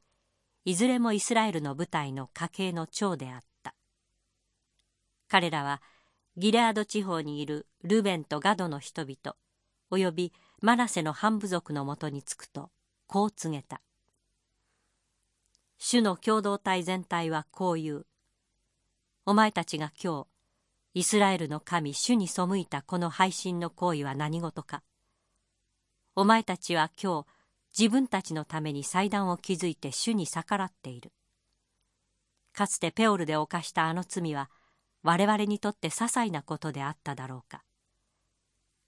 いずれもイスラエルの部隊の家系の長であった。彼らはギレアド地方にいるルベンとガドの人々およびマナセの半部族のもとに着くとこう告げた。主の共同体全体はこう言う。お前たちが今日イスラエルの神主に背いたこの背信の行為は何事か。お前たちは今日自分たちのために祭壇を築いて主に逆らっている。かつてペオルで犯したあの罪は我々にとって些細なことであっただろうか。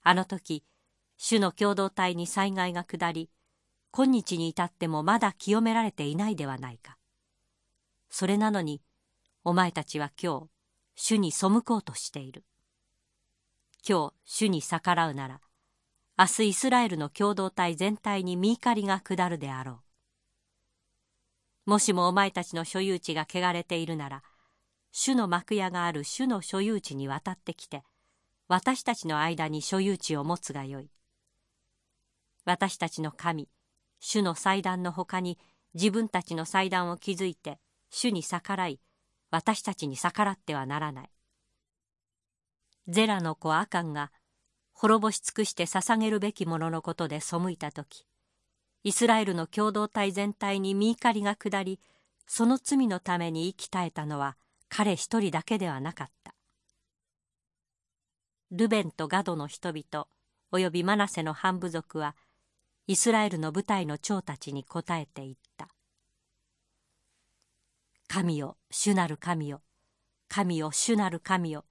あの時主の共同体に災害が下り今日に至ってもまだ清められていないではないか。それなのにお前たちは今日主に背こうとしている。今日主に逆らうなら明日イスラエルの共同体全体に見怒りが下るであろう。もしもお前たちの所有地が汚れているなら主の幕屋がある主の所有地に渡ってきて私たちの間に所有地を持つがよい。私たちの神主の祭壇のほかに自分たちの祭壇を築いて主に逆らい私たちに逆らってはならない。ゼラの子アカンが滅ぼし尽くして捧げるべきもののことで背いた時イスラエルの共同体全体に見怒りが下りその罪のために生き絶えたのは彼一人だけではなかった。ルベンとガドの人々およびマナセの半部族はイスラエルの部隊の長たちに答えていった「神よ主なる神よ神よ主なる神よ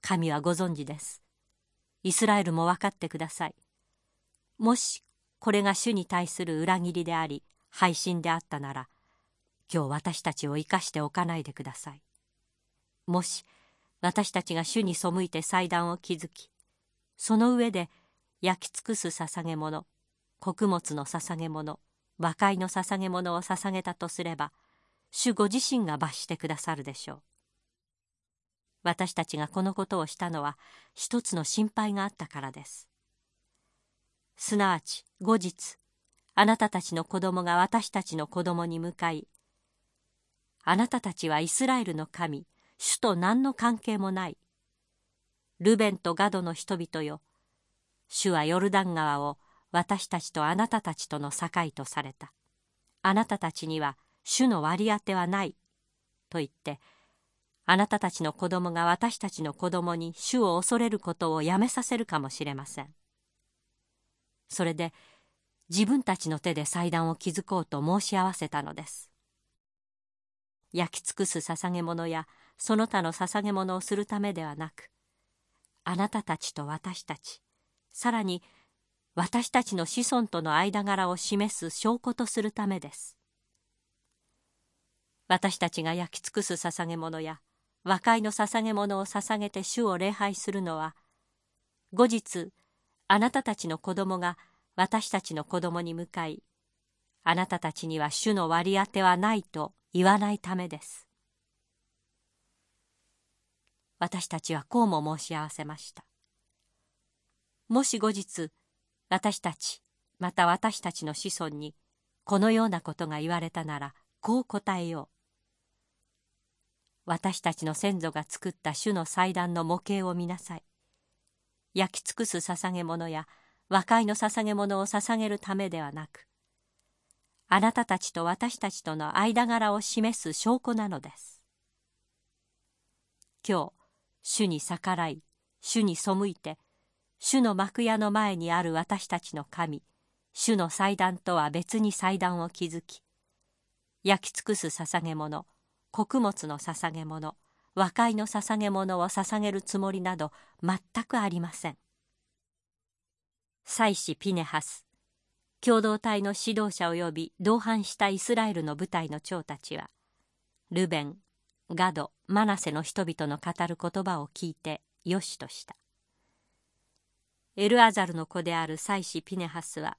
神はご存知です。イスラエルも分かってください。もしこれが主に対する裏切りであり配信であったなら今日私たちを生かしておかないでください。もし私たちが主に背いて祭壇を築きその上で焼き尽くす捧げ物穀物の捧げ物和解の捧げ物を捧げたとすれば主ご自身が罰してくださるでしょう。私たちがこのことをしたのは一つの心配があったからです。すなわち後日あなたたちの子供が私たちの子供に向かいあなたたちはイスラエルの神主と何の関係もないルベンとガドの人々よ主はヨルダン川を私たちとあなたたちとの境とされた。あなたたちには主の割り当てはないと言ってあなたたちの子供が私たちの子供に主を恐れることをやめさせるかもしれません。それで自分たちの手で祭壇を築こうと申し合わせたのです。焼き尽くす捧げ物やその他の捧げ物をするためではなくあなたたちと私たちさらに私たちの子孫との間柄を示す証拠とするためです。私たちが焼き尽くす捧げ物や和解の捧げ物を捧げて主を礼拝するのは後日あなたたちの子供が私たちの子供に向かいあなたたちには主の割り当てはないと言わないためです。私たちはこうも申し合わせました。もし後日私たちまた私たちの子孫にこのようなことが言われたならこう答えよう。私たちの先祖が作った主の祭壇の模型を見なさい。焼き尽くす捧げ物や和解の捧げ物を捧げるためではなくあなたたちと私たちとの間柄を示す証拠なのです。今日主に逆らい主に背いて主の幕屋の前にある私たちの神主の祭壇とは別に祭壇を築き焼き尽くす捧げ物穀物の捧げ物和解の捧げ物を捧げるつもりなど全くありません。祭司ピネハス共同体の指導者及び同伴したイスラエルの部隊の長たちはルベンガドマナセの人々の語る言葉を聞いてよしとした。エルアザルの子である祭司ピネハスは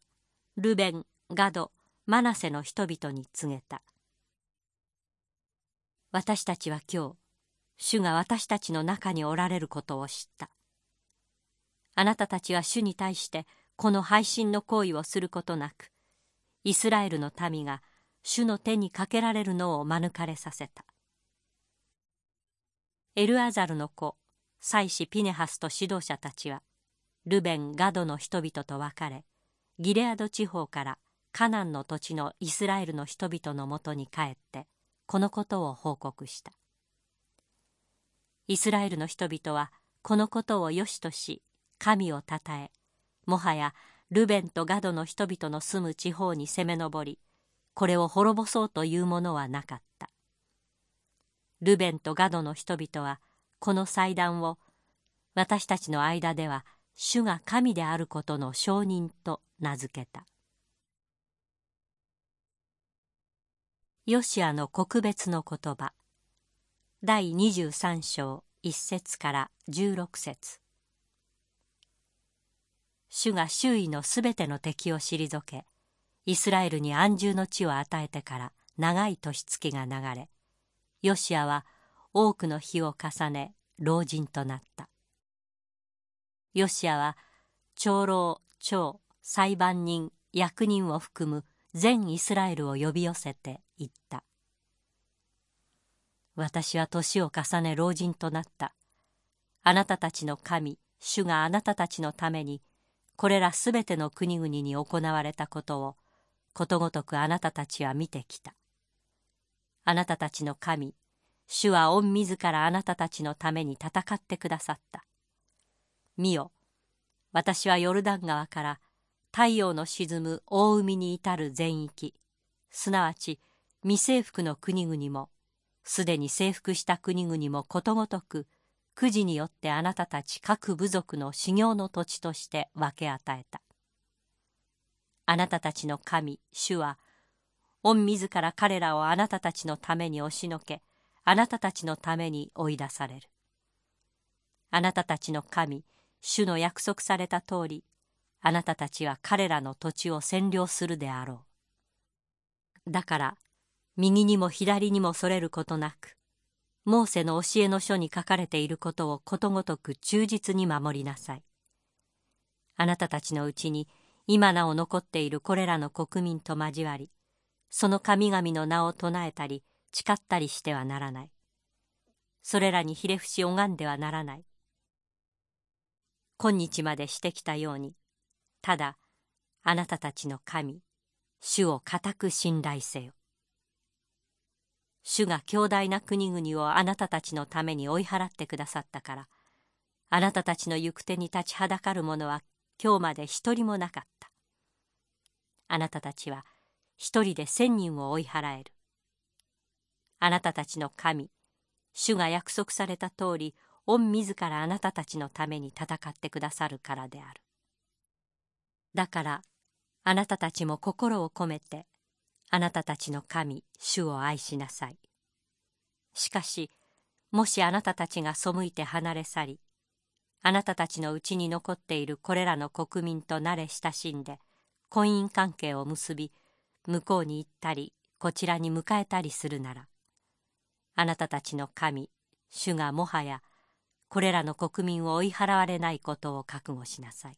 ルベンガドマナセの人々に告げた。私たちは今日主が私たちの中におられることを知った。あなたたちは主に対してこの背信の行為をすることなくイスラエルの民が主の手にかけられるのを免れさせた。エルアザルの子祭司ピネハスと指導者たちはルベン・ガドの人々と別れギレアド地方からカナンの土地のイスラエルの人々のもとに帰ってこのことを報告した。イスラエルの人々はこのことを良しとし神をたたえもはやルベンとガドの人々の住む地方に攻め上りこれを滅ぼそうというものはなかった。ルベンとガドの人々はこの祭壇を私たちの間では主が神であることの証人と名付けた。ヨシアの告別の言葉。第23章1節から16節。主が周囲のすべての敵を退けイスラエルに安住の地を与えてから長い年月が流れヨシアは多くの日を重ね老人となった。ヨシアは長老長裁判人役人を含む全イスラエルを呼び寄せて言った。私は年を重ね老人となった。あなたたちの神主があなたたちのためにこれらすべての国々に行われたことをことごとくあなたたちは見てきた。あなたたちの神主は御自らあなたたちのために戦ってくださった。見よ私はヨルダン川から太陽の沈む大海に至る全域。すなわち未征服の国々もすでに征服した国々もことごとくくじによってあなたたち各部族の修行の土地として分け与えた。あなたたちの神主は御自ら彼らをあなたたちのために押しのけあなたたちのために追い出される。あなたたちの神主の約束された通りあなたたちは彼らの土地を占領するであろう。だから右にも左にもそれることなくモーセの教えの書に書かれていることをことごとく忠実に守りなさい。あなたたちのうちに今なお残っているこれらの国民と交わりその神々の名を唱えたり誓ったりしてはならない。それらにひれ伏し拝んではならない。今日までしてきたようにただあなたたちの神主を固く信頼せよ。主が強大な国々をあなたたちのために追い払ってくださったからあなたたちの行く手に立ちはだかる者は今日まで一人もなかった。あなたたちは一人で千人を追い払える。あなたたちの神主が約束された通り御自らあなたたちのために戦ってくださるからである。だからあなたたちも心を込めてあなたたちの神主を愛しなさい。しかしもしあなたたちが背いて離れ去りあなたたちのうちに残っているこれらの国民と慣れ親しんで婚姻関係を結び向こうに行ったりこちらに迎えたりするならあなたたちの神主がもはやこれらの国民を追い払われないことを覚悟しなさい。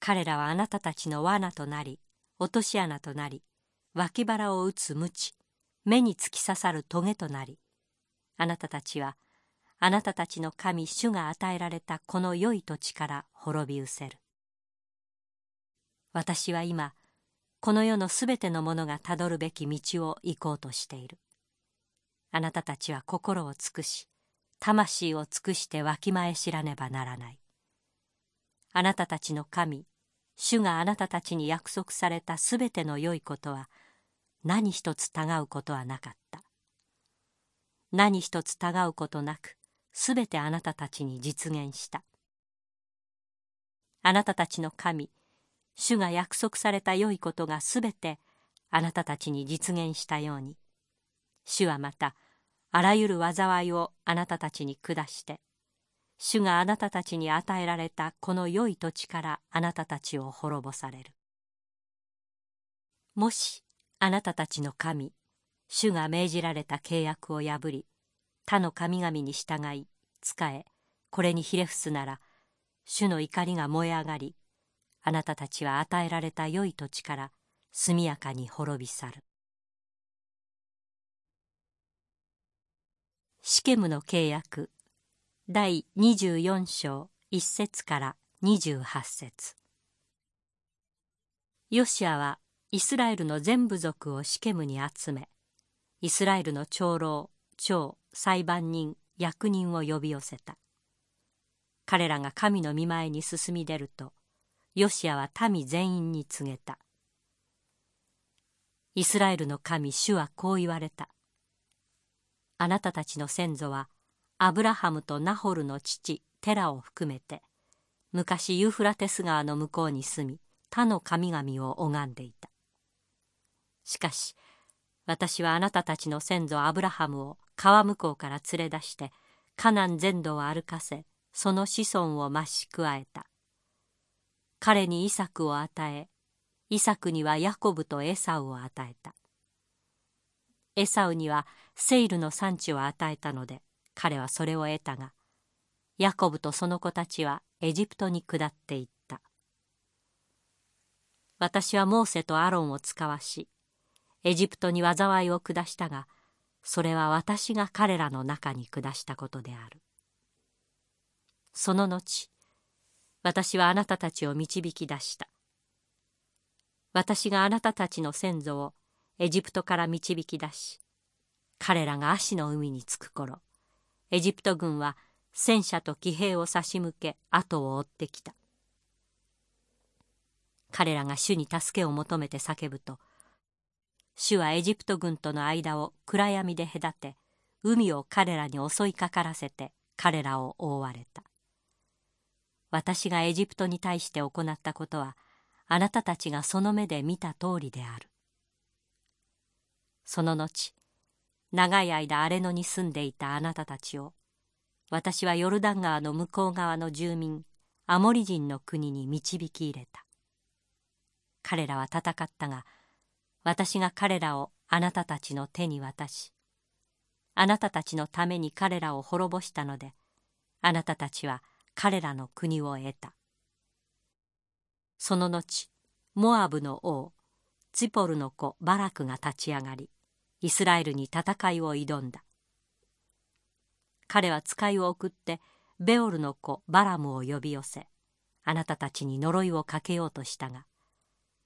彼らはあなたたちの罠となり落とし穴となり脇腹を打つ鞭目に突き刺さる棘となりあなたたちはあなたたちの神主が与えられたこの良い土地から滅び失せる。私は今この世のすべてのものがたどるべき道を行こうとしている。あなたたちは心を尽くし魂を尽くしてわきまえ知らねばならない。あなたたちの神主があなたたちに約束されたすべての良いことは何一つたがうことはなかった。何一つたがうことなくすべてあなたたちに実現した。あなたたちの神主が約束された良いことがすべてあなたたちに実現したように。主はまたあらゆる災いをあなたたちに下して主があなたたちに与えられたこの良い土地からあなたたちを滅ぼされる。もしあなたたちの神主が命じられた契約を破り他の神々に従い仕えこれにひれ伏すなら主の怒りが燃え上がりあなたたちは与えられた良い土地から速やかに滅び去る。シケムの契約第24章1節から28節。ヨシアはイスラエルの全部族をシケムに集めイスラエルの長老長裁判人役人を呼び寄せた。彼らが神の御前に進み出るとヨシアは民全員に告げた。イスラエルの神主はこう言われた。あなたたちの先祖はアブラハムとナホルの父テラを含めて昔ユーフラテス川の向こうに住み他の神々を拝んでいた。しかし私はあなたたちの先祖アブラハムを川向こうから連れ出してカナン全土を歩かせその子孫を増し加えた。彼にイサクを与えイサクにはヤコブとエサウを与えた。エサウにはセイルの産地を与えたので彼はそれを得たがヤコブとその子たちはエジプトに下っていった。私はモーセとアロンを使わしエジプトに災いを下したがそれは私が彼らの中に下したことである。その後私はあなたたちを導き出した。私があなたたちの先祖をエジプトから導き出し彼らが足の海に着く頃エジプト軍は戦車と騎兵を差し向け後を追ってきた。彼らが主に助けを求めて叫ぶと主はエジプト軍との間を暗闇で隔て海を彼らに襲いかからせて彼らを覆われた。私がエジプトに対して行ったことはあなたたちがその目で見た通りである。その後長い間荒れ野に住んでいたあなたたちを私はヨルダン川の向こう側の住民アモリ人の国に導き入れた。彼らは戦ったが私が彼らをあなたたちの手に渡しあなたたちのために彼らを滅ぼしたのであなたたちは彼らの国を得た。その後モアブの王ツィポルの子バラクが立ち上がりイスラエルに戦いを挑んだ。彼は使いを送ってベオルの子バラムを呼び寄せあなたたちに呪いをかけようとしたが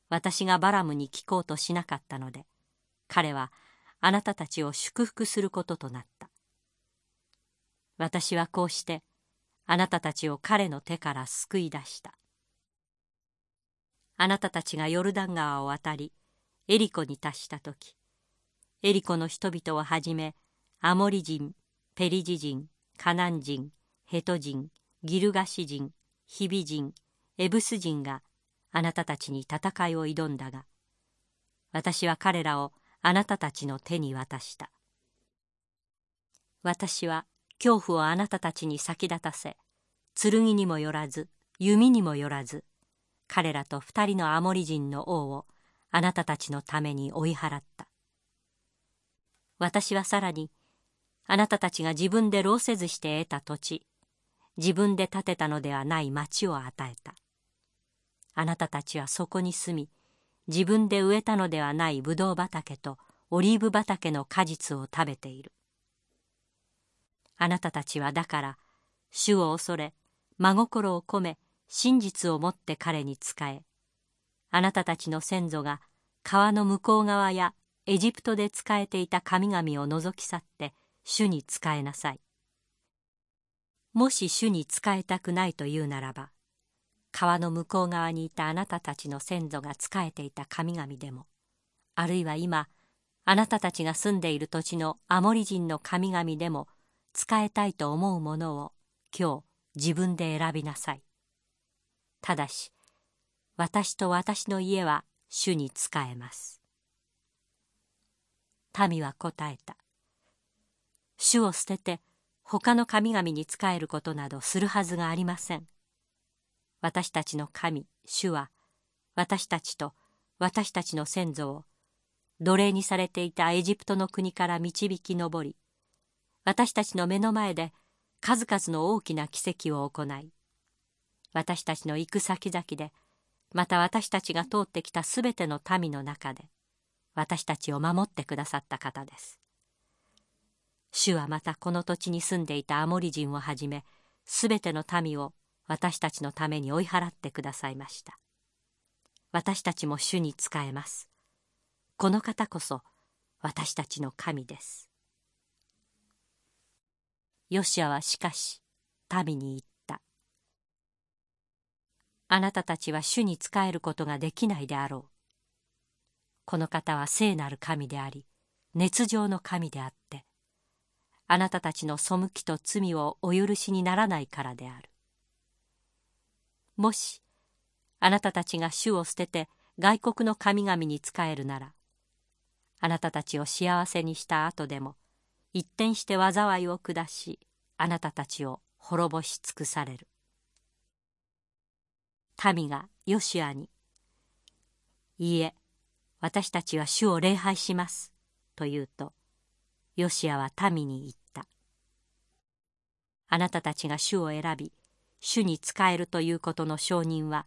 私がバラムに聞こうとしなかったので彼はあなたたちを祝福することとなった。私はこうしてあなたたちを彼の手から救い出した。あなたたちがヨルダン川を渡りエリコに達した時エリコの人々をはじめアモリ人ペリジ人カナン人ヘト人ギルガシ人ヒビ人エブス人があなたたちに戦いを挑んだが私は彼らをあなたたちの手に渡した。私は恐怖をあなたたちに先立たせ剣にもよらず弓にもよらず彼らと二人のアモリ人の王をあなたたちのために追い払った。私はさらにあなたたちが自分で労せずして得た土地自分で建てたのではない町を与えた。あなたたちはそこに住み自分で植えたのではないブドウ畑とオリーブ畑の果実を食べている。あなたたちはだから主を恐れ真心を込め真実をもって彼に仕えあなたたちの先祖が川の向こう側やエジプトで仕えていた神々を除き去って主に仕えなさい。もし主に仕えたくないというならば川の向こう側にいたあなたたちの先祖が仕えていた神々でもあるいは今あなたたちが住んでいる土地のアモリ人の神々でも仕えたいと思うものを今日自分で選びなさい。ただし私と私の家は主に仕えます。民は答えた。主を捨てて他の神々に仕えることなどするはずがありません。私たちの神主は私たちと私たちの先祖を奴隷にされていたエジプトの国から導き上り私たちの目の前で数々の大きな奇跡を行い私たちの行く先々でまた私たちが通ってきたすべての民の中で私たちを守ってくださった方です。主はまたこの土地に住んでいたアモリ人をはじめすべての民を私たちのために追い払ってくださいました。私たちも主に仕えます。この方こそ私たちの神です。ヨシアはしかし民に言った。あなたたちは主に仕えることができないであろう。この方は聖なる神であり熱情の神であってあなたたちの背きと罪をお許しにならないからである。もしあなたたちが主を捨てて外国の神々に仕えるならあなたたちを幸せにした後でも一転して災いを下しあなたたちを滅ぼし尽くされる。民がヨシアに「いいえ私たちは主を礼拝します」と言うとヨシアは民に言った「あなたたちが主を選び主に仕えるということの承認は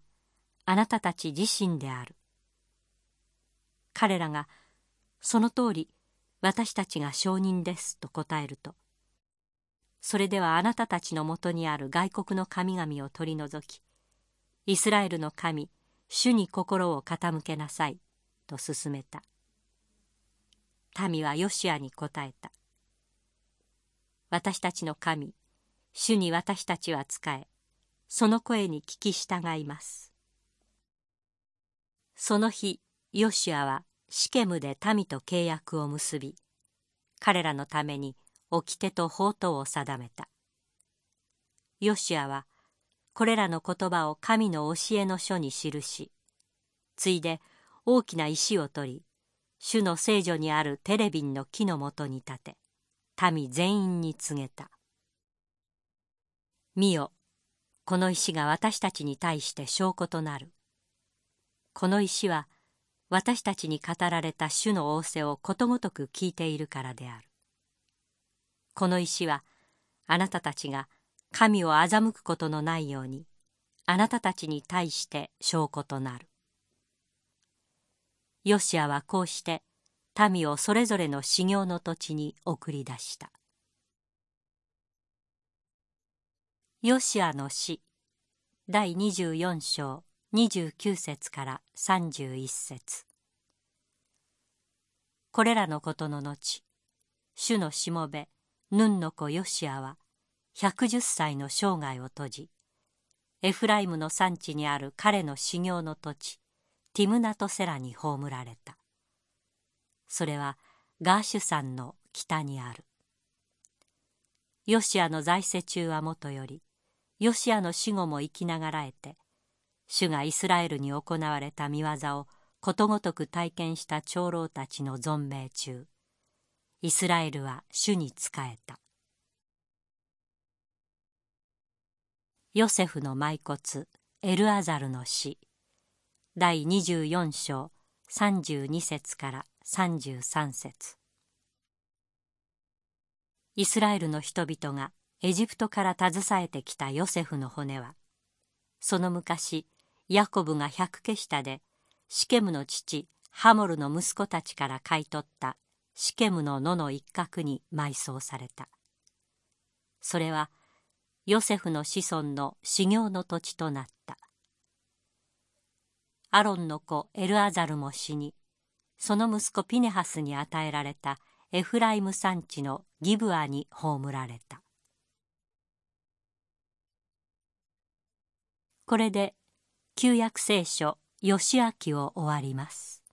あなたたち自身である。彼らがその通り私たちが承認ですと答えるとそれではあなたたちのもとにある外国の神々を取り除きイスラエルの神主に心を傾けなさい。と勧めた。民はヨシアに答えた。私たちの神主に私たちは仕えその声に聞き従います。その日ヨシアはシケムで民と契約を結び彼らのために掟と法刀を定めた。ヨシアはこれらの言葉を神の教えの書に記しついで大きな石を取り主の聖女にあるテレビンの木のもとに立て民全員に告げた「見よこの石が私たちに対して証拠となる。この石は私たちに語られた主の仰せをことごとく聞いているからである。この石はあなたたちが神を欺くことのないようにあなたたちに対して証拠となる。ヨシアはこうして民をそれぞれの修行の土地に送り出した。ヨシアの詩第24章29節から31節。これらのことの後主のしもべヌンの子ヨシアは110歳の生涯を閉じエフライムの産地にある彼の修行の土地ティムナトセラに葬られた。それはガーシュ山の北にある。ヨシアの在世中はもとよりヨシアの死後も生きながらえて主がイスラエルに行われた見業をことごとく体験した長老たちの存命中イスラエルは主に仕えた。ヨセフの埋骨エルアザルの死第24章32節から33節。イスラエルの人々がエジプトから携えてきたヨセフの骨はその昔ヤコブが百ケ下でシケムの父ハモルの息子たちから買い取ったシケムの野の一角に埋葬された。それはヨセフの子孫の修行の土地となった。アロンの子エルアザルも死にその息子ピネハスに与えられたエフライム山地のギブアに葬られた。これで旧約聖書義明を終わります。